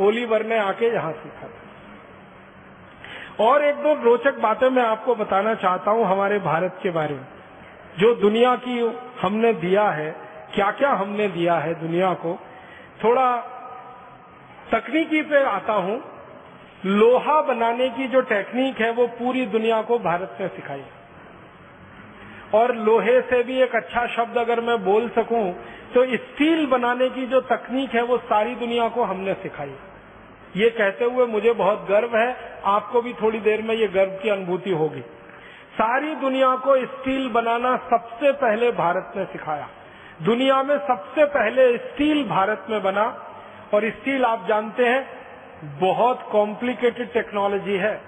ओलिवर ने आके यहाँ सीखा था। और एक दो रोचक बातें मैं आपको बताना चाहता हूँ हमारे भारत के बारे में। जो दुनिया की हमने दिया है क्या क्या हमने दिया है दुनिया को, थोड़ा तकनीकी पे आता हूँ। लोहा बनाने की जो टेक्निक है, वो पूरी दुनिया को भारत ने सिखाई। और लोहे से भी एक अच्छा शब्द अगर मैं बोल सकूँ तो स्टील बनाने की जो तकनीक है, वो सारी दुनिया को हमने सिखाई। ये कहते हुए मुझे बहुत गर्व है, आपको भी थोड़ी देर में ये गर्व की अनुभूति होगी। सारी दुनिया को स्टील बनाना सबसे पहले भारत ने सिखाया। दुनिया में सबसे पहले स्टील भारत में बना, और स्टील आप जानते हैं बहुत कॉम्प्लिकेटेड टेक्नोलॉजी है।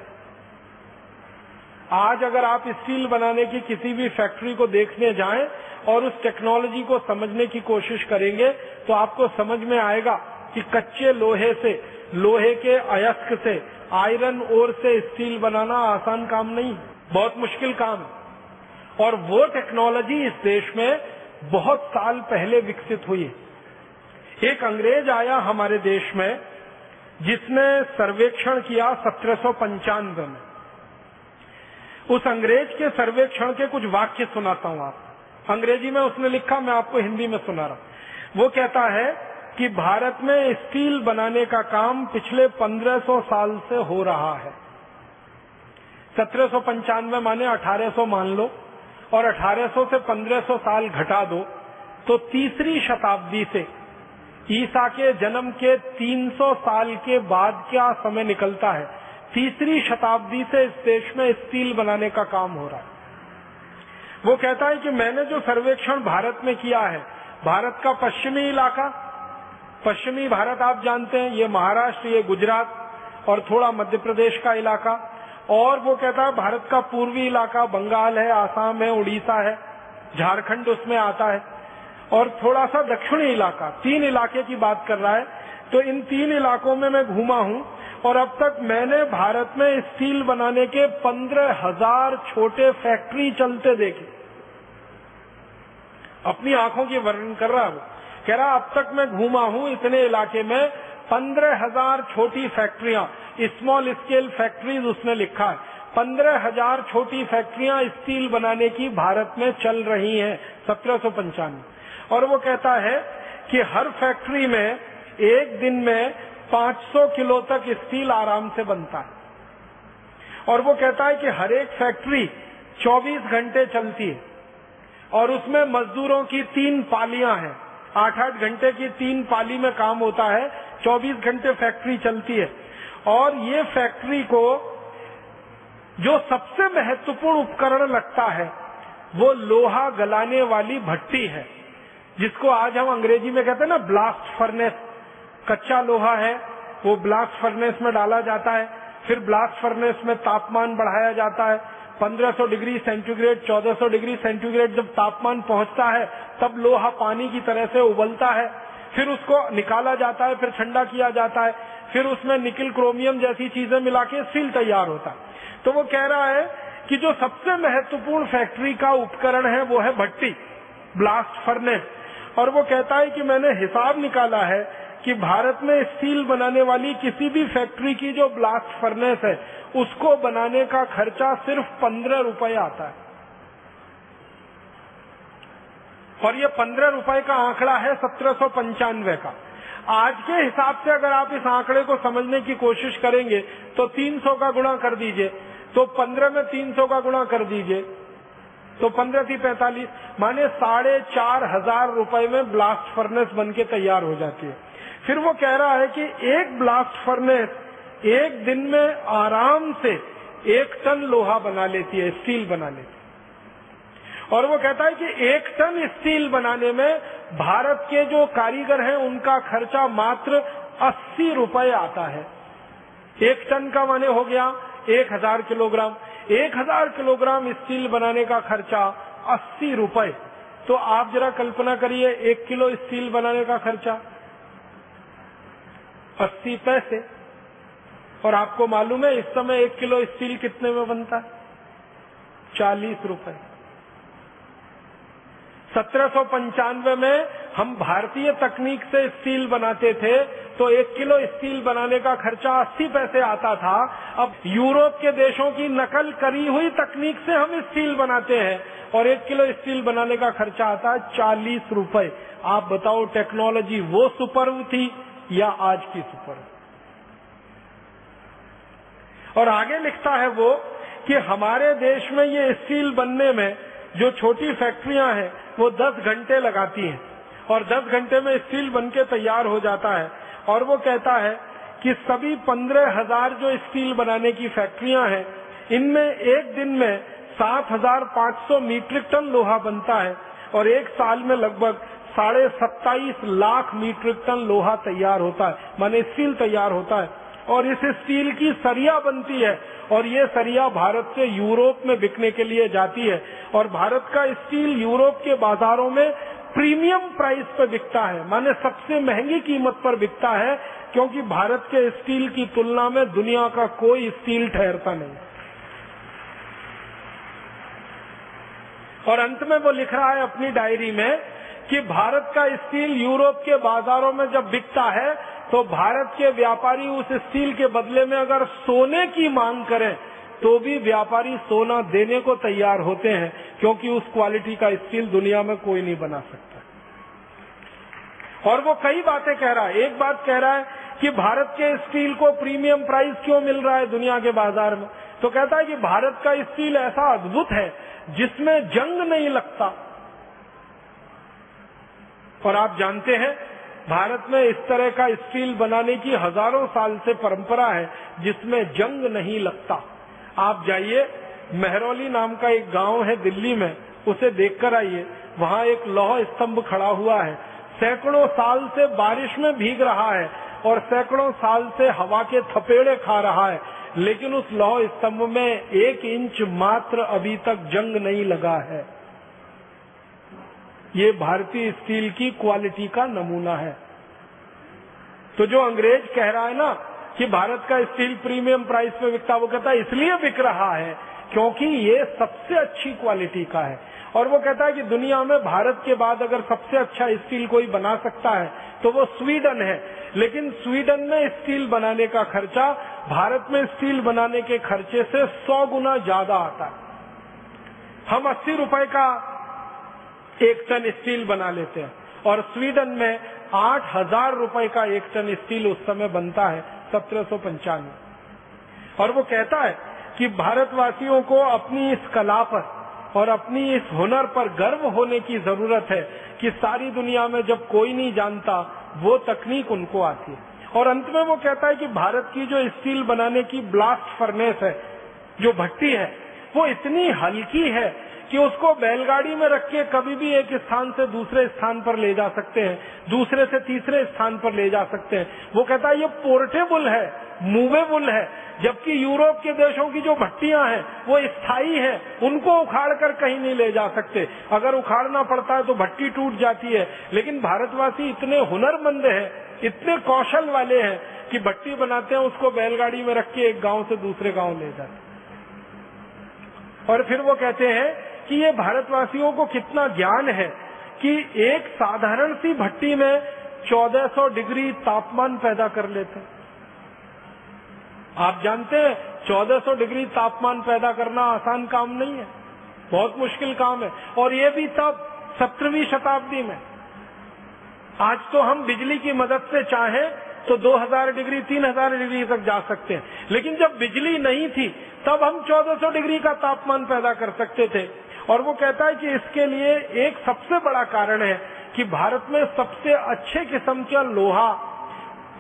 आज अगर आप स्टील बनाने की किसी भी फैक्ट्री को देखने जाएँ और उस टेक्नोलॉजी को समझने की कोशिश करेंगे तो आपको समझ में आएगा कि कच्चे लोहे से, लोहे के अयस्क से आयरन ओर से स्टील बनाना आसान काम नहीं, बहुत मुश्किल काम। और वो टेक्नोलॉजी इस देश में बहुत साल पहले विकसित हुई। एक अंग्रेज़ आया हमारे देश में जिसने सर्वेक्षण किया सत्रह सौ पंचानवे में। उस अंग्रेज़ के सर्वेक्षण के कुछ वाक्य सुनाता हूँ आप अंग्रेज़ी में उसने लिखा, मैं आपको हिंदी में सुना रहा वो कहता है कि भारत में स्टील बनाने का काम पिछले 1500 साल से हो रहा है। सत्रह माने 1800 मान लो, और 1800 से 1500 साल घटा दो तो तीसरी शताब्दी से ईसा के जन्म के 300 साल के बाद क्या समय निकलता है? तीसरी शताब्दी से इस देश में स्टील बनाने का काम हो रहा है। वो कहता है कि मैंने जो सर्वेक्षण भारत में किया है, भारत का पश्चिमी इलाका, पश्चिमी भारत आप जानते हैं, ये महाराष्ट्र, ये गुजरात और थोड़ा मध्य प्रदेश का इलाका। और वो कहता है भारत का पूर्वी इलाका बंगाल है, आसाम है, उड़ीसा है, झारखंड उसमें आता है। और थोड़ा सा दक्षिणी इलाका, तीन इलाके की बात कर रहा है तो इन तीन इलाकों में मैं घूमा हूँ, और अब तक मैंने भारत में स्टील बनाने के पंद्रह हज़ार छोटे फैक्ट्री चलते देखे। अपनी आँखों की वर्णन कर रहा हूँ। कह रहा, अब तक मैं घूमा हूँ इतने इलाके में, पंद्रह हज़ार छोटी फैक्ट्रियाँ स्मॉल स्केल फैक्ट्रीज उसने लिखा है। पंद्रह हज़ार छोटी फैक्ट्रियाँ स्टील बनाने की भारत में चल रही हैं, सत्रह सौ पंचानवे। और वो कहता है कि हर फैक्ट्री में एक दिन में 500 किलो तक स्टील आराम से बनता है। और वो कहता है कि हर एक फैक्ट्री 24 घंटे चलती है और उसमें मजदूरों की तीन पालियाँ हैं। आठ आठ घंटे की तीन पाली में काम होता है 24 घंटे फैक्ट्री चलती है। और ये फैक्ट्री को जो सबसे महत्वपूर्ण उपकरण लगता है, वो लोहा गलाने वाली भट्टी है। जिसको आज हम अंग्रेज़ी में कहते हैं ना ब्लास्ट फर्नेस कच्चा लोहा है, वो ब्लास्ट फर्नेस में डाला जाता है। फिर ब्लास्ट फर्नेस में तापमान बढ़ाया जाता है। 1500 डिग्री सेंटीग्रेड 1400 डिग्री सेंटीग्रेड जब तापमान पहुँचता है, तब लोहा पानी की तरह से उबलता है। फिर उसको निकाला जाता है, फिर ठंडा किया जाता है। फिर उसमें निकिल क्रोमियम जैसी चीज़ें मिला के सील तैयार होता है। तो वो कह रहा है कि जो सबसे महत्वपूर्ण फैक्ट्री का उपकरण है, वो है भट्टी। ब्लास्ट फर्नेस और वो कहता है कि मैंने हिसाब निकाला है कि भारत में स्टील बनाने वाली किसी भी फैक्ट्री की जो ब्लास्ट फर्नेस है, उसको बनाने का खर्चा सिर्फ़ पंद्रह रुपए आता है। और ये पंद्रह रुपए का आंकड़ा है सत्रह सौ पंचानवे का। आज के हिसाब से अगर आप इस आंकड़े को समझने की कोशिश करेंगे तो 300 का गुणा कर दीजिए तो 15 में 300 का गुणा कर दीजिए तो पंद्रह थी, पैंतालीस। माने साढ़े चार हज़ार रुपये में ब्लास्ट फर्नेस बन के तैयार हो जाती है। फिर वो कह रहा है कि एक ब्लास्ट फर्नेस एक दिन में आराम से एक टन लोहा बना लेती है स्टील बना लेती है। और वो कहता है कि एक टन स्टील बनाने में भारत के जो कारीगर हैं, उनका खर्चा मात्र अस्सी रुपए आता है। एक टन का माने हो गया एक हज़ार किलोग्राम। एक हज़ार किलोग्राम स्टील बनाने का खर्चा अस्सी रुपए। तो आप जरा कल्पना करिए, एक किलो स्टील बनाने का खर्चा अस्सी पैसे। और आपको मालूम है, इस समय एक किलो स्टील कितने में बनता है? चालीस रुपए। सत्रह सौ पंचानवे में हम भारतीय तकनीक से स्टील बनाते थे तो एक किलो स्टील बनाने का खर्चा अस्सी पैसे आता था। अब यूरोप के देशों की नकल करी हुई तकनीक से हम स्टील बनाते हैं और एक किलो स्टील बनाने का खर्चा आता है चालीस रुपए। आप बताओ, टेक्नोलॉजी वो सुपर्व थी या आज की सुपर्व और आगे लिखता है वो कि हमारे देश में ये स्टील बनने में जो छोटी फैक्ट्रियाँ हैं, वो 10 घंटे लगाती हैं। और 10 घंटे में स्टील बन के तैयार हो जाता है। और वो कहता है कि सभी पंद्रह हज़ार जो स्टील बनाने की फैक्ट्रियाँ हैं, इनमें एक दिन में सात हज़ार पाँच सौ मीट्रिक टन लोहा बनता है। और एक साल में लगभग साढ़े सत्ताईस लाख मीट्रिक टन लोहा तैयार होता है। माने स्टील तैयार होता है। और इस स्टील की सरिया बनती है और ये सरिया भारत से यूरोप में बिकने के लिए जाती है और भारत का स्टील यूरोप के बाजारों में प्रीमियम प्राइस पर बिकता है। माने सबसे महँगी कीमत पर बिकता है, क्योंकि भारत के स्टील की तुलना में दुनिया का कोई स्टील ठहरता नहीं। और अंत में वो लिख रहा है अपनी डायरी में कि भारत का स्टील यूरोप के बाजारों में जब बिकता है तो भारत के व्यापारी उस स्टील के बदले में अगर सोने की मांग करें तो भी व्यापारी सोना देने को तैयार होते हैं, क्योंकि उस क्वालिटी का स्टील दुनिया में कोई नहीं बना सकता। और वो कई बातें कह रहा है। एक बात कह रहा है कि भारत के स्टील को प्रीमियम प्राइस क्यों मिल रहा है दुनिया के बाज़ार में? तो कहता है कि भारत का स्टील ऐसा अद्भुत है, जिसमें जंग नहीं लगता। और आप जानते हैं भारत में इस तरह का स्टील बनाने की हज़ारों साल से परंपरा है, जिसमें जंग नहीं लगता। आप जाइए, मेहरौली नाम का एक गाँव है दिल्ली में, उसे देखकर आइए। वहाँ एक लौह स्तंभ खड़ा हुआ है। सैकड़ों साल से बारिश में भीग रहा है और सैकड़ों साल से हवा के थपेड़े खा रहा है। लेकिन उस लौह स्तंभ में एक इंच मात्र अभी तक जंग नहीं लगा है। ये भारतीय स्टील की क्वालिटी का नमूना है। तो जो अंग्रेज़ कह रहा है ना कि भारत का स्टील प्रीमियम प्राइस में बिकता वो कहता है, इसलिए बिक रहा है क्योंकि ये सबसे अच्छी क्वालिटी का है। और वो कहता है कि दुनिया में भारत के बाद अगर सबसे अच्छा स्टील कोई बना सकता है तो वो स्वीडन है। लेकिन स्वीडन में स्टील बनाने का खर्चा, भारत में स्टील बनाने के खर्चे से सौ गुना ज़्यादा आता है। हम अस्सी रुपए का एक टन स्टील बना लेते हैं। और स्वीडन में आठ हज़ार रुपए का एक टन स्टील उस समय बनता है, सत्रह सौ पंचानवे। और वो कहता है कि भारतवासियों को अपनी इस कला पर और अपनी इस हुनर पर गर्व होने की ज़रूरत है कि सारी दुनिया में जब कोई नहीं जानता, वो तकनीक उनको आती है। और अंत में वो कहता है कि भारत की जो स्टील बनाने की ब्लास्ट फर्नेस है, जो भट्टी है, वो इतनी हल्की है कि उसको बैलगाड़ी में रख के कभी भी एक स्थान से दूसरे स्थान पर ले जा सकते हैं, दूसरे से तीसरे स्थान पर ले जा सकते हैं। वो कहता है, ये पोर्टेबल है मूवेबल है, जबकि यूरोप के देशों की जो भट्टियाँ हैं, वो स्थायी है, उनको उखाड़ कर कहीं नहीं ले जा सकते। अगर उखाड़ना पड़ता है तो भट्टी टूट जाती है। लेकिन भारतवासी इतने हुनरमंद हैं, इतने कौशल वाले हैं, कि भट्टी बनाते हैं, उसको बैलगाड़ी में रख के एक गाँव से दूसरे गाँव ले जाते और फिर वो कहते हैं कि ये भारतवासियों को कितना ज्ञान है कि एक साधारण सी भट्टी में 1400 डिग्री तापमान पैदा कर लेते आप जानते हैं 1400 डिग्री तापमान पैदा करना आसान काम नहीं है, बहुत मुश्किल काम है। और ये भी तब, सत्रहवीं शताब्दी में। आज तो हम बिजली की मदद से चाहें तो 2000 डिग्री 3000 डिग्री तक जा सकते हैं। लेकिन जब बिजली नहीं थी, तब हम 1400 डिग्री का तापमान पैदा कर सकते थे। और वो कहता है कि इसके लिए एक सबसे बड़ा कारण है कि भारत में सबसे अच्छे किस्म का लोहा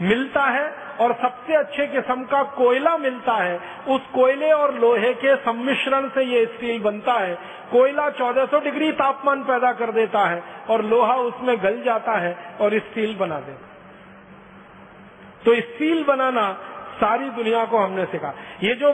मिलता है और सबसे अच्छे किस्म का कोयला मिलता है। उस कोयले और लोहे के सम्मिश्रण से ये स्टील बनता है। कोयला 1400 डिग्री तापमान पैदा कर देता है और लोहा उसमें गल जाता है और स्टील बना देता तो स्टील बनाना सारी दुनिया को हमने सिखा। ये जो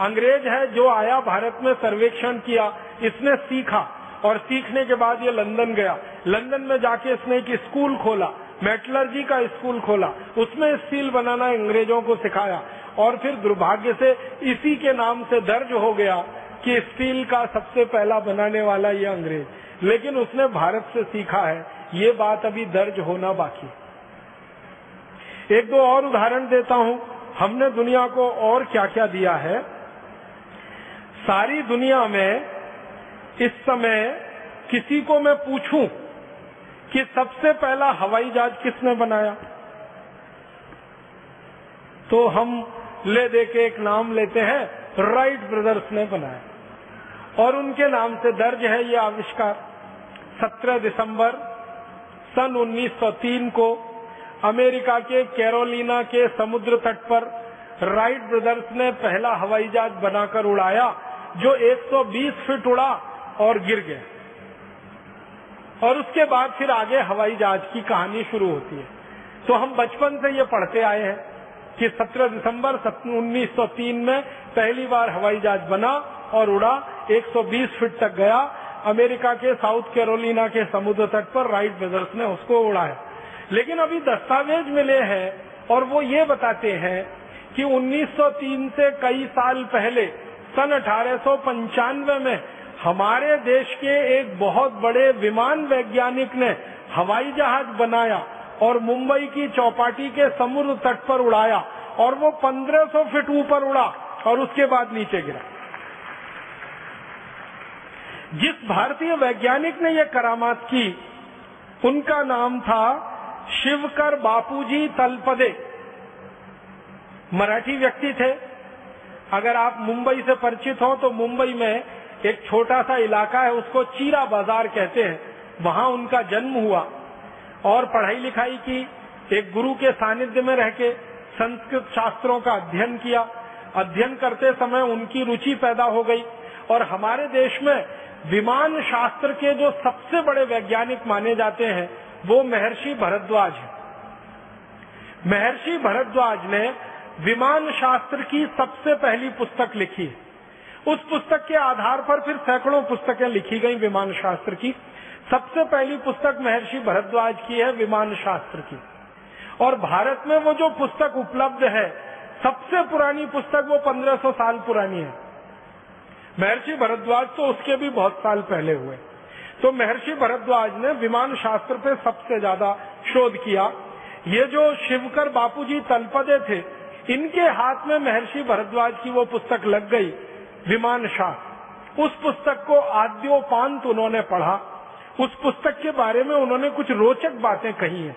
अंग्रेज़ है, जो आया भारत में सर्वेक्षण किया, इसने सीखा। और सीखने के बाद ये लंदन गया। लंदन में जाके इसने एक स्कूल खोला। मेटलर्जी का स्कूल खोला। उसमें स्टील बनाना अंग्रेज़ों को सिखाया। और फिर दुर्भाग्य से इसी के नाम से दर्ज हो गया कि स्टील का सबसे पहला बनाने वाला ये अंग्रेज़। लेकिन उसने भारत से सीखा है। ये बात अभी दर्ज होना बाकी एक दो और उदाहरण देता हूँ। हमने दुनिया को और क्या क्या दिया है? सारी दुनिया में इस समय किसी को मैं पूछूँ कि सबसे पहला हवाई जहाज़ किसने बनाया? तो हम ले दे के एक नाम लेते हैं राइट ब्रदर्स ने बनाया। और उनके नाम से दर्ज है ये आविष्कार। 17 दिसंबर सन 1903 को अमेरिका के कैरोलिना के समुद्र तट पर राइट ब्रदर्स ने पहला हवाई जहाज़ बनाकर उड़ाया, जो 120 फीट उड़ा और गिर गया। और उसके बाद फिर आगे हवाई जहाज़ की कहानी शुरू होती है। तो हम बचपन से ये पढ़ते आए हैं कि 17 दिसंबर 1903 में पहली बार हवाई जहाज़ बना और उड़ा 120 फीट तक गया। अमेरिका के साउथ कैरोलिना के समुद्र तट पर राइट ब्रदर्स ने उसको उड़ाया। लेकिन अभी दस्तावेज़ मिले हैं और वो ये बताते हैं कि 1903 से कई साल पहले, सन अठारह सौ पंचानवे में, हमारे देश के एक बहुत बड़े विमान वैज्ञानिक ने हवाई जहाज़ बनाया और मुंबई की चौपाटी के समुद्र तट पर उड़ाया और वो 1500 फीट ऊपर उड़ा और उसके बाद नीचे गिरा। जिस भारतीय वैज्ञानिक ने यह करामात की, उनका नाम था शिवकर बापूजी तलपदे। मराठी व्यक्ति थे। अगर आप मुंबई से परिचित हो तो मुंबई में एक छोटा सा इलाका है, उसको चीरा बाज़ार कहते हैं। वहाँ उनका जन्म हुआ। और पढ़ाई लिखाई की, एक गुरु के सानिध्य में रह के संस्कृत शास्त्रों का अध्ययन किया। अध्ययन करते समय उनकी रुचि पैदा हो गई। और हमारे देश में विमान शास्त्र के जो सबसे बड़े वैज्ञानिक माने जाते हैं वो महर्षि भरद्वाज है। महर्षि भरद्वाज ने विमान शास्त्र की सबसे पहली पुस्तक लिखी। उस पुस्तक के आधार पर फिर सैकड़ों पुस्तकें लिखी गई विमान शास्त्र की। सबसे पहली पुस्तक महर्षि भरद्वाज की है विमान शास्त्र की। और भारत में वो जो पुस्तक उपलब्ध है, सबसे पुरानी पुस्तक वो 1500 साल पुरानी है। महर्षि भरद्वाज तो उसके भी बहुत साल पहले हुए। तो महर्षि भरद्वाज ने विमान शास्त्र पे सबसे ज़्यादा शोध किया। ये जो शिवकर बापूजी तलपदे थे, इनके हाथ में महर्षि भरद्वाज की वो पुस्तक लग गई, विमान शास्त्र। उस पुस्तक को आद्योपांत उन्होंने पढ़ा। उस पुस्तक के बारे में उन्होंने कुछ रोचक बातें कही हैं।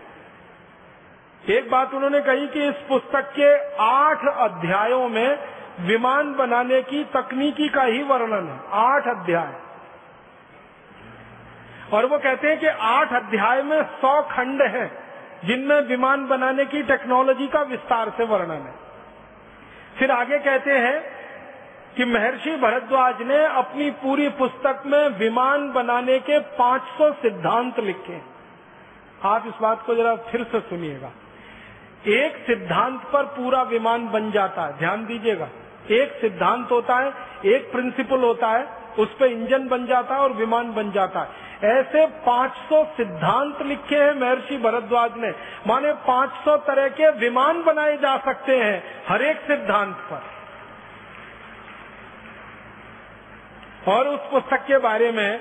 एक बात उन्होंने कही कि इस पुस्तक के आठ अध्यायों में विमान बनाने की तकनीकी का ही वर्णन है। आठ अध्याय। और वो कहते हैं कि आठ अध्याय में सौ खंड हैं, जिनमें विमान बनाने की टेक्नोलॉजी का विस्तार से वर्णन है। फिर आगे कहते हैं कि महर्षि भरद्वाज ने अपनी पूरी पुस्तक में विमान बनाने के 500 सिद्धांत लिखे आप इस बात को जरा फिर से सुनिएगा। एक सिद्धांत पर पूरा विमान बन जाता है, ध्यान दीजिएगा। एक सिद्धांत होता है, एक प्रिंसिपल होता है, उस पर इंजन बन जाता है और विमान बन जाता है। ऐसे 500 सिद्धांत लिखे हैं महर्षि भरद्वाज ने। माने 500 तरह के विमान बनाए जा सकते हैं हर एक सिद्धांत पर। और उस पुस्तक के बारे में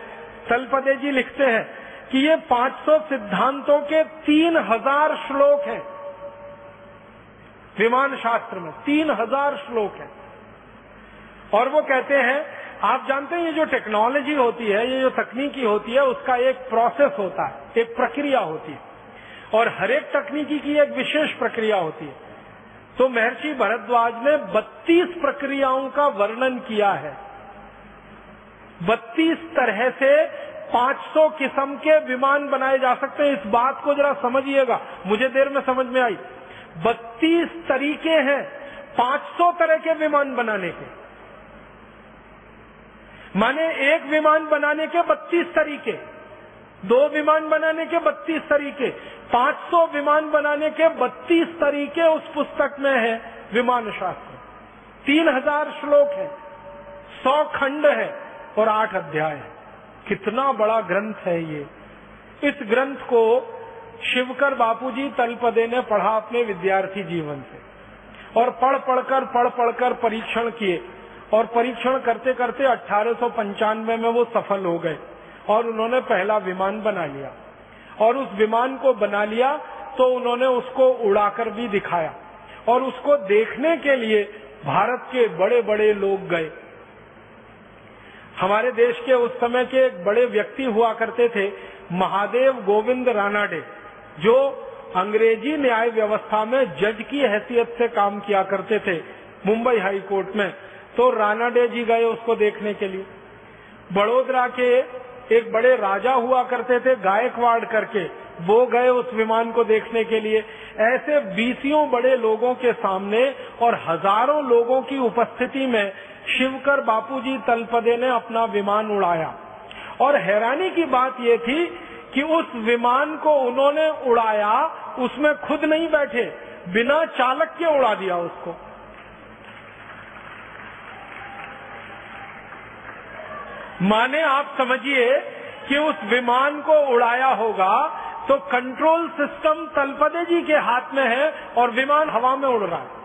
तलपदे जी लिखते हैं कि ये 500 सिद्धांतों के तीन हज़ार श्लोक हैं। विमान शास्त्र में तीन हज़ार श्लोक हैं। और वो कहते हैं आप जानते हैं ये जो टेक्नोलॉजी होती है, ये जो तकनीकी होती है, उसका एक प्रोसेस होता है, एक प्रक्रिया होती है। और हर एक तकनीकी की एक विशेष प्रक्रिया होती है। तो महर्षि भरद्वाज ने 32 प्रक्रियाओं का वर्णन किया है। 32 तरह से 500 किस्म के विमान बनाए जा सकते हैं। इस बात को जरा समझिएगा। मुझे देर में समझ में आई। 32 तरीके हैं 500 तरह के विमान बनाने के। माने एक विमान बनाने के 32 तरीके, दो विमान बनाने के 32 तरीके 500 विमान बनाने के 32 तरीके उस पुस्तक में है विमान शास्त्र तीन हज़ार श्लोक है, सौ खंड है और आठ अध्याय है। कितना बड़ा ग्रंथ है ये। इस ग्रंथ को शिवकर बापूजी तलपदे ने पढ़ा अपने विद्यार्थी जीवन से और पढ़ पढ़कर पढ़ पढ़कर परीक्षण किए। और परीक्षण करते करते अठारह सौ पंचानवे में वो सफल हो गए और उन्होंने पहला विमान बना लिया। और उस विमान को बना लिया तो उन्होंने उसको उड़ाकर भी दिखाया। और उसको देखने के लिए भारत के बड़े बड़े लोग गए। हमारे देश के उस समय के एक बड़े व्यक्ति हुआ करते थे, महादेव गोविंद रानाडे, जो अंग्रेज़ी न्याय व्यवस्था में जज की हैसियत से काम किया करते थे, मुंबई हाई कोर्ट में। तो रानाडे जी गए उसको देखने के लिए। बड़ोदरा के एक बड़े राजा हुआ करते थे, गायकवाड़ करके। वो गए उस विमान को देखने के लिए। ऐसे बीसियों बड़े लोगों के सामने और हज़ारों लोगों की उपस्थिति में शिवकर बापूजी तलपदे ने अपना विमान उड़ाया। और हैरानी की बात ये थी कि उस विमान को उन्होंने उड़ाया, उसमें खुद नहीं बैठे, बिना चालक के उड़ा दिया उसको। माने आप समझिए कि उस विमान को उड़ाया होगा तो कंट्रोल सिस्टम तलपदे जी के हाथ में है और विमान हवा में उड़ रहा है।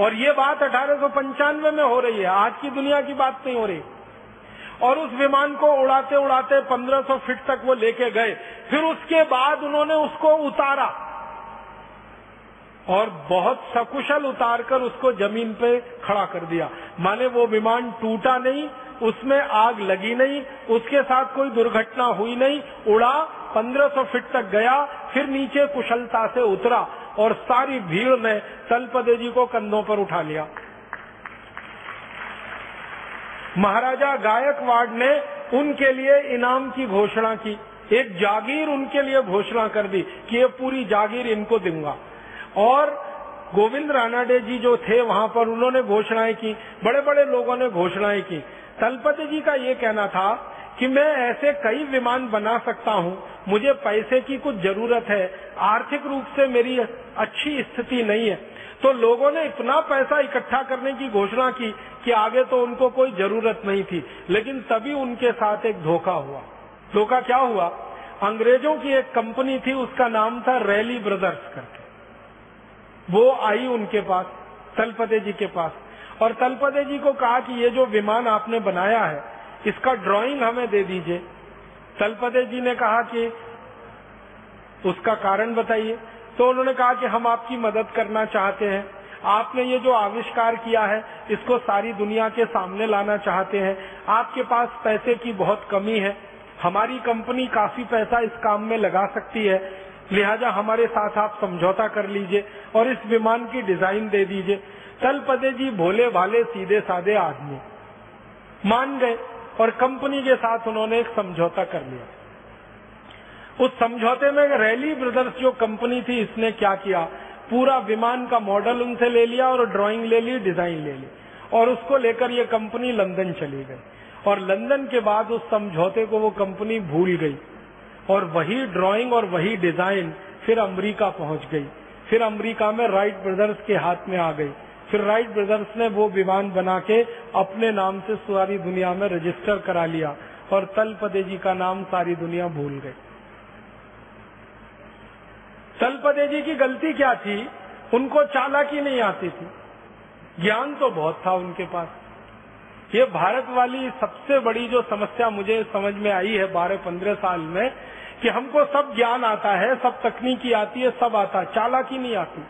और ये बात अठारह सौ पंचानवे में हो रही है। आज की दुनिया की बात नहीं हो रही। और उस विमान को उड़ाते उड़ाते 1500 फीट तक वो लेके गए। फिर उसके बाद उन्होंने उसको उतारा। और बहुत सकुशल उतारकर उसको ज़मीन पे खड़ा कर दिया। माने वो विमान टूटा नहीं, उसमें आग लगी नहीं, उसके साथ कोई दुर्घटना हुई नहीं, उड़ा 1500 फीट तक गया, फिर नीचे कुशलता से उतरा और सारी भीड़ ने तलपदे जी को कंधों पर उठा लिया। महाराजा गायकवाड़ ने उनके लिए इनाम की घोषणा की। एक जागीर उनके लिए घोषणा कर दी कि ये पूरी जागीर इनको दूँगा। और गोविंद रानाडे जी जो थे, वहाँ पर उन्होंने घोषणाएँ की बड़े बड़े लोगों ने घोषणाएँ की। तलपति जी का ये कहना था कि मैं ऐसे कई विमान बना सकता हूँ, मुझे पैसे की कुछ ज़रूरत है, आर्थिक रूप से मेरी अच्छी स्थिति नहीं है। तो लोगों ने इतना पैसा इकट्ठा करने की घोषणा की कि आगे तो उनको कोई ज़रूरत नहीं थी, लेकिन तभी उनके साथ एक धोखा हुआ। धोखा क्या हुआ? अंग्रेज़ों की एक कंपनी थी, उसका नाम था रैली ब्रदर्स करके। वो आई उनके पास, तलपते जी के पास। और तलपते जी को कहा कि ये जो विमान आपने बनाया है, इसका ड्राइंग हमें दे दीजिए। तलपते जी ने कहा कि उसका कारण बताइए। तो उन्होंने कहा कि हम आपकी मदद करना चाहते हैं। आपने ये जो आविष्कार किया है, इसको सारी दुनिया के सामने लाना चाहते हैं। आपके पास पैसे की बहुत कमी है। हमारी कंपनी काफ़ी पैसा इस काम में लगा सकती है। लिहाजा हमारे साथ आप समझौता कर लीजिए और इस विमान की डिज़ाइन दे दीजिए। तलपदे जी भोले भाले सीधे साधे आदमी। मान गए और कंपनी के साथ उन्होंने एक समझौता कर लिया। उस समझौते में रैली ब्रदर्स जो कंपनी थी, इसने क्या किया? पूरा विमान का मॉडल उनसे ले लिया और ड्राइंग ले ली, डिज़ाइन ले ली। और उसको लेकर ये कंपनी लंदन चली गई। और लंदन के बाद उस समझौते को वो कंपनी भूल गई। और वही ड्राइंग और वही डिज़ाइन फिर अमेरिका पहुँच गई। फिर अमेरिका में राइट ब्रदर्स के हाथ में आ गई। फिर राइट ब्रदर्स ने वो विमान बना के अपने नाम से सारी दुनिया में रजिस्टर करा लिया और तलपदे जी का नाम सारी दुनिया भूल गई। तलपदे जी की गलती क्या थी? उनको चालाकी नहीं आती थी। ज्ञान तो बहुत था उनके पास। ये भारत वाली सबसे बड़ी जो समस्या मुझे समझ में आई है बारह पंद्रह साल में, कि हमको सब ज्ञान आता है, सब तकनीकी आती है, सब आता चालाकी नहीं आती।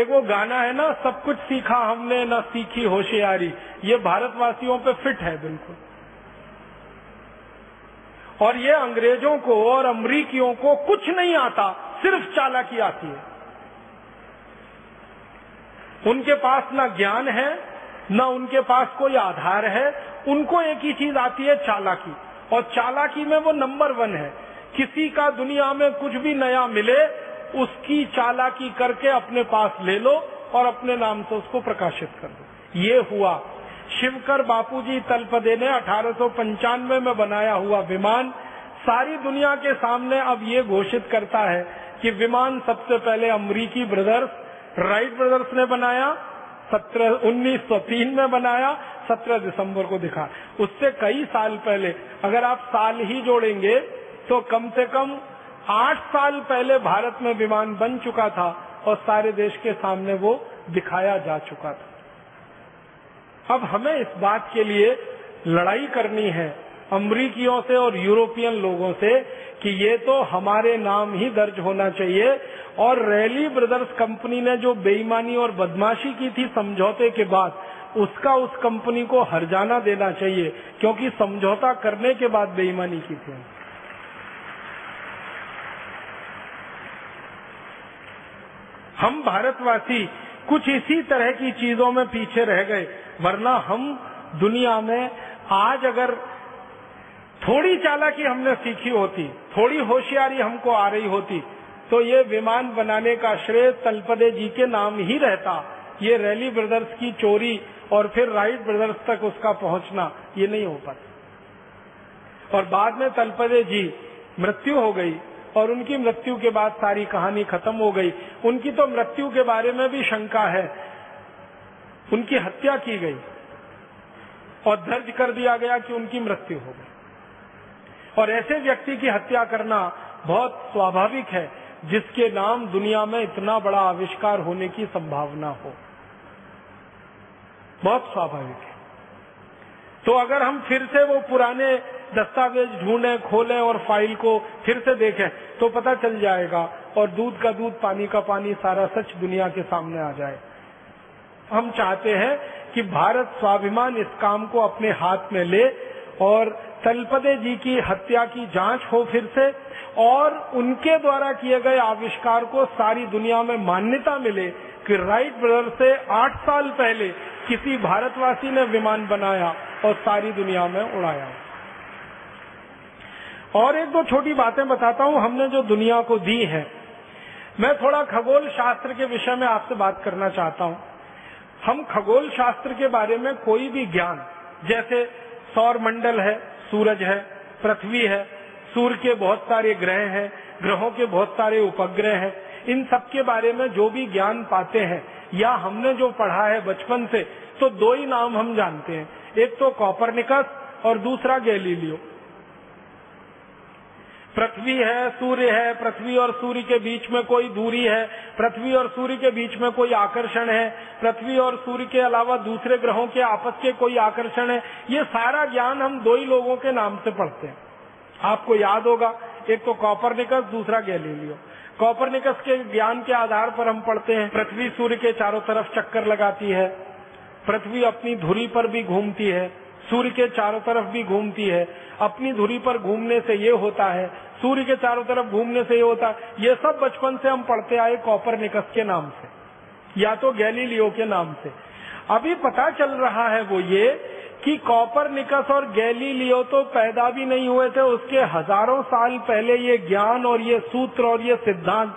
एक वो गाना है ना, सब कुछ सीखा हमने, न सीखी होशियारी। ये भारतवासियों पे फिट है बिल्कुल। और ये अंग्रेज़ों को और अमरीकियों को कुछ नहीं आता, सिर्फ़ चालाकी आती है। उनके पास ना ज्ञान है, न उनके पास कोई आधार है। उनको एक ही चीज़ आती है, चालाकी। और चालाकी में वो नंबर वन है। किसी का दुनिया में कुछ भी नया मिले, उसकी चालाकी करके अपने पास ले लो और अपने नाम से उसको प्रकाशित कर दो। ये हुआ। शिवकर बापूजी तलपदे ने अठारह सौ पंचानवे में बनाया हुआ विमान सारी दुनिया के सामने अब ये घोषित करता है कि विमान सबसे पहले अमरीकी ब्रदर्स राइट ब्रदर्स ने बनाया, सत्रह, उन्नीस सौ तीन में बनाया, सत्रह दिसंबर को दिखा। उससे कई साल पहले, अगर आप साल ही जोड़ेंगे तो कम से कम आठ साल पहले भारत में विमान बन चुका था और सारे देश के सामने वो दिखाया जा चुका था। अब हमें इस बात के लिए लड़ाई करनी है, अमरीकियों से और यूरोपियन लोगों से कि ये तो हमारे नाम ही दर्ज होना चाहिए। और रैली ब्रदर्स कंपनी ने जो बेईमानी और बदमाशी की थी समझौते के बाद, उसका उस कंपनी को हरजाना देना चाहिए, क्योंकि समझौता करने के बाद बेईमानी की थी। हम भारतवासी कुछ इसी तरह की चीज़ों में पीछे रह गए, वरना हम दुनिया में आज अगर थोड़ी चालाकी हमने सीखी होती, थोड़ी होशियारी हमको आ रही होती तो ये विमान बनाने का श्रेय तलपदे जी के नाम ही रहता। ये रैली ब्रदर्स की चोरी और फिर राइट ब्रदर्स तक उसका पहुँचना, ये नहीं हो पाता। और बाद में तलपदे जी, मृत्यु हो गई और उनकी मृत्यु के बाद सारी कहानी खत्म हो गई। उनकी तो मृत्यु के बारे में भी शंका है। उनकी हत्या की गई और दर्ज कर दिया गया कि उनकी मृत्यु हो गई। और ऐसे व्यक्ति की हत्या करना बहुत स्वाभाविक है, जिसके नाम दुनिया में इतना बड़ा आविष्कार होने की संभावना हो। बहुत स्वाभाविक है। तो अगर हम फिर से वो पुराने दस्तावेज़ ढूंढें, खोलें और फ़ाइल को फिर से देखें तो पता चल जाएगा और दूध का दूध, पानी का पानी, सारा सच दुनिया के सामने आ जाए। हम चाहते हैं कि भारत स्वाभिमान इस काम को अपने हाथ में ले और तलपदे जी की हत्या की जाँच हो फिर से, और उनके द्वारा किए गए आविष्कार को सारी दुनिया में मान्यता मिले कि राइट ब्रदर से आठ साल पहले किसी भारतवासी ने विमान बनाया और सारी दुनिया में उड़ाया। और एक दो छोटी बातें बताता हूँ, हमने जो दुनिया को दी है, मैं थोड़ा खगोल शास्त्र के विषय में आपसे बात करना चाहता हूँ। हम खगोल शास्त्र के बारे में कोई भी ज्ञान, जैसे सौर मंडल है, सूरज है, पृथ्वी है, सूर्य के बहुत सारे ग्रह हैं, ग्रहों के बहुत सारे उपग्रह हैं। इन सब के बारे में जो भी ज्ञान पाते हैं, या हमने जो पढ़ा है बचपन से तो दो ही नाम हम जानते हैं। एक तो कॉपरनिकस और दूसरा गैलीलियो। पृथ्वी है, सूर्य है, पृथ्वी और सूर्य के बीच में कोई दूरी है, पृथ्वी और सूर्य के बीच में कोई आकर्षण है, पृथ्वी और सूर्य के अलावा दूसरे ग्रहों के आपस के कोई आकर्षण है, ये सारा ज्ञान हम दो ही लोगों के नाम से पढ़ते हैं। आपको याद होगा, एक तो कॉपरनिकस, दूसरा गैलीलियो। कॉपरनिकस के ज्ञान के आधार पर हम पढ़ते हैं, पृथ्वी सूर्य के चारों तरफ़ चक्कर लगाती है, पृथ्वी अपनी धुरी पर भी घूमती है सूर्य के चारों तरफ़ भी घूमती है। अपनी धुरी पर घूमने से ये होता है, सूर्य के चारों तरफ़ घूमने से ये होता है। ये सब बचपन से हम पढ़ते आए कॉपर निकस के नाम से, या तो गैलीलियो के नाम से। अभी पता चल रहा है वो ये कि कॉपर निकस और गैलीलियो तो पैदा भी नहीं हुए थे, उसके हज़ारों साल पहले ये ज्ञान और ये सूत्र और ये सिद्धांत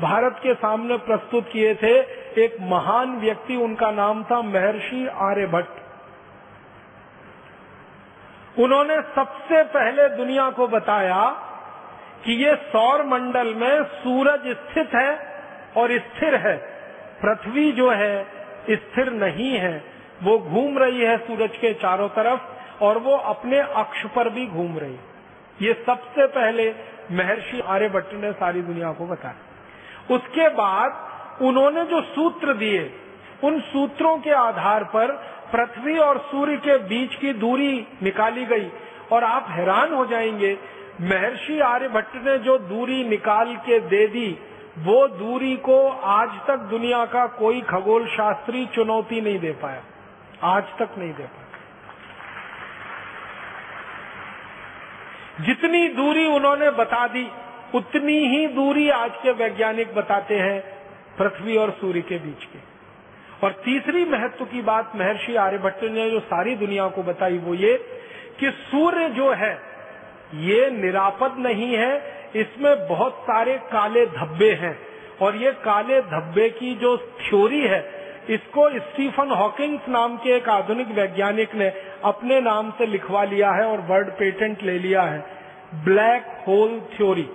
भारत के सामने प्रस्तुत किए थे। एक महान व्यक्ति, उनका नाम था महर्षि आर्यभट्ट। उन्होंने सबसे पहले दुनिया को बताया कि ये सौर मंडल में सूरज स्थित है और स्थिर है। पृथ्वी जो है, स्थिर नहीं है। वो घूम रही है सूरज के चारों तरफ़ और वो अपने अक्ष पर भी घूम रही है। ये सबसे पहले महर्षि आर्यभट्ट ने सारी दुनिया को बताया। उसके बाद उन्होंने जो सूत्र दिए, उन सूत्रों के आधार पर पृथ्वी और सूर्य के बीच की दूरी निकाली गई और आप हैरान हो जाएँगे, महर्षि आर्यभट्ट ने जो दूरी निकाल के दे दी, वो दूरी को आज तक दुनिया का कोई खगोल शास्त्री चुनौती नहीं दे पाया। आज तक नहीं दे पाया। जितनी दूरी उन्होंने बता दी, उतनी ही दूरी आज के वैज्ञानिक बताते हैं पृथ्वी और सूर्य के बीच की। और तीसरी महत्व की बात महर्षि आर्यभट्ट ने जो सारी दुनिया को बताई वो ये कि सूर्य जो है, ये निरापद नहीं है, इसमें बहुत सारे काले धब्बे हैं। और ये काले धब्बे की जो थ्योरी है, इसको स्टीफन हॉकिंग्स नाम के एक आधुनिक वैज्ञानिक ने अपने नाम से लिखवा लिया है और वर्ड पेटेंट ले लिया है। Black hole theory.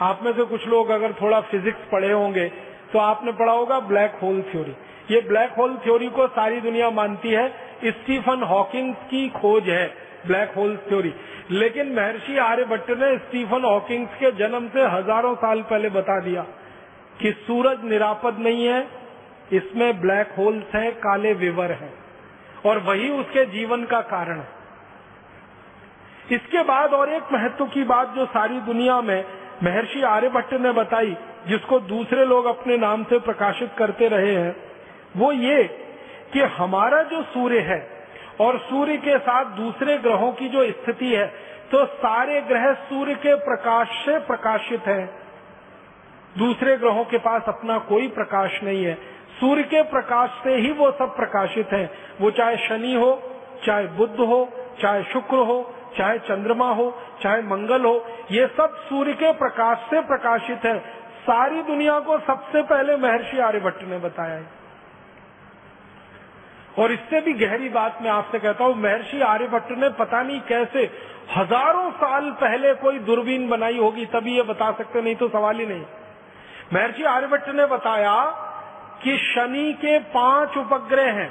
आप में से कुछ लोग अगर थोड़ा फिजिक्स पढ़े होंगे तो आपने पढ़ा होगा ब्लैक होल थ्योरी। ये ब्लैक होल थ्योरी को सारी दुनिया मानती है। स्टीफन हॉकिंग की खोज है, ब्लैक होल थ्योरी। लेकिन महर्षि आर्यभट्ट ने स्टीफन हॉकिंग के जन्म से हज़ारों साल पहले बता दिया कि सूरज निरापद नहीं है, इसमें ब्लैक होल्स हैं, काले विवर हैं। और वही उसके जीवन का कारण है। इसके बाद और एक महत्व की बात जो सारी दुनिया में महर्षि आर्यभट्ट ने बताई जिसको दूसरे लोग अपने नाम से प्रकाशित करते रहे हैं, वो ये कि हमारा जो सूर्य है और सूर्य के साथ दूसरे ग्रहों की जो स्थिति है तो सारे ग्रह सूर्य के प्रकाश से प्रकाशित हैं। दूसरे ग्रहों के पास अपना कोई प्रकाश नहीं है। सूर्य के प्रकाश से ही वो सब प्रकाशित हैं। वो चाहे शनि हो, चाहे बुद्ध हो, चाहे शुक्र हो, चाहे चंद्रमा हो, चाहे मंगल हो, ये सब सूर्य के प्रकाश से प्रकाशित है। सारी दुनिया को सबसे पहले महर्षि आर्यभट्ट ने बताया है। और इससे भी गहरी बात मैं आपसे कहता हूँ, महर्षि आर्यभट्ट ने पता नहीं कैसे हज़ारों साल पहले कोई दूरबीन बनाई होगी, तभी ये बता सकते, नहीं तो सवाल ही नहीं। महर्षि आर्यभट्ट ने बताया कि शनि के पाँच उपग्रह हैं।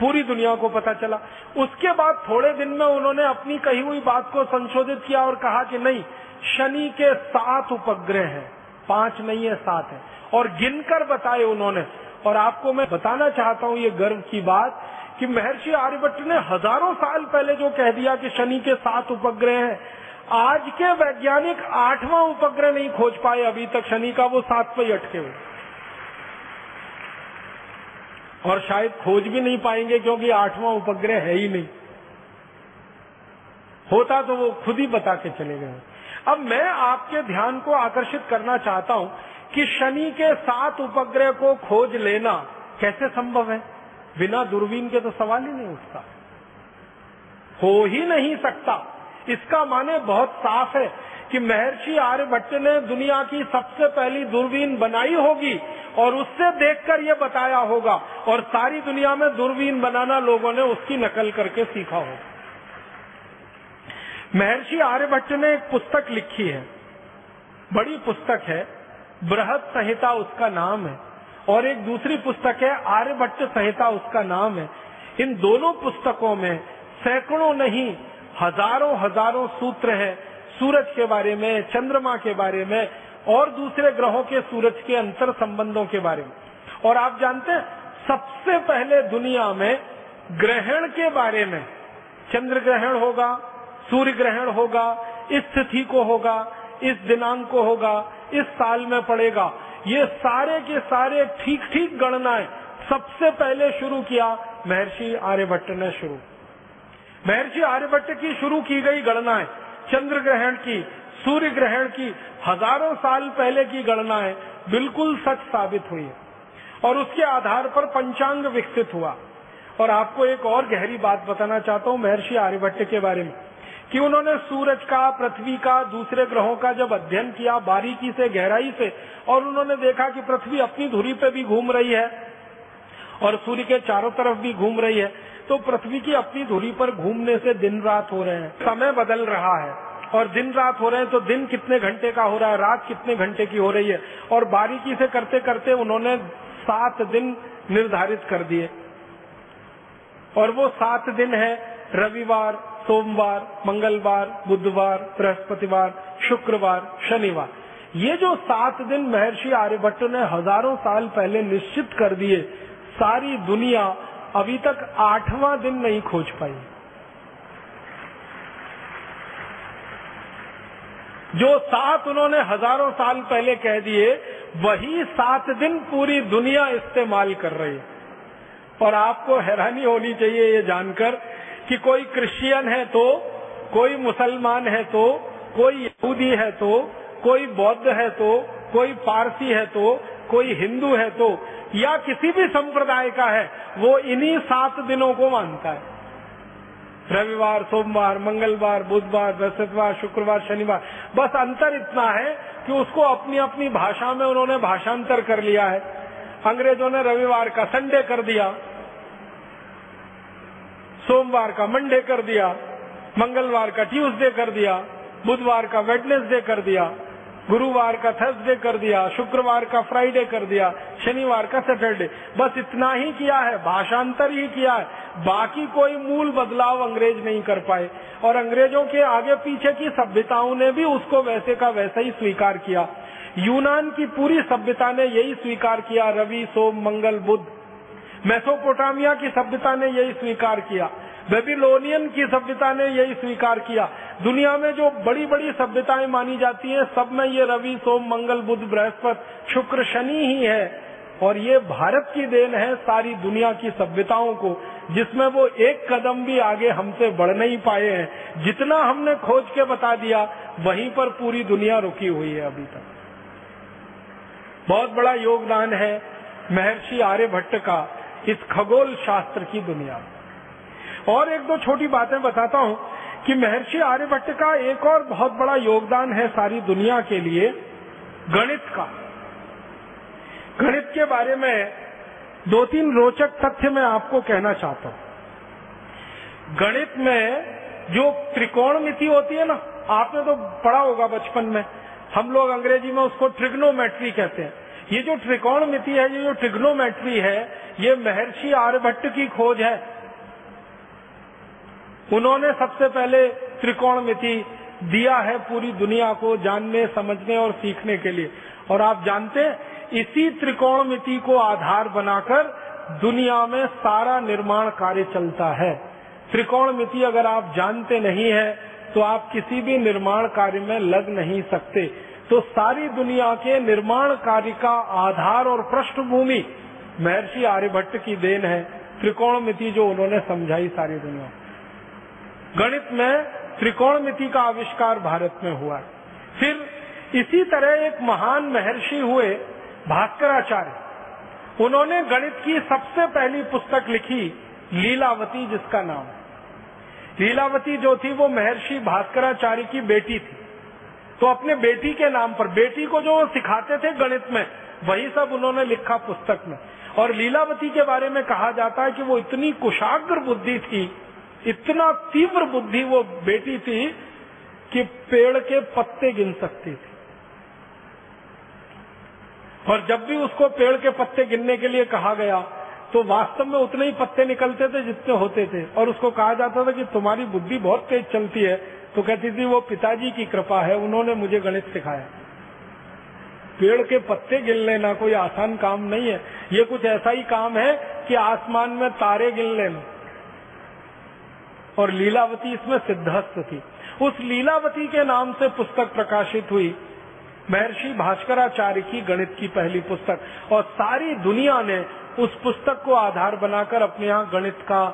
पूरी दुनिया को पता चला। उसके बाद थोड़े दिन में उन्होंने अपनी कही हुई बात को संशोधित किया और कहा कि नहीं शनि के सात उपग्रह हैं। पाँच नहीं है, सात है। और गिनकर बताए उन्होंने। और आपको मैं बताना चाहता हूँ ये गर्व की बात कि महर्षि आर्यभट्ट ने हज़ारों साल पहले जो कह दिया कि शनि के सात उपग्रह हैं, आज के वैज्ञानिक आठवां उपग्रह नहीं खोज पाए अभी तक शनि का, वो सात पे अटके हुए। और शायद खोज भी नहीं पाएँगे क्योंकि आठवां उपग्रह है ही नहीं। होता तो वो खुद ही बता के चले गए। अब मैं आपके ध्यान को आकर्षित करना चाहता हूँ कि शनि के सात उपग्रह को खोज लेना कैसे संभव है? बिना दूरबीन के तो सवाल ही नहीं उठता। हो ही नहीं सकता। इसका माने बहुत साफ़ है कि महर्षि आर्यभट्ट ने दुनिया की सबसे पहली दूरबीन बनाई होगी और उससे देखकर ये बताया होगा और सारी दुनिया में दूरबीन बनाना लोगों ने उसकी नकल करके सीखा होगा। महर्षि आर्यभट्ट ने एक पुस्तक लिखी है। बड़ी पुस्तक है। बृहद संहिता उसका नाम है। और एक दूसरी पुस्तक है, आर्यभट्ट संहिता उसका नाम है। इन दोनों पुस्तकों में सैकड़ों नहीं, हज़ारों हज़ारों सूत्र है। सूरज के बारे में, चंद्रमा के बारे में, और दूसरे ग्रहों के सूरज के अंतर संबंधों के बारे में। और आप जानते हैं, सबसे पहले दुनिया में ग्रहण के बारे में, चंद्र ग्रहण होगा सूर्य ग्रहण होगा, इस तिथि को होगा, इस दिनांक को होगा, इस साल में पड़ेगा। ये सारे के सारे ठीक ठीक गणनाएँ सबसे पहले शुरू किया महर्षि आर्यभट्ट ने शुरू। महर्षि आर्यभट्ट की शुरू की गई गणनाएँ चंद्र ग्रहण की सूर्य ग्रहण की, हज़ारों साल पहले की गणनाएँ बिल्कुल सच साबित हुई। और उसके आधार पर पंचांग विकसित हुआ। और आपको एक और गहरी बात बताना चाहता हूँ महर्षि आर्यभट्ट के बारे में। कि उन्होंने सूरज का, पृथ्वी का, दूसरे ग्रहों का जब अध्ययन किया, बारीकी से, गहराई से, और उन्होंने देखा कि पृथ्वी अपनी धुरी पे भी घूम रही है, और सूर्य के चारों तरफ़ भी घूम रही है तो पृथ्वी की अपनी धुरी पर घूमने से दिन रात हो रहे हैं, समय बदल रहा है, और दिन रात हो रहे हैं तो दिन कितने घंटे का हो रहा है, रात कितने घंटे की हो रही है, और बारीकी से करते करते उन्होंने सात दिन निर्धारित कर दिए, और वो सात दिन है, रविवार सोमवार, मंगलवार, बुधवार, बृहस्पतिवार, शुक्रवार, शनिवार। ये जो सात दिन महर्षि आर्यभट्ट ने हज़ारों साल पहले निश्चित कर दिए, सारी दुनिया अभी तक आठवां दिन नहीं खोज पाई। जो सात उन्होंने हज़ारों साल पहले कह दिए, वही सात दिन पूरी दुनिया इस्तेमाल कर रही। है और आपको हैरानी होनी चाहिए ये जानकर कि कोई क्रिश्चियन है तो कोई मुसलमान है तो कोई यहूदी है तो कोई बौद्ध है तो कोई पारसी है तो कोई हिंदू है तो या किसी भी संप्रदाय का है, वो इन्हीं सात दिनों को मानता है। रविवार, सोमवार, मंगलवार, बुधवार, बृहस्पतिवार, शुक्रवार, शनिवार, बस अंतर इतना है कि उसको अपनी अपनी भाषा में उन्होंने भाषांतर कर लिया है। अंग्रेज़ों ने रविवार का संडे कर दिया। सोमवार का मंडे कर दिया, मंगलवार का ट्यूसडे कर दिया, बुधवार का वेडनेसडे कर दिया, गुरुवार का थर्सडे कर दिया, शुक्रवार का फ्राइडे कर दिया, शनिवार का सैटरडे। बस इतना ही किया है, भाषांतर ही किया है। बाकी कोई मूल बदलाव अंग्रेज़ नहीं कर पाए। और अंग्रेज़ों के आगे पीछे की सभ्यताओं ने भी उसको वैसे का वैसा ही स्वीकार किया। यूनान की पूरी सभ्यता ने यही स्वीकार किया, रवि, सोम, मंगल, बुध। मेसोपोटामिया की सभ्यता ने यही स्वीकार किया। बेबीलोनियन की सभ्यता ने यही स्वीकार किया। दुनिया में जो बड़ी बड़ी सभ्यताएँ मानी जाती हैं, सब में ये रवि, सोम, मंगल, बुध, बृहस्पति, शुक्र, शनि ही है। और ये भारत की देन है सारी दुनिया की सभ्यताओं को, जिसमें वो एक कदम भी आगे हमसे बढ़ नहीं पाए हैं। जितना हमने खोज के बता दिया, वहीं पर पूरी दुनिया रुकी हुई है अभी तक। बहुत बड़ा योगदान है महर्षि आर्यभट्ट का। इस खगोल शास्त्र की दुनिया और एक दो छोटी बातें बताता हूँ कि महर्षि आर्यभट्ट का एक और बहुत बड़ा योगदान है सारी दुनिया के लिए, गणित का। गणित के बारे में दो तीन रोचक तथ्य मैं आपको कहना चाहता हूँ। गणित में जो त्रिकोण मिति होती है ना, आपने तो पढ़ा होगा बचपन में, हम लोग अंग्रेज़ी में उसको ट्रिग्नोमेट्री कहते हैं। ये जो त्रिकोण मिति है, ये जो ट्रिग्नोमेट्री है, ये महर्षि आर्यभट्ट की खोज है। उन्होंने सबसे पहले त्रिकोण मिति दिया है पूरी दुनिया को जानने, समझने और सीखने के लिए। और आप जानते हैं, इसी त्रिकोण मिति को आधार बनाकर दुनिया में सारा निर्माण कार्य चलता है। त्रिकोण मिति अगर आप जानते नहीं है तो आप किसी भी निर्माण कार्य में लग नहीं सकते। तो सारी दुनिया के निर्माण कार्य का आधार और पृष्ठभूमि महर्षि आर्यभट्ट की देन है। त्रिकोण मिति जो उन्होंने समझाई सारी दुनिया। गणित में त्रिकोण मिति का आविष्कार भारत में हुआ फिर इसी तरह एक महान महर्षि हुए भास्कराचार्य। उन्होंने गणित की सबसे पहली पुस्तक लिखी, लीलावती जिसका नाम लीलावती जो थी वो महर्षि भास्कराचार्य की बेटी थी। तो अपने बेटी के नाम पर, बेटी को जो सिखाते थे गणित में, वही सब उन्होंने लिखा पुस्तक में। और लीलावती के बारे में कहा जाता है कि वो इतनी कुशाग्र बुद्धि थी, इतना तीव्र बुद्धि वो बेटी थी कि पेड़ के पत्ते गिन सकती थी। और जब भी उसको पेड़ के पत्ते गिनने के लिए कहा गया तो वास्तव में उतने ही पत्ते निकलते थे जितने होते थे। और उसको कहा जाता था कि तुम्हारी बुद्धि बहुत तेज चलती है तो कहती थी, वो पिताजी की कृपा है, उन्होंने मुझे गणित सिखाया। पेड़ के पत्ते गिन लेना कोई आसान काम नहीं है। ये कुछ ऐसा ही काम है कि आसमान में तारे गिन लेना और लीलावती इसमें सिद्धस्त थी। उस लीलावती के नाम से पुस्तक प्रकाशित हुई। महर्षि भास्कराचार्य की गणित की पहली पुस्तक। और सारी दुनिया ने उस पुस्तक को आधार बनाकर अपने यहाँ गणित का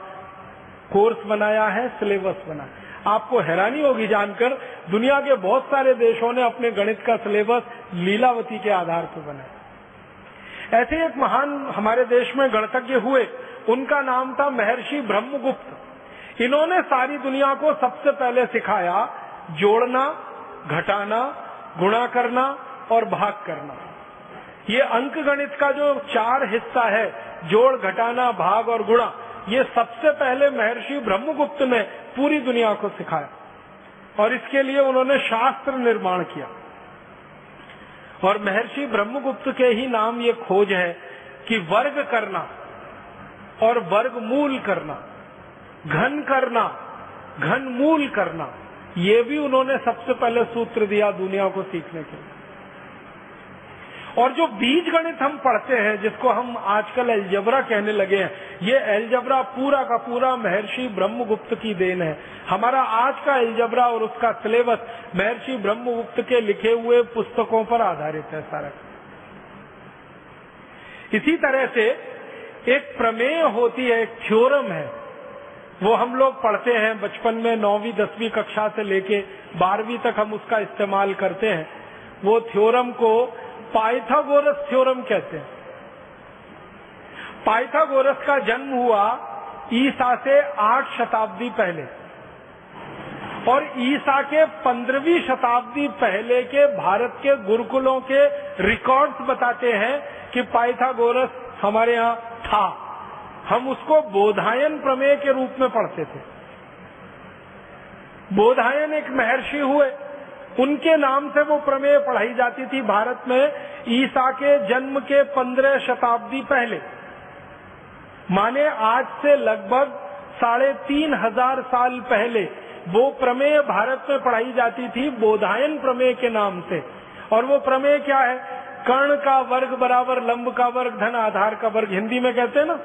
कोर्स बनाया है, सिलेबस बनाया। आपको हैरानी होगी जानकर, दुनिया के बहुत सारे देशों ने अपने गणित का सिलेबस लीलावती के आधार पर बनाया। ऐसे एक महान हमारे देश में गणतज्ञ हुए, उनका नाम था महर्षि ब्रह्मगुप्त। इन्होंने सारी दुनिया को सबसे पहले सिखाया, जोड़ना, घटाना, गुणा करना और भाग करना। ये अंक गणित का जो चार हिस्सा है, जोड़, घटाना, भाग और गुणा ये सबसे पहले महर्षि ब्रह्मगुप्त ने पूरी दुनिया को सिखाया। और इसके लिए उन्होंने शास्त्र निर्माण किया। और महर्षि ब्रह्मगुप्त के ही नाम ये खोज है कि वर्ग करना और वर्ग मूल करना, घन करना घन मूल करना, ये भी उन्होंने सबसे पहले सूत्र दिया दुनिया को सीखने के लिए। और जो बीज गणित हम पढ़ते हैं, जिसको हम आजकल एल्जबरा कहने लगे हैं, ये एलजबरा पूरा का पूरा महर्षि ब्रह्मगुप्त की देन है। हमारा आज का एल्जबरा और उसका सिलेबस महर्षि ब्रह्मगुप्त के लिखे हुए पुस्तकों पर आधारित है सारा। इसी तरह से एक प्रमेय होती है, एक थ्योरम है। वो हम लोग पढ़ते हैं बचपन में नौवीं, दसवीं कक्षा से लेके बारहवीं तक हम उसका इस्तेमाल करते हैं। वो थ्योरम को पाइथागोरस थ्योरम कहते हैं। पाइथागोरस का जन्म हुआ ईसा से आठ शताब्दी पहले। और ईसा के पंद्रहवीं शताब्दी पहले के भारत के गुरुकुलों के रिकॉर्ड्स बताते हैं कि पाइथागोरस हमारे यहाँ था। हम उसको बोधायन प्रमेय के रूप में पढ़ते थे। बोधायन एक महर्षि हुए। उनके नाम से वो प्रमेय पढ़ाई जाती थी भारत में ईसा के जन्म के पंद्रह शताब्दी पहले। माने आज से लगभग साढ़े तीन हज़ार साल पहले वो प्रमेय भारत में पढ़ाई जाती थी बोधायन प्रमेय के नाम से। और वो प्रमेय क्या है? कर्ण का वर्ग बराबर लंब का वर्ग, धन आधार का वर्ग, हिंदी में कहते हैं ना?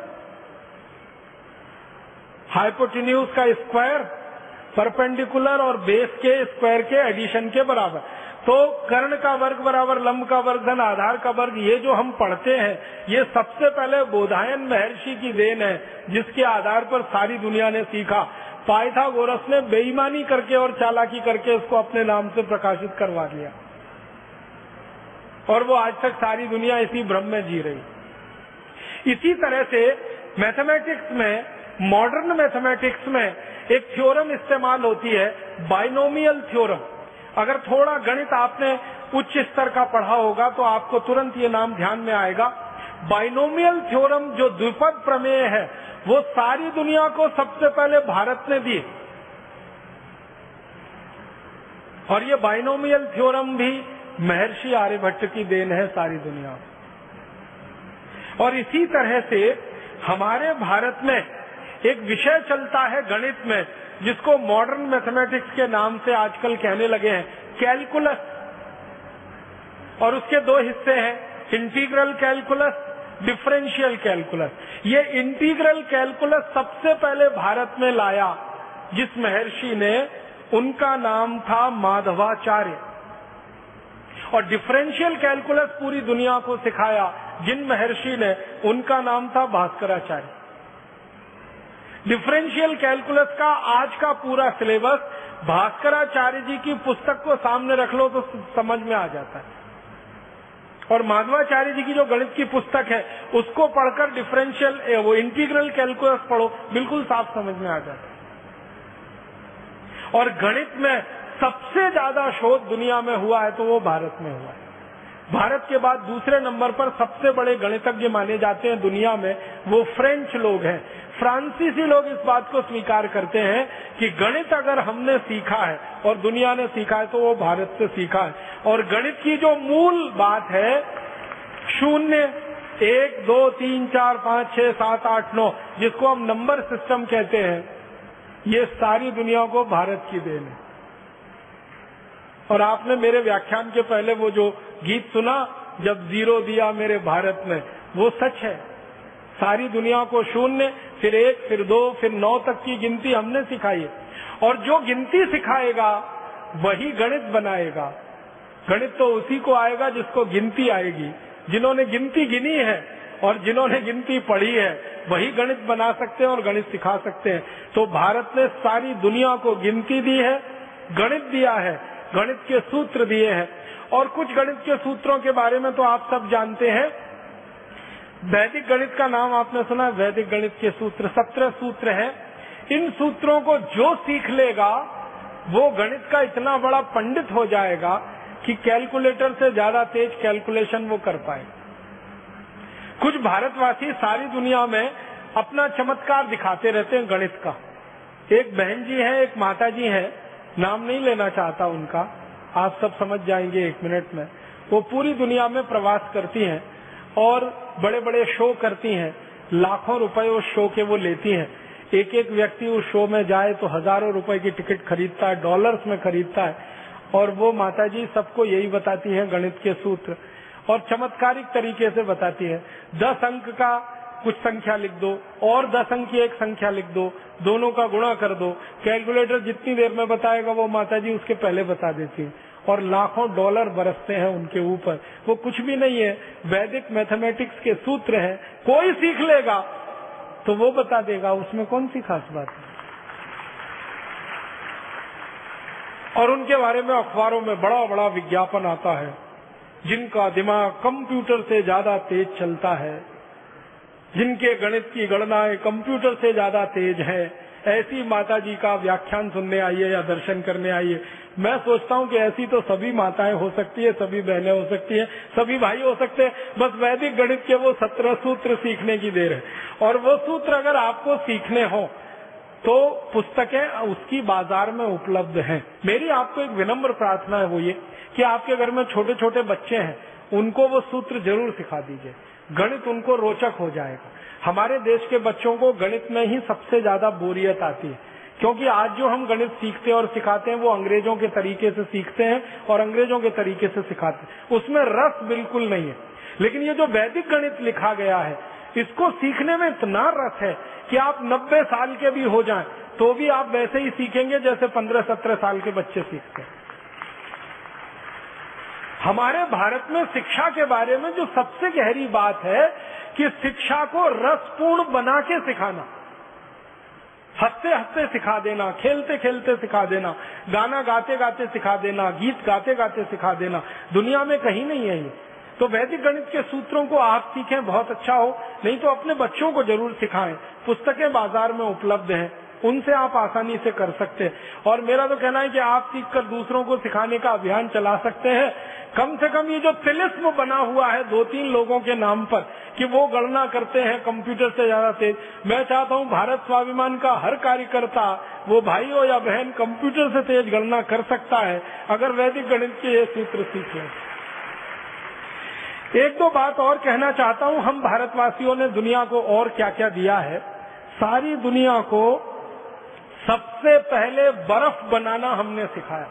हाइपोटिन्यूज का स्क्वायर परपेंडिकुलर और बेस के स्क्वायर के एडिशन के बराबर। तो कर्ण का वर्ग बराबर, लंब का वर्ग, धन आधार का वर्ग, ये जो हम पढ़ते हैं, ये सबसे पहले बोधायन महर्षि की देन है, जिसके आधार पर सारी दुनिया ने सीखा। पाइथागोरस ने बेईमानी करके और चालाकी करके उसको अपने नाम से प्रकाशित करवा दिया। और वो आज तक सारी दुनिया इसी भ्रम में जी रही। इसी तरह से मैथमेटिक्स में मॉडर्न मैथमेटिक्स में एक थ्योरम इस्तेमाल होती है बाइनोमियल थ्योरम। अगर थोड़ा गणित आपने उच्च स्तर का पढ़ा होगा तो आपको तुरंत ये नाम ध्यान में आएगा। बाइनोमियल थ्योरम जो द्विपद प्रमेय है, वो सारी दुनिया को सबसे पहले भारत ने दिए। और ये बाइनोमियल थ्योरम भी महर्षि आर्यभट्ट की देन है सारी दुनिया। और इसी तरह से हमारे भारत में एक विषय चलता है गणित में, जिसको मॉडर्न मैथमेटिक्स के नाम से आजकल कहने लगे हैं कैलकुलस और उसके दो हिस्से हैं इंटीग्रल कैलकुलस डिफरेंशियल कैलकुलस ये इंटीग्रल कैलकुलस सबसे पहले भारत में लाया, जिस महर्षि ने, उनका नाम था माधवाचार्य. और डिफरेंशियल कैलकुलस पूरी दुनिया को सिखाया, जिन महर्षि ने, उनका नाम था भास्कराचार्य. डिफरेंशियल कैलकुलस का आज का पूरा सिलेबस भास्कराचार्य जी की पुस्तक को सामने रख लो तो समझ में आ जाता है। और माधवाचार्य जी की जो गणित की पुस्तक है, उसको पढ़कर डिफरेंशियल वो इंटीग्रल कैलकुलस पढ़ो, बिल्कुल साफ़ समझ में आ जाता है। और गणित में सबसे ज़्यादा शोध दुनिया में हुआ है तो वो भारत में हुआ है। भारत के बाद दूसरे नंबर पर सबसे बड़े गणितज्ञ माने जाते हैं दुनिया में, वो फ्रेंच लोग हैं। फ्रांसीसी लोग इस बात को स्वीकार करते हैं कि गणित अगर हमने सीखा है और दुनिया ने सीखा है तो वो भारत से सीखा है। और गणित की जो मूल बात है, शून्य, एक, दो, तीन, चार, पाँच, छह, सात, आठ, नौ, जिसको हम नंबर सिस्टम कहते हैं, ये सारी दुनिया को भारत की देन है। और आपने मेरे व्याख्यान के पहले वो जो गीत सुना, जब ज़ीरो दिया मेरे भारत में, वो सच है। सारी दुनिया को शून्य, फिर एक, फिर दो, फिर नौ तक की गिनती हमने सिखाई है। और जो गिनती सिखाएगा, वही गणित बनाएगा। गणित तो उसी को आएगा जिसको गिनती आएगी। जिन्होंने गिनती गिनी है और जिन्होंने गिनती पढ़ी है, वही गणित बना सकते हैं और गणित सिखा सकते हैं। तो भारत ने सारी दुनिया को गिनती दी है, गणित दिया है। गणित के सूत्र दिए हैं। और कुछ गणित के सूत्रों के बारे में तो आप सब जानते हैं। वैदिक गणित का नाम आपने सुना वैदिक गणित के सूत्र, सत्रह सूत्र हैं। इन सूत्रों को जो सीख लेगा, वो गणित का इतना बड़ा पंडित हो जाएगा कि कैलकुलेटर से ज़्यादा तेज कैलकुलेशन वो कर पाए। कुछ भारतवासी सारी दुनिया में अपना चमत्कार दिखाते रहते हैं गणित का। एक बहन जी है, एक माता जी है। नाम नहीं लेना चाहता उनका। आप सब समझ जाएँगे एक मिनट में। वो पूरी दुनिया में प्रवास करती हैं और बड़े बड़े शो करती हैं। लाखों रुपए उस शो के वो लेती हैं। एक एक व्यक्ति उस शो में जाए तो हज़ारों रुपए की टिकट खरीदता है, डॉलर्स में खरीदता है। और वो माता जी सबको यही बताती है गणित के सूत्र और चमत्कारिक तरीके से बताती है। दस अंक का कुछ संख्या लिख दो, और दस अंक की एक संख्या लिख दो, दोनों का गुणा कर दो। कैलकुलेटर जितनी देर में बताएगा, वो माता जी उसके पहले बता देती है। और लाखों डॉलर बरसते हैं उनके ऊपर। वो कुछ भी नहीं है। वैदिक मैथमेटिक्स के सूत्र हैं। कोई सीख लेगा तो वो बता देगा, उसमें कौन सी खास बात है? और उनके बारे में अखबारों में बड़ा बड़ा विज्ञापन आता है, जिनका दिमाग कंप्यूटर से ज़्यादा तेज चलता है। जिनके गणित की गणनाएँ कंप्यूटर से ज़्यादा तेज है, ऐसी माता जी का व्याख्यान सुनने आइए या दर्शन करने आइए। मैं सोचता हूँ कि ऐसी तो सभी माताएँ हो सकती है, सभी बहनें हो सकती हैं, सभी भाई हो सकते हैं, बस वैदिक गणित के वो सत्रह सूत्र सीखने की देर है। और वो सूत्र अगर आपको सीखने हो तो पुस्तकें उसकी बाज़ार में उपलब्ध हैं। मेरी आपको एक विनम्र प्रार्थना है वो ये, कि आपके घर में छोटे छोटे बच्चे हैं, उनको वो सूत्र ज़रूर सिखा दीजिए। गणित उनको रोचक हो जाएगा। हमारे देश के बच्चों को गणित में ही सबसे ज़्यादा बोरियत आती है। क्योंकि आज जो हम गणित सीखते और सिखाते हैं, वो अंग्रेज़ों के तरीके से सीखते हैं और अंग्रेज़ों के तरीके से सिखाते हैं। उसमें रस बिल्कुल नहीं है। लेकिन ये जो वैदिक गणित लिखा गया है, इसको सीखने में इतना रस है कि आप 90 साल के भी हो जाएँ तो भी आप वैसे ही सीखेंगे जैसे 15-17 साल के बच्चे सीखते हैं। हमारे भारत में शिक्षा के बारे में जो सबसे गहरी बात है कि शिक्षा को रसपूर्ण बना के सिखाना। हँसते हँसते सिखा देना, खेलते खेलते सिखा देना, गाना गाते गाते सिखा देना, गीत गाते गाते सिखा देना। दुनिया में कहीं नहीं है ये। तो वैदिक गणित के सूत्रों को आप सीखें, बहुत अच्छा हो। नहीं तो अपने बच्चों को ज़रूर सिखाएँ। पुस्तकें बाज़ार में उपलब्ध हैं। उनसे आप आसानी से कर सकते हैं। और मेरा तो कहना है कि आप सीख कर दूसरों को सिखाने का अभियान चला सकते हैं। कम से कम ये जो तिलिस्म बना हुआ है दो तीन लोगों के नाम पर, कि वो गणना करते हैं, कंप्यूटर से ज़्यादा तेज। मैं चाहता हूँ भारत स्वाभिमान का हर कार्यकर्ता, वो भाई हो या बहन, कंप्यूटर से तेज गणना कर सकता है, अगर वैदिक गणित के ये सूत्र सीख लें। एक दो बात और कहना चाहता हूँ, हम भारतवासियों ने दुनिया को और क्या क्या दिया है? सारी दुनिया को सबसे पहले बर्फ़ बनाना हमने सिखाया।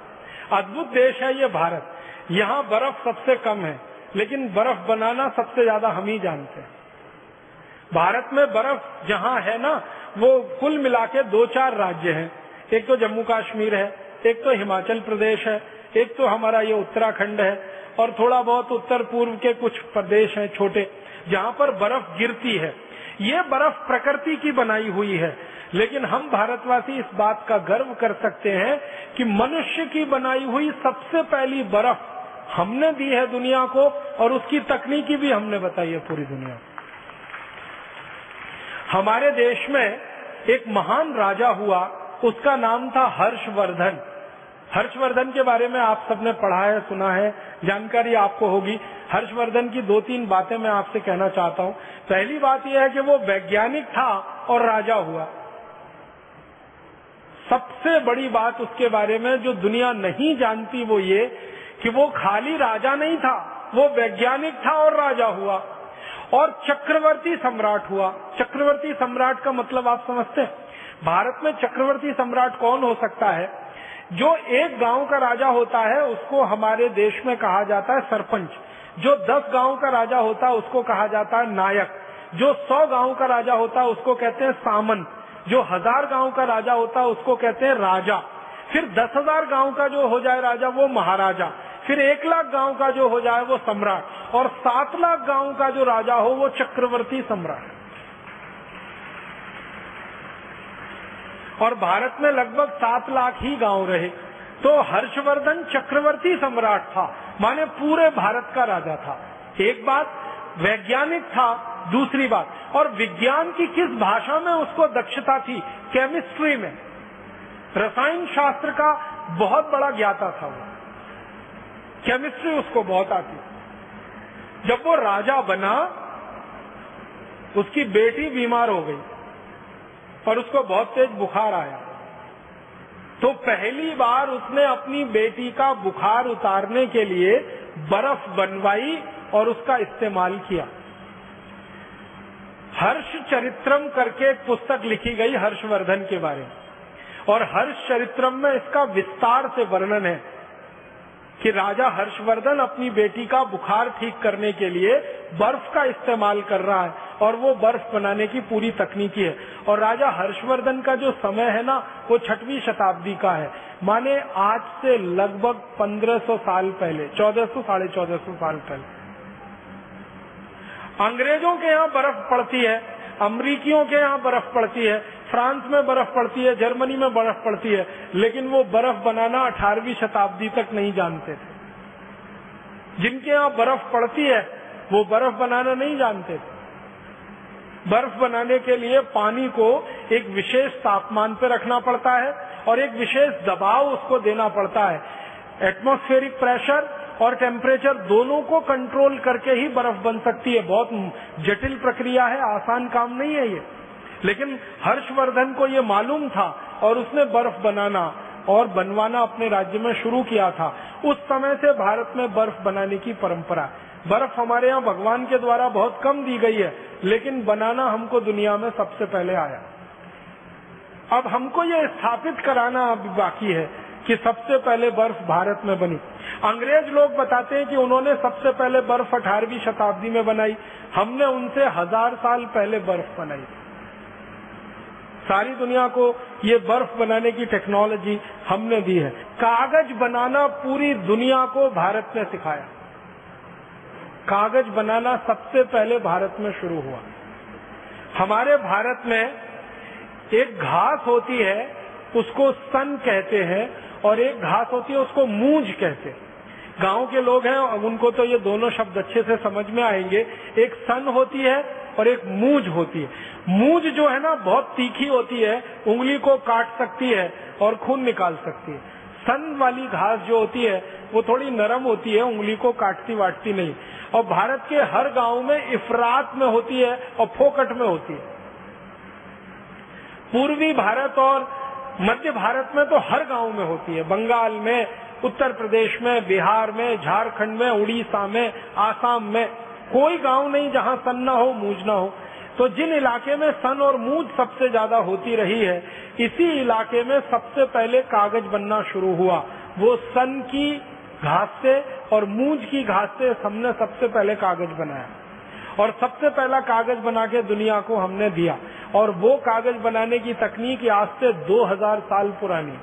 अद्भुत देश है ये भारत। यहाँ बर्फ़ सबसे कम है, लेकिन बर्फ़ बनाना सबसे ज़्यादा हम ही जानते हैं। भारत में बर्फ़ जहाँ है ना, वो कुल मिला के दो चार राज्य हैं। एक तो जम्मू कश्मीर है, एक तो हिमाचल प्रदेश है, एक तो हमारा ये उत्तराखंड है, और थोड़ा बहुत उत्तर पूर्व के कुछ प्रदेश हैं छोटे, जहाँ पर बर्फ़ गिरती है। ये बर्फ़ प्रकृति की बनाई हुई है। लेकिन हम भारतवासी इस बात का गर्व कर सकते हैं कि मनुष्य की बनाई हुई सबसे पहली बर्फ़ हमने दी है दुनिया को और उसकी तकनीकी भी हमने बताई है पूरी दुनिया हमारे देश में एक महान राजा हुआ, उसका नाम था हर्षवर्धन। हर्षवर्धन के बारे में आप सबने पढ़ा है, सुना है। जानकारी आपको होगी। हर्षवर्धन की दो तीन बातें मैं आपसे कहना चाहता हूँ। पहली बात यह है कि वो वैज्ञानिक था और राजा हुआ। सबसे बड़ी बात उसके बारे में जो दुनिया नहीं जानती वो ये कि वो खाली राजा नहीं था, वो वैज्ञानिक था और राजा हुआ। और चक्रवर्ती सम्राट हुआ। चक्रवर्ती सम्राट का मतलब आप समझते हैं। भारत में चक्रवर्ती सम्राट कौन हो सकता है? जो एक गाँव का राजा होता है, उसको हमारे देश में कहा जाता है सरपंच। जो दस गाँव का राजा होता है उसको कहा जाता है नायक। जो सौ गाँव का राजा होता है उसको कहते हैं सामंत जो हज़ार गाँव का राजा होता है उसको कहते हैं राजा। फिर दस हज़ार गाँव का जो हो जाए राजा, वो महाराजा। फिर एक लाख गाँव का जो हो जाए, वो सम्राट। और सात लाख गाँव का जो राजा हो, वो चक्रवर्ती सम्राट। और भारत में लगभग सात लाख ही गाँव रहे। तो हर्षवर्धन चक्रवर्ती सम्राट था, माने पूरे भारत का राजा था। एक बात वैज्ञानिक था, दूसरी बात, और विज्ञान की किस भाषा में उसको दक्षता थी? केमिस्ट्री में। रसायन शास्त्र का बहुत बड़ा ज्ञाता था वो। केमिस्ट्री उसको बहुत आती। जब वो राजा बना, उसकी बेटी बीमार हो गई। और उसको बहुत तेज बुखार आया। तो पहली बार उसने अपनी बेटी का बुखार उतारने के लिए बर्फ़ बनवाई और उसका इस्तेमाल किया। हर्ष चरित्रम करके एक पुस्तक लिखी गई हर्षवर्धन के बारे में। और हर्ष चरित्रम में इसका विस्तार से वर्णन है। कि राजा हर्षवर्धन अपनी बेटी का बुखार ठीक करने के लिए बर्फ़ का इस्तेमाल कर रहा है और वो बर्फ़ बनाने की पूरी तकनीकी है। और राजा हर्षवर्धन का जो समय है ना, वो छठवीं शताब्दी का है। माने आज से लगभग 1500 साल पहले 1400 साढ़े चौदह साल पहले। अंग्रेज़ों के यहाँ बर्फ़ पड़ती है। अमरीकियों के यहाँ बर्फ़ पड़ती है, फ्रांस में बर्फ़ पड़ती है, जर्मनी में बर्फ़ पड़ती है, लेकिन वो बर्फ़ बनाना अठारहवीं शताब्दी तक नहीं जानते। थे जिनके यहाँ बर्फ़ पड़ती है, वो बर्फ़ बनाना नहीं जानते। थे बर्फ़ बनाने के लिए पानी को एक विशेष तापमान पर रखना पड़ता है और एक विशेष दबाव उसको देना पड़ता है। एटमोस्फेरिक प्रेशर और टेम्परेचर दोनों को कंट्रोल करके ही बर्फ़ बन सकती है। बहुत जटिल प्रक्रिया है, आसान काम नहीं है ये। लेकिन हर्षवर्धन को ये मालूम था और उसने बर्फ़ बनाना और बनवाना अपने राज्य में शुरू किया था। उस समय से भारत में बर्फ़ बनाने की परंपरा। बर्फ़ हमारे यहाँ भगवान के द्वारा बहुत कम दी गई है, लेकिन बनाना हमको दुनिया में सबसे पहले आया। अब हमको ये स्थापित कराना अभी बाकी है। कि सबसे पहले बर्फ़ भारत में बनी। अंग्रेज़ लोग बताते हैं कि उन्होंने सबसे पहले बर्फ़ अठारहवीं शताब्दी में बनाई। हमने उनसे हज़ार साल पहले बर्फ़ बनाई। सारी दुनिया को ये बर्फ़ बनाने की टेक्नोलॉजी हमने दी है। कागज़ बनाना पूरी दुनिया को भारत ने सिखाया। कागज़ बनाना सबसे पहले भारत में शुरू हुआ। हमारे भारत में एक घास होती है, उसको सन कहते हैं और एक घास होती है, उसको मूंज कहते हैं। गाँव के लोग हैं उनको तो ये दोनों शब्द अच्छे से समझ में आएँगे। एक सन होती है और एक मूंज होती है। मूंज जो है ना, बहुत तीखी होती है, उंगली को काट सकती है और खून निकाल सकती है। सन वाली घास जो होती है, वो थोड़ी नरम होती है, उंगली को काटती वाटती नहीं। और भारत के हर गाँव में इफरात में होती है और फोकट में होती है। पूर्वी भारत और मध्य भारत में तो हर गाँव में होती है। बंगाल में, उत्तर प्रदेश में, बिहार में, झारखंड में, उड़ीसा में, आसाम में। कोई गाँव नहीं जहाँ सन न हो, मूज न हो। तो जिन इलाके में सन और मूज सबसे ज़्यादा होती रही है, इसी इलाके में सबसे पहले कागज़ बनना शुरू हुआ। वो सन की घास से और मूज की घास से हमने सबसे पहले कागज़ बनाया। और सबसे पहला कागज़ बना के दुनिया को हमने दिया। और वो कागज़ बनाने की तकनीक आज से 2000 साल पुरानी।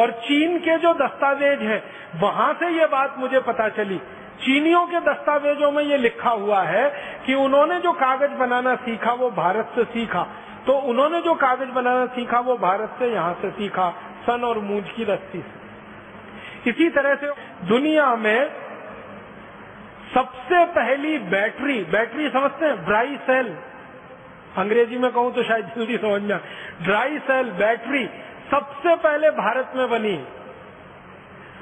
और चीन के जो दस्तावेज़ है, वहाँ से ये बात मुझे पता चली। चीनियों के दस्तावेजों में ये लिखा हुआ है कि उन्होंने जो कागज़ बनाना सीखा, वो भारत से सीखा। तो उन्होंने जो कागज़ बनाना सीखा, वो भारत से यहाँ से सीखा, सन और मूज की रस्सी से। इसी तरह से दुनिया में सबसे पहली बैटरी बैटरी समझते हैं, ड्राई सेल। अंग्रेज़ी में कहूँ तो शायद जल्दी समझ में ड्राई सेल, बैटरी सबसे पहले भारत में बनी।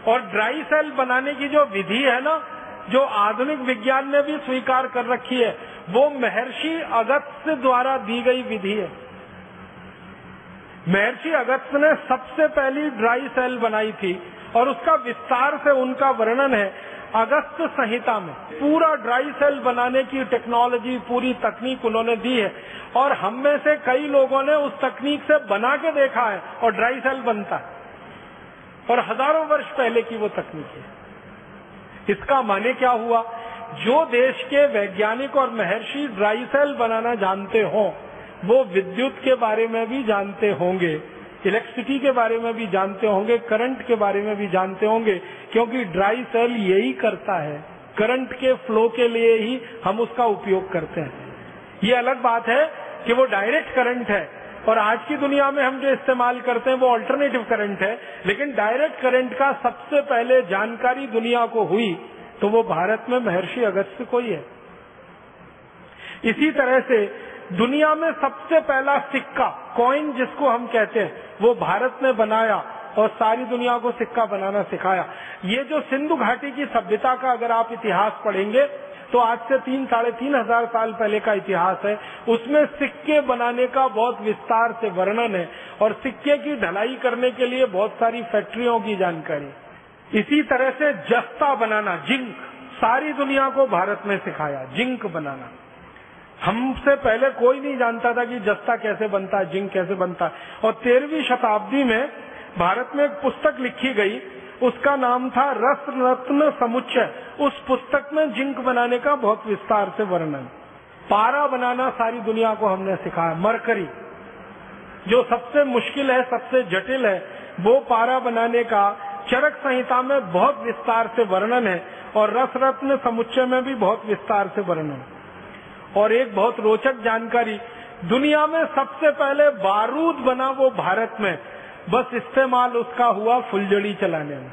और ड्राई सेल बनाने की जो विधि है ना, जो आधुनिक विज्ञान ने भी स्वीकार कर रखी है, वो महर्षि अगस्त द्वारा दी गई विधि है। महर्षि अगस्त ने सबसे पहली ड्राई सेल बनाई थी, और उसका विस्तार से उनका वर्णन है। अगस्त संहिता में पूरा ड्राई सेल बनाने की टेक्नोलॉजी पूरी तकनीक उन्होंने दी है और हम में से कई लोगों ने उस तकनीक से बना के देखा है और ड्राई सेल बनता है। और हज़ारों वर्ष पहले की वो तकनीक है। इसका माने क्या हुआ? जो देश के वैज्ञानिक और महर्षि ड्राई सेल बनाना जानते हो, वो विद्युत के बारे में भी जानते होंगे। इलेक्ट्रिसिटी के बारे में भी जानते होंगे, करंट के बारे में भी जानते होंगे, क्योंकि ड्राई सेल यही करता है। करंट के फ्लो के लिए ही हम उसका उपयोग करते हैं। ये अलग बात है कि वो डायरेक्ट करंट है, और आज की दुनिया में हम जो इस्तेमाल करते हैं वो अल्टरनेटिव करंट है, लेकिन डायरेक्ट करंट का सबसे पहले जानकारी दुनिया को हुई तो वो भारत में महर्षि अगस्त को ही है। इसी तरह से दुनिया में सबसे पहला सिक्का कॉइन जिसको हम कहते हैं, वो भारत ने बनाया और सारी दुनिया को सिक्का बनाना सिखाया। ये जो सिंधु घाटी की सभ्यता का अगर आप इतिहास पढ़ेंगे तो आज से तीन, साढ़े तीन हज़ार साल पहले का इतिहास है। उसमें सिक्के बनाने का बहुत विस्तार से वर्णन है और सिक्के की ढलाई करने के लिए बहुत सारी फैक्ट्रियों की जानकारी। इसी तरह से जस्ता बनाना, जिंक, सारी दुनिया को भारत में सिखाया, जिंक बनाना। हमसे पहले कोई नहीं जानता था कि जस्ता कैसे बनता है जिंक कैसे बनता। है और तेरहवीं शताब्दी में भारत में एक पुस्तक लिखी गई, उसका नाम था रस रत्न समुच्चय। उस पुस्तक में जिंक बनाने का बहुत विस्तार से वर्णन। पारा बनाना सारी दुनिया को हमने सिखाया। मरकरी, जो सबसे मुश्किल है, सबसे जटिल है, वो पारा बनाने का चरक संहिता में बहुत विस्तार से वर्णन है और रस रत्न समुच्चय में भी बहुत विस्तार से वर्णन। और एक बहुत रोचक जानकारी, दुनिया में सबसे पहले बारूद बना वो भारत में। बस इस्तेमाल उसका हुआ फुलझड़ी चलाने में।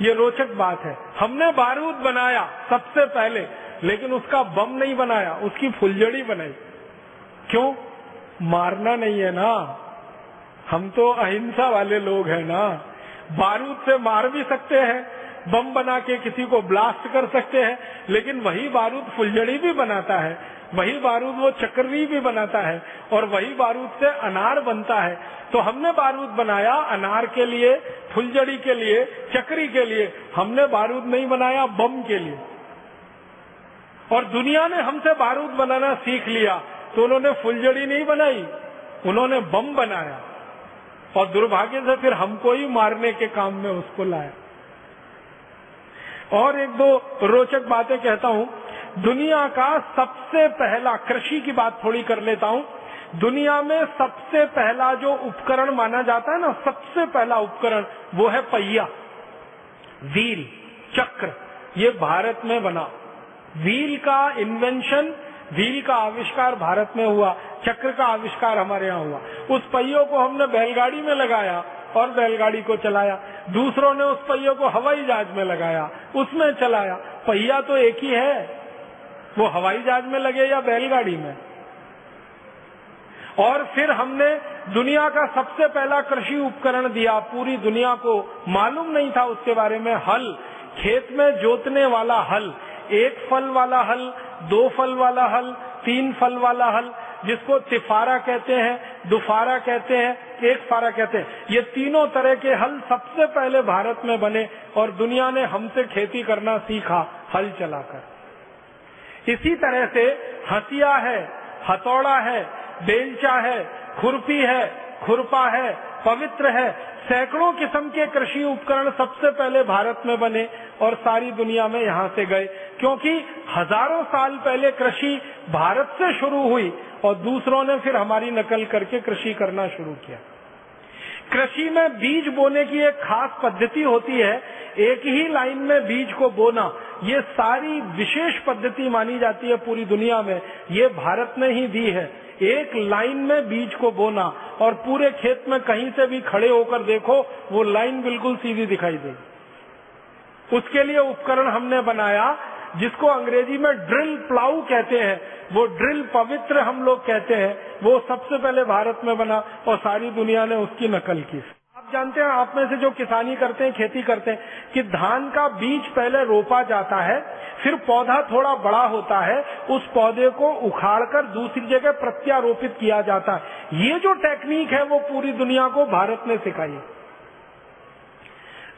ये रोचक बात है। हमने बारूद बनाया सबसे पहले, लेकिन उसका बम नहीं बनाया, उसकी फुलझड़ी बनाई। क्यों? मारना नहीं है ना। हम तो अहिंसा वाले लोग हैं ना। बारूद से मार भी सकते हैं बम बना के किसी को ब्लास्ट कर सकते हैं, लेकिन वही बारूद फुलझड़ी भी बनाता है, वही बारूद वो चक्री भी बनाता है, और वही बारूद से अनार बनता है। तो हमने बारूद बनाया अनार के लिए, फुलझड़ी के लिए, चक्री के लिए, हमने बारूद नहीं बनाया बम के लिए। और दुनिया ने हमसे बारूद बनाना सीख लिया तो उन्होंने फुलझड़ी नहीं बनाई, उन्होंने बम बनाया, और दुर्भाग्य से फिर हमको ही मारने के काम में उसको लाया। और एक दो रोचक बातें कहता हूँ। दुनिया का सबसे पहला कृषि की बात थोड़ी कर लेता हूँ। दुनिया में सबसे पहला जो उपकरण माना जाता है ना, सबसे पहला उपकरण वो है पहिया। व्हील, चक्र, ये भारत में बना। व्हील का इन्वेंशन व्हील का आविष्कार भारत में हुआ, चक्र का आविष्कार हमारे यहाँ हुआ। उस पहियों को हमने बैलगाड़ी में लगाया और बैलगाड़ी को चलाया। दूसरों ने उस पहियों को हवाई जहाज़ में लगाया, उसमें चलाया। पहिया तो एक ही है। वो हवाई जहाज़ में लगे या बैलगाड़ी में? और फिर हमने दुनिया का सबसे पहला कृषि उपकरण दिया। पूरी दुनिया को मालूम नहीं था उसके बारे में। हल, खेत में जोतने वाला हल, एक फल वाला हल दो फल वाला हल, तीन फल वाला हल, जिसको तिफारा कहते हैं, दुफारा कहते हैं, एक फारा कहते हैं। ये तीनों तरह के हल सबसे पहले भारत में बने और दुनिया ने हमसे खेती करना सीखा, हल चलाकर। इसी तरह से हसिया है, हथौड़ा है, बेलचा है, खुरपी है खुरपा है, पवित्र है। सैकड़ों किस्म के कृषि उपकरण सबसे पहले भारत में बने और सारी दुनिया में यहाँ से गए। क्योंकि हज़ारों साल पहले कृषि भारत से शुरू हुई और दूसरों ने फिर हमारी नकल करके कृषि करना शुरू किया। कृषि में बीज बोने की एक खास पद्धति होती है, एक ही लाइन में बीज को बोना। ये सारी विशेष पद्धति मानी जाती है पूरी दुनिया में। ये भारत ने ही दी है। एक लाइन में बीज को बोना और पूरे खेत में कहीं से भी खड़े होकर देखो, वो लाइन बिल्कुल सीधी दिखाई देगी उसके लिए उपकरण हमने बनाया, जिसको अंग्रेज़ी में ड्रिल प्लाऊ कहते हैं। वो ड्रिल पवित्र हम लोग कहते हैं। वो सबसे पहले भारत में बना और सारी दुनिया ने उसकी नकल की। जानते हैं, आप में से जो किसानी करते हैं, खेती करते हैं, कि धान का बीज पहले रोपा जाता है, फिर पौधा थोड़ा बड़ा होता है, उस पौधे को उखाड़कर दूसरी जगह प्रत्यारोपित किया जाता है। ये जो टेक्निक है, वो पूरी दुनिया को भारत ने सिखाई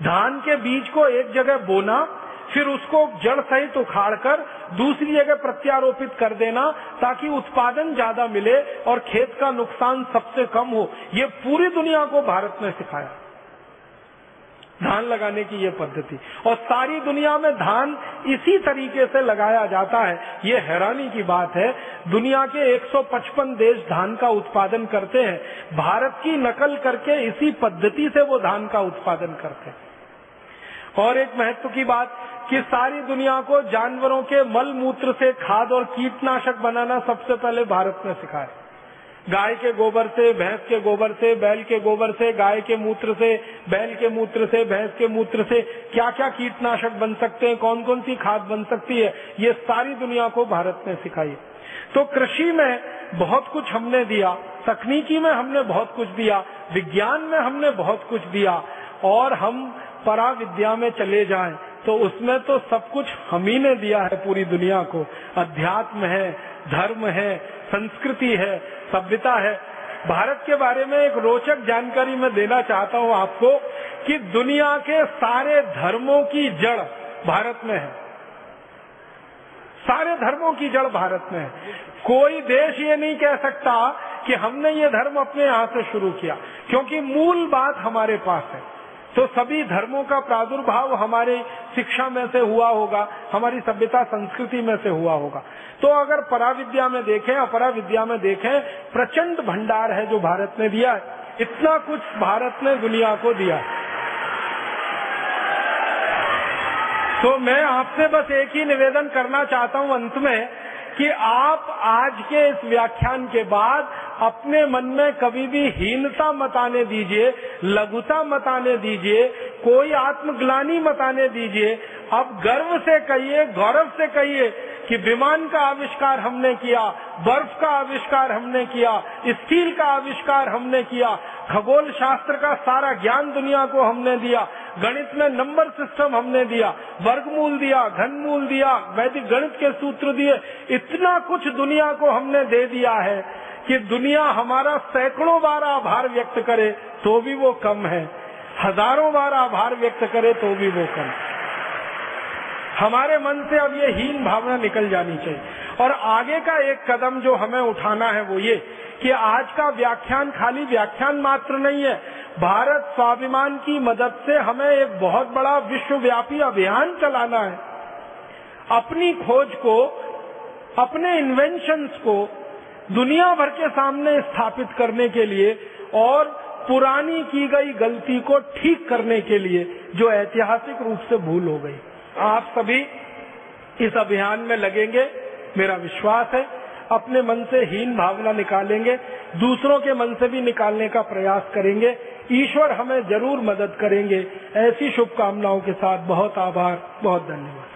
धान के बीज को एक जगह बोना फिर उसको जड़ सहित उखाड़कर दूसरी जगह प्रत्यारोपित कर देना ताकि उत्पादन ज़्यादा मिले और खेत का नुकसान सबसे कम हो। ये पूरी दुनिया को भारत ने सिखाया। धान लगाने की ये पद्धति। और सारी दुनिया में धान इसी तरीके से लगाया जाता है। ये हैरानी की बात है। दुनिया के 155 देश धान का उत्पादन करते हैं। भारत की नकल करके इसी पद्धति से वो धान का उत्पादन करते हैं। और एक महत्व की बात कि सारी दुनिया को जानवरों के मल मूत्र से खाद और कीटनाशक बनाना सबसे पहले भारत ने सिखाया। गाय के गोबर से, भैंस के गोबर से, बैल के गोबर से, गाय के मूत्र से, बैल के मूत्र से, भैंस के मूत्र से क्या क्या कीटनाशक बन सकते हैं कौन कौन सी खाद बन सकती है, ये सारी दुनिया को भारत ने सिखाई। तो कृषि में बहुत कुछ हमने दिया, तकनीकी में हमने बहुत कुछ दिया, विज्ञान में हमने बहुत कुछ दिया, और हम परा विद्या में चले जाएँ तो उसमें तो सब कुछ हम ही ने दिया है पूरी दुनिया को। अध्यात्म है, धर्म है, संस्कृति है, सभ्यता है। भारत के बारे में एक रोचक जानकारी मैं देना चाहता हूँ आपको कि दुनिया के सारे धर्मों की जड़ भारत में है। सारे धर्मों की जड़ भारत में है। कोई देश ये नहीं कह सकता कि हमने ये धर्म अपने यहाँ से शुरू किया, क्योंकि मूल बात हमारे पास है। तो सभी धर्मों का प्रादुर्भाव हमारे शिक्षा में से हुआ होगा, हमारी सभ्यता संस्कृति में से हुआ होगा। तो अगर पराविद्या में देखें अपरा विद्या में देखें, प्रचंड भंडार है जो भारत ने दिया है। इतना कुछ भारत ने दुनिया को दिया। तो मैं आपसे बस एक ही निवेदन करना चाहता हूँ अंत में कि आप आज के इस व्याख्यान के बाद अपने मन में कभी भी हीनता मत आने दीजिए, लघुता मत आने दीजिए, कोई आत्मग्लानी मत आने दीजिए। अब गर्व से कहिए, गौरव से कहिए कि विमान का आविष्कार हमने किया, बर्फ़ का आविष्कार हमने किया, स्टील का आविष्कार हमने किया खगोल शास्त्र का सारा ज्ञान दुनिया को हमने दिया, गणित में नंबर सिस्टम हमने दिया, वर्गमूल दिया, घनमूल दिया, वैदिक गणित के सूत्र दिए, इतना कुछ दुनिया को हमने दे दिया है। कि दुनिया हमारा सैकड़ों बार आभार व्यक्त करे तो भी वो कम है। हज़ारों बार आभार व्यक्त करे तो भी वो कम। हमारे मन से अब ये हीन भावना निकल जानी चाहिए। और आगे का एक कदम जो हमें उठाना है वो ये कि आज का व्याख्यान खाली व्याख्यान मात्र नहीं है। भारत स्वाभिमान की मदद से हमें एक बहुत बड़ा विश्वव्यापी अभियान चलाना है। अपनी खोज को, अपने इन्वेंशंस को दुनिया भर के सामने स्थापित करने के लिए और पुरानी की गई गलती को ठीक करने के लिए जो ऐतिहासिक रूप से भूल हो गई। आप सभी इस अभियान में लगेंगे, मेरा विश्वास है, अपने मन से हीन भावना निकालेंगे, दूसरों के मन से भी निकालने का प्रयास करेंगे। ईश्वर हमें ज़रूर मदद करेंगे। ऐसी शुभकामनाओं के साथ बहुत आभार, बहुत धन्यवाद।